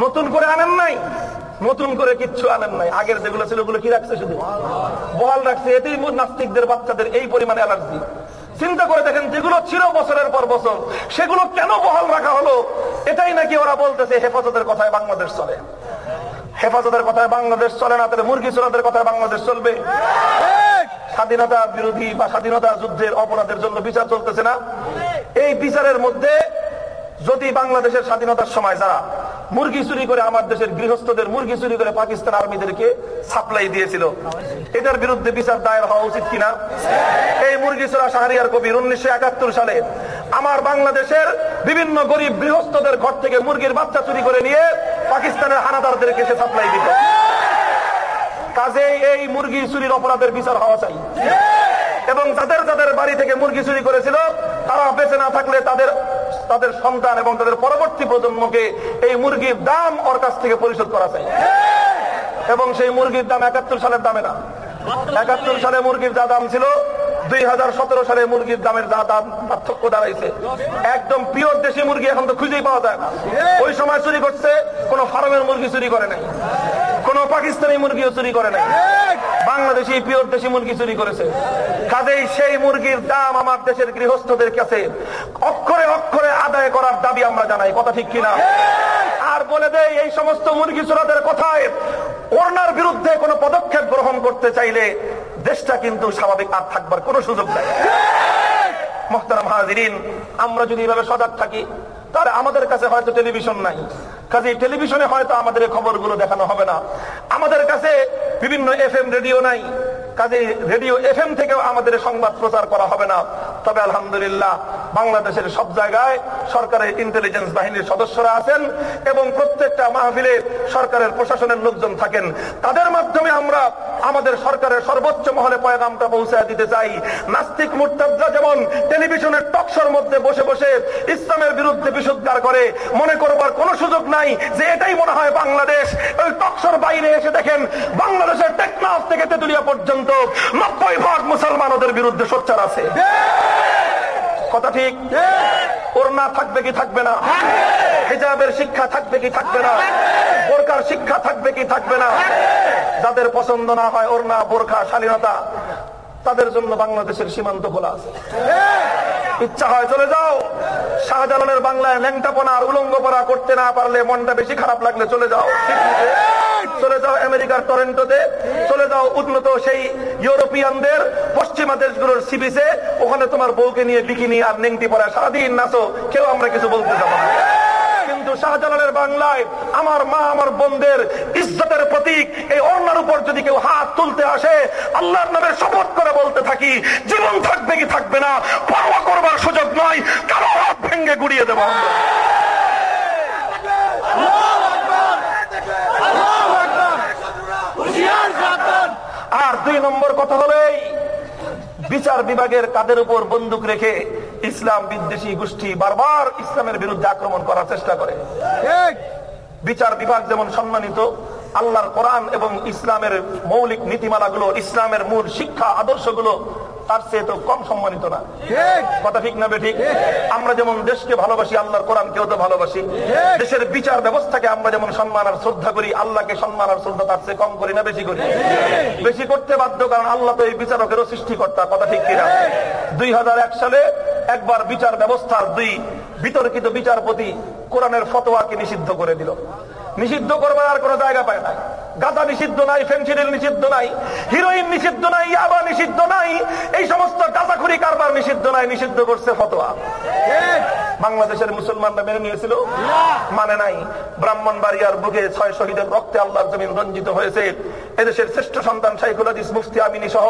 নতুন করে আনেন নাই? নতুন করে কিচ্ছু আনেন নাই? আগের যেগুলো ছিল ওগুলো কি রাখছে শুধু? বহাল রাখছে। এতেই নাস্তিকদের বাচ্চাদের এই পরিমাণে অ্যালার্জি। চিন্তা করে দেখেন, যেগুলো ছিল বছরের পর বছর, সেগুলো কেন বহাল রাখা হলো? এটাই নাকি ওরা বলতেছে, হেফাজতের কথায় বাংলাদেশ চলে। হেফাজতের কথায় বাংলাদেশ চলে না তাহলে মুরগি চোরাদের কথায় বাংলাদেশ চলবে। স্বাধীনতা বিরোধী বা স্বাধীনতা যুদ্ধের অপরাধের জন্য বিচার চলতেছে না। এই বিচারের মধ্যে যদি বাংলাদেশের স্বাধীনতার সময় যারা মুরগি চুরি করে আমার দেশের গৃহস্থদের মুরগি চুরি করে পাকিস্তান আর্মিদেরকে সাপ্লাই দিয়েছিল। এটার বিরুদ্ধে বিচার দায়ের হওয়া উচিত কিনা? এই মুরগি চোরা শাহরিয়ার কবির উনিশশো একাত্তর সালে আমার বাংলাদেশের বিভিন্ন গরিব গৃহস্থদের ঘর থেকে মুরগির বাচ্চা চুরি করে নিয়ে পাকিস্তানের হানাদারদেরকে সে সাপ্লাই দিত। কাজে এই মুরগি চুরির অপরাধের বিচার হওয়া চাই। এবং যাদের যাদের বাড়ি থেকে মুরগি চুরি করেছিল, তারা বেঁচে না থাকলে তাদের তাদের সন্তান এবং তাদের পরবর্তী প্রজন্মকে এই মুরগির দাম ওর কাছ থেকে পরিশোধ করা চাই। এবং সেই মুরগির দাম একাত্তর সালের দামে না। একাত্তর সালে মুরগির যা দাম ছিল দুই হাজার সতেরো সালে মুরগির দামের দাম পার্থক্য দাঁড়াইছে, একদম পিওর দেশি মুরগি এখন তো খুঁজেই পাওয়া যায় ওই সময় চুরি করছে, কোন ফার্মের মুরগি চুরি করে নাই, কোন পাকিস্তানি মুরগিও চুরি করে নাই। বাংলাদেশি পিওর দেশি মুরগি চুরি করেছে। কাজেই সেই মুরগির দাম আমার দেশের গৃহস্থদের কাছে অক্ষরে অক্ষরে আদায় করার দাবি আমরা জানাই, কথা ঠিক কিনা? আর বলে দেয় এই সমস্ত মুরগি চোরাদের কথায় ওনার বিরুদ্ধে কোনো পদক্ষেপ গ্রহণ করতে চাইলে দেশটা কিন্তু স্বাভাবিক আর থাকবার কোনো সুযোগ নাই। মোহতারাম হাজিরিন, আমরা যদি এভাবে সজাগ থাকি, তাহলে আমাদের কাছে হয়তো টেলিভিশন নাই। কাজে টেলিভিশনে হয়তো আমাদের খবরগুলো দেখানো হবে না। আমাদের কাছে বিভিন্ন এফ রেডিও নাই। কাজে রেডিও এফ এম থেকেও আমাদের সংবাদ প্রচার করা হবে না। তবে আলহামদুলিল্লাহ, বাংলাদেশের সব জায়গায় সরকারের ইন্টেলিজেন্স বাহিনীর সদস্যরা আছেন এবং প্রত্যেকটা মাহফিলে সরকারের প্রশাসনের লোকজন থাকেন। তাদের মাধ্যমে আমরা আমাদের সরকারের সর্বোচ্চ মহলে পয়গামটা পৌঁছায় দিতে চাই। নাস্তিক মুরতাদরা যেমন টেলিভিশনের টকশোর মধ্যে বসে বসে ইসলামের বিরুদ্ধে বিশুদ্ধার করে, মনে করবার কোনো সুযোগ নাই যে এটাই মনে হয় বাংলাদেশ। ওই টকশোর বাইরে এসে দেখেন, বাংলাদেশের টেকনাফ থেকে তেতুলিয়া পর্যন্ত নব্বই ভাগ মুসলমান ওদের বিরুদ্ধে সোচ্চার আছে। কথা ঠিক? ওর না থাকবে কি থাকবে না? হিজাবের শিক্ষা থাকবে কি থাকবে না? বোরকার শিক্ষা থাকবে কি থাকবে না? যাদের পছন্দ না হয় ওর না, বোরখা, শালীনতা, তাদের জন্য বাংলাদেশের সীমান্ত খোলা আছে। ইচ্ছা হয় চলে যাও। শাহজালালের বাংলায় ল্যাংটাপনা আর উলঙ্গপনা করতে না পারলে মনটা বেশি খারাপ লাগলে চলে যাও। চলে যাও আমেরিকার টরেন্টোতে, চলে যাও উন্নত সেই ইউরোপিয়ানদের, পশ্চিমা দেশগুলোর সিবিসে ওখানে তোমার বউকে নিয়ে বিকিনি আর নেংটি পরা, সারাদিন নাচো, কেউ আমরা কিছু বলতে যাব না। শাহজালালের বাংলায় আমার মা, আমার বোনদের ইজ্জতের প্রতীক, এই অন্যার উপর যদি কেউ হাত তুলতে আসে, আল্লাহর নামে শপথ করে বলতে থাকি, জীবন থাকবে কি থাকবে না, পরোয়া করবার সুযোগ নয় কারও হাত ভেঙ্গে গুড়িয়ে দেবো আমরা। আর দুই নম্বর কথা হলো এই বিচার বিভাগের কাদের উপর বন্দুক রেখে ইসলাম বিদ্বেষী গোষ্ঠী বারবার ইসলামের বিরুদ্ধে আক্রমণ করার চেষ্টা করে। বিচার বিভাগ যেমন সম্মানিত আল্লাহর কোরআন এবং ইসলামের মৌলিক নীতিমালাগুলো ইসলামের মূল শিক্ষা আদর্শগুলো তার চেয়ে তো কম সম্মানিত না। কথা ঠিক না ঠিক? আমরা যেমন দেশকে ভালোবাসি আল্লাহর কোরআন কেউ তো ভালোবাসি। দেশের বিচার ব্যবস্থাকে আমরা যেমন সম্মান আর শ্রদ্ধা করি আল্লাহকে সম্মান আর শ্রদ্ধা তার চেয়ে কম করি না বেশি করি। বেশি করতে বাধ্য কারণ আল্লাহ তো এই বিচারকেরও সৃষ্টিকর্তা কথা ঠিক কিনা? দুই হাজার এক সালে একবার বিচার ব্যবস্থার দুই বিতর্কিত বিচারপতি কোরআনের ফতোয়াকে নিষিদ্ধ করে দিল। নিষিদ্ধ করবার আর কোন জায়গা পায় না গাঁজা নিষিদ্ধ নাই ফেন্সিডিল নিষিদ্ধ নাই, হিরোইন নিষিদ্ধ নাই, ইয়াবা নিষিদ্ধ নাই, এই সমস্ত গাঁদাখুরি কারবার নিষিদ্ধ নাই, নিষিদ্ধ করছে ফতোয়া। বাংলাদেশের মুসলমানরা মেনে নিয়েছিল? মানে নাই। ব্রাহ্মণ বাড়িয়ার বুকে ছয় শহীদের রক্তে আল্লাহর জমিন রঞ্জিত হয়েছে। এদেশের শ্রেষ্ঠ সন্তান শাইখুল হাদিস মুফতি আমিনী সহ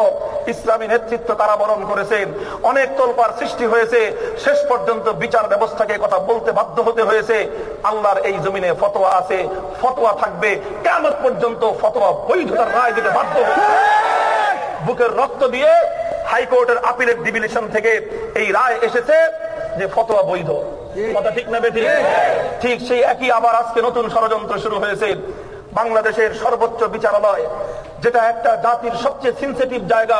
ইসলামী নেতৃত্ব তারা বরণ করেছেন অনেক তোলপার সৃষ্টি হয়েছে। শেষ পর্যন্ত বিচার ব্যবস্থাকে কথা বলতে বাধ্য হতে হয়েছে। আল্লাহর এই জমিনে ফতোয়া আছে। ফতোয়া থাকবে। কেমন পর্যন্ত ফতোয়া বৈধতার রায় দিতে বাধ্য হয়েছে বুকের রক্ত দিয়ে হাইকোর্টের আপিলের ডিভিশন থেকে এই রায় এসেছে যে ফতোয়া বৈধ। কথা ঠিক না বেঠিক? ঠিক সেই একই আবার আজকে নতুন ষড়যন্ত্র শুরু হয়েছে বাংলাদেশের সর্বোচ্চ বিচারালয়, যেটা একটা জাতির সবচেয়ে সেন্সিটিভ জায়গা,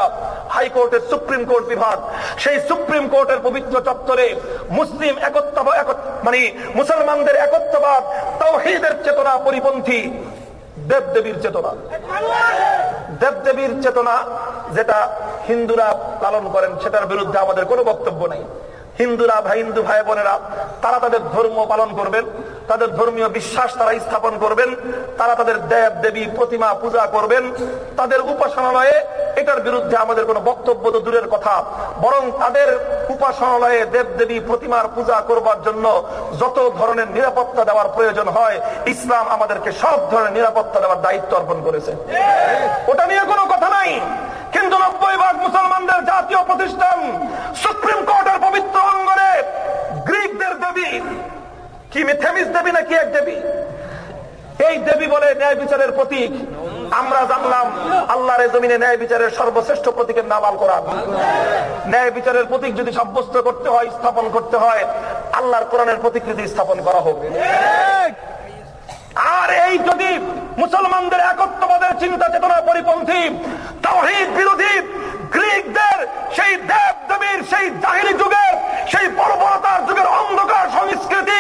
হাইকোর্টের সুপ্রিম কোর্ট বিভাগ। সেই সুপ্রিম কোর্টের পবিত্র চত্বরে মুসলিম একত্র মানে মুসলমানদের একত্রবাদ তৌহিদের চেতনা পরিপন্থী দেবদেবীর চেতনা। দেব দেবীর চেতনা যেটা হিন্দুরা পালন করেন, সেটার বিরুদ্ধে আমাদের কোনো বক্তব্য নেই। হিন্দুরা ভাই হিন্দু ভাই বোনেরা তারা তাদের ধর্ম পালন করবেন তাদের ধর্মীয় বিশ্বাস তারা স্থাপন করবেন তারা তাদের দেব দেবী প্রতিমা পূজা করবেন তাদের উপাসনালয়ে এটার বিরুদ্ধে আমাদের কোনো বক্তব্য তো দূরের কথা বরং তাদের উপাসনালয়ে দেব দেবী প্রতিমার পূজা করবার জন্য যত ধরনের নিরাপত্তা দেওয়ার প্রয়োজন হয় ইসলাম আমাদেরকে সব ধরনের নিরাপত্তা দেওয়ার দায়িত্ব অর্পণ করেছে। ওটা নিয়ে কোনো কথা নাই। কিন্তু নব্বই ভাগ মুসলমানদের জাতীয় প্রতিষ্ঠান সুপ্রিম কোর্টের পবিত্র অঙ্গনে গ্রিকদের দেবী। কি, মিথেমিস দেবী নাকি এক দেবী? এই দেবী বলে ন্যায় বিচারের প্রতীক। আমরা জানলাম আল্লাহর জমিনে ন্যায় বিচারের সর্বশ্রেষ্ঠ প্রতীকের নাম আল কোরআন। ন্যায় বিচারের প্রতীক যদি সাব্যস্ত করতে হয়, স্থাপন করতে হয়, আল্লাহর কোরআনের প্রতিকৃতি স্থাপন করা হোক। আর এই যদি মুসলমানদের একত্ববাদের চিন্তা চেতনা পরিপন্থী, তাওহীদ বিরোধী গ্রিকদের সেই দেব দেবীর সেই জাহিরি যুগের, সেই বর্বরতার যুগের অন্ধকার সংস্কৃতি,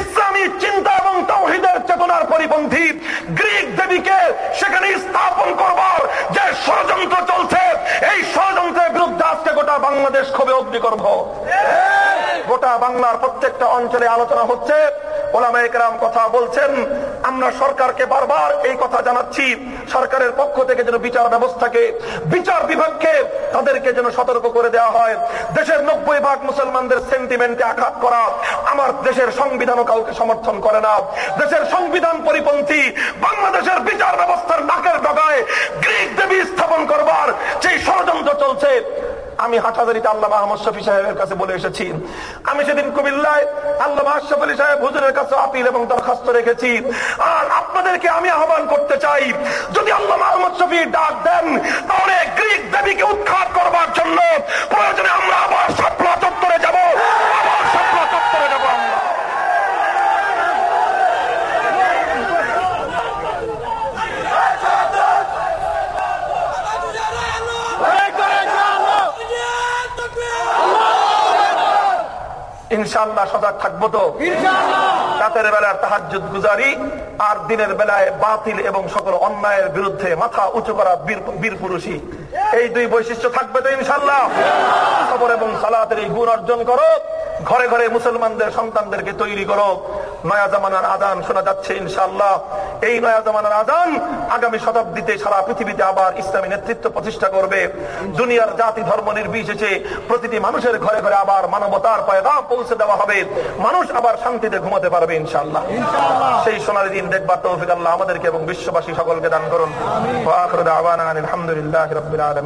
ইসলামী চিন্তা এবং তাওহীদের চেতনার পরিপন্থী গ্রিক দেবীকে সেখানে স্থাপন করবার যে ষড়যন্ত্র চলছে, এই ষড়যন্ত্রের বিরুদ্ধে আজকে গোটা বাংলাদেশ খুবই অগ্নিকর্ভ গোটা বাংলার প্রত্যেকটা অঞ্চলে আলোচনা হচ্ছে ওলামা একরাম কথা বলছেন আমরা সরকারকে বারবার এই কথা জানাচ্ছি। সরকারের পক্ষ থেকে যেন বিচার ব্যবস্থাকে, বিচার বিভাগকে তাদেরকে যেন সতর্ক করে দেওয়া হয়। দেশের নব্বই ভাগ মুসলমানদের সেন্টিমেন্টে আঘাত করা আমার দেশের সংবিধানও কাউকে সমর্থন করে না। দেশের সংবিধান পরিপন্থী বাংলাদেশের বিচার ব্যবস্থার নাকের ডগায় গ্রিক দেবী স্থাপন করবার যে ষড়যন্ত্র চলছে আমি হাটাদারিতে আল্লাহ আহমদ শফি সাহেবের কাছে বলে এসেছি। আমি সেদিন কুমিল্লায় আল্লাহ আশরাফ আলী সাহেব হুজুরের কাছে আপিল এবং দরখাস্ত রেখেছি। আর আপনাদেরকে আমি আহ্বান করতে চাই, যদি আল্লাহ আহমদ শফি ডাক দেন, তাহলে গ্রিক দেবীকে উৎখাত করবার জন্য প্রয়োজনে আমরা আবার সাপলা চত্বরে যাব, আবার সাপলা চত্বরে যাব আমরা ইনশাল্লাহ সজাগ থাকব তো। রাতের বেলার তাহাজুদ গুজারি আর দিনের বেলায় বাতিল এবং সকল অন্যায়ের বিরুদ্ধে মাথা উঁচু করা বীর পুরুষই। এই দুই বৈশিষ্ট্য থাকবে তো ইনশাল্লাহ খবর এবং সালাতের এই গুণ অর্জন করো। ঘরে ঘরে মুসলমানদের সন্তানদেরকে তৈরি করো। নয়া জামানার আদান শোনা যাচ্ছে ইনশাল্লাহ এই নয়া জামানার আদান আগামী শতাব্দীতে সারা পৃথিবীতে আবার ইসলামী নেতৃত্ব প্রতিষ্ঠা করবে। দুনিয়ার জাতি ধর্ম নির্বিশেষে প্রতিটি মানুষের ঘরে ঘরে আবার মানবতার পয়গাম পৌঁছে দেওয়া হবে। মানুষ আবার শান্তিতে ঘুমাতে পারবে ইনশাল্লাহ সেই সোনালী দিন দেখবার তৌফিক আল্লাহ আমাদেরকে এবং বিশ্ববাসী সকলকে দান করুন। ওয়া আখিরু দাওয়ানা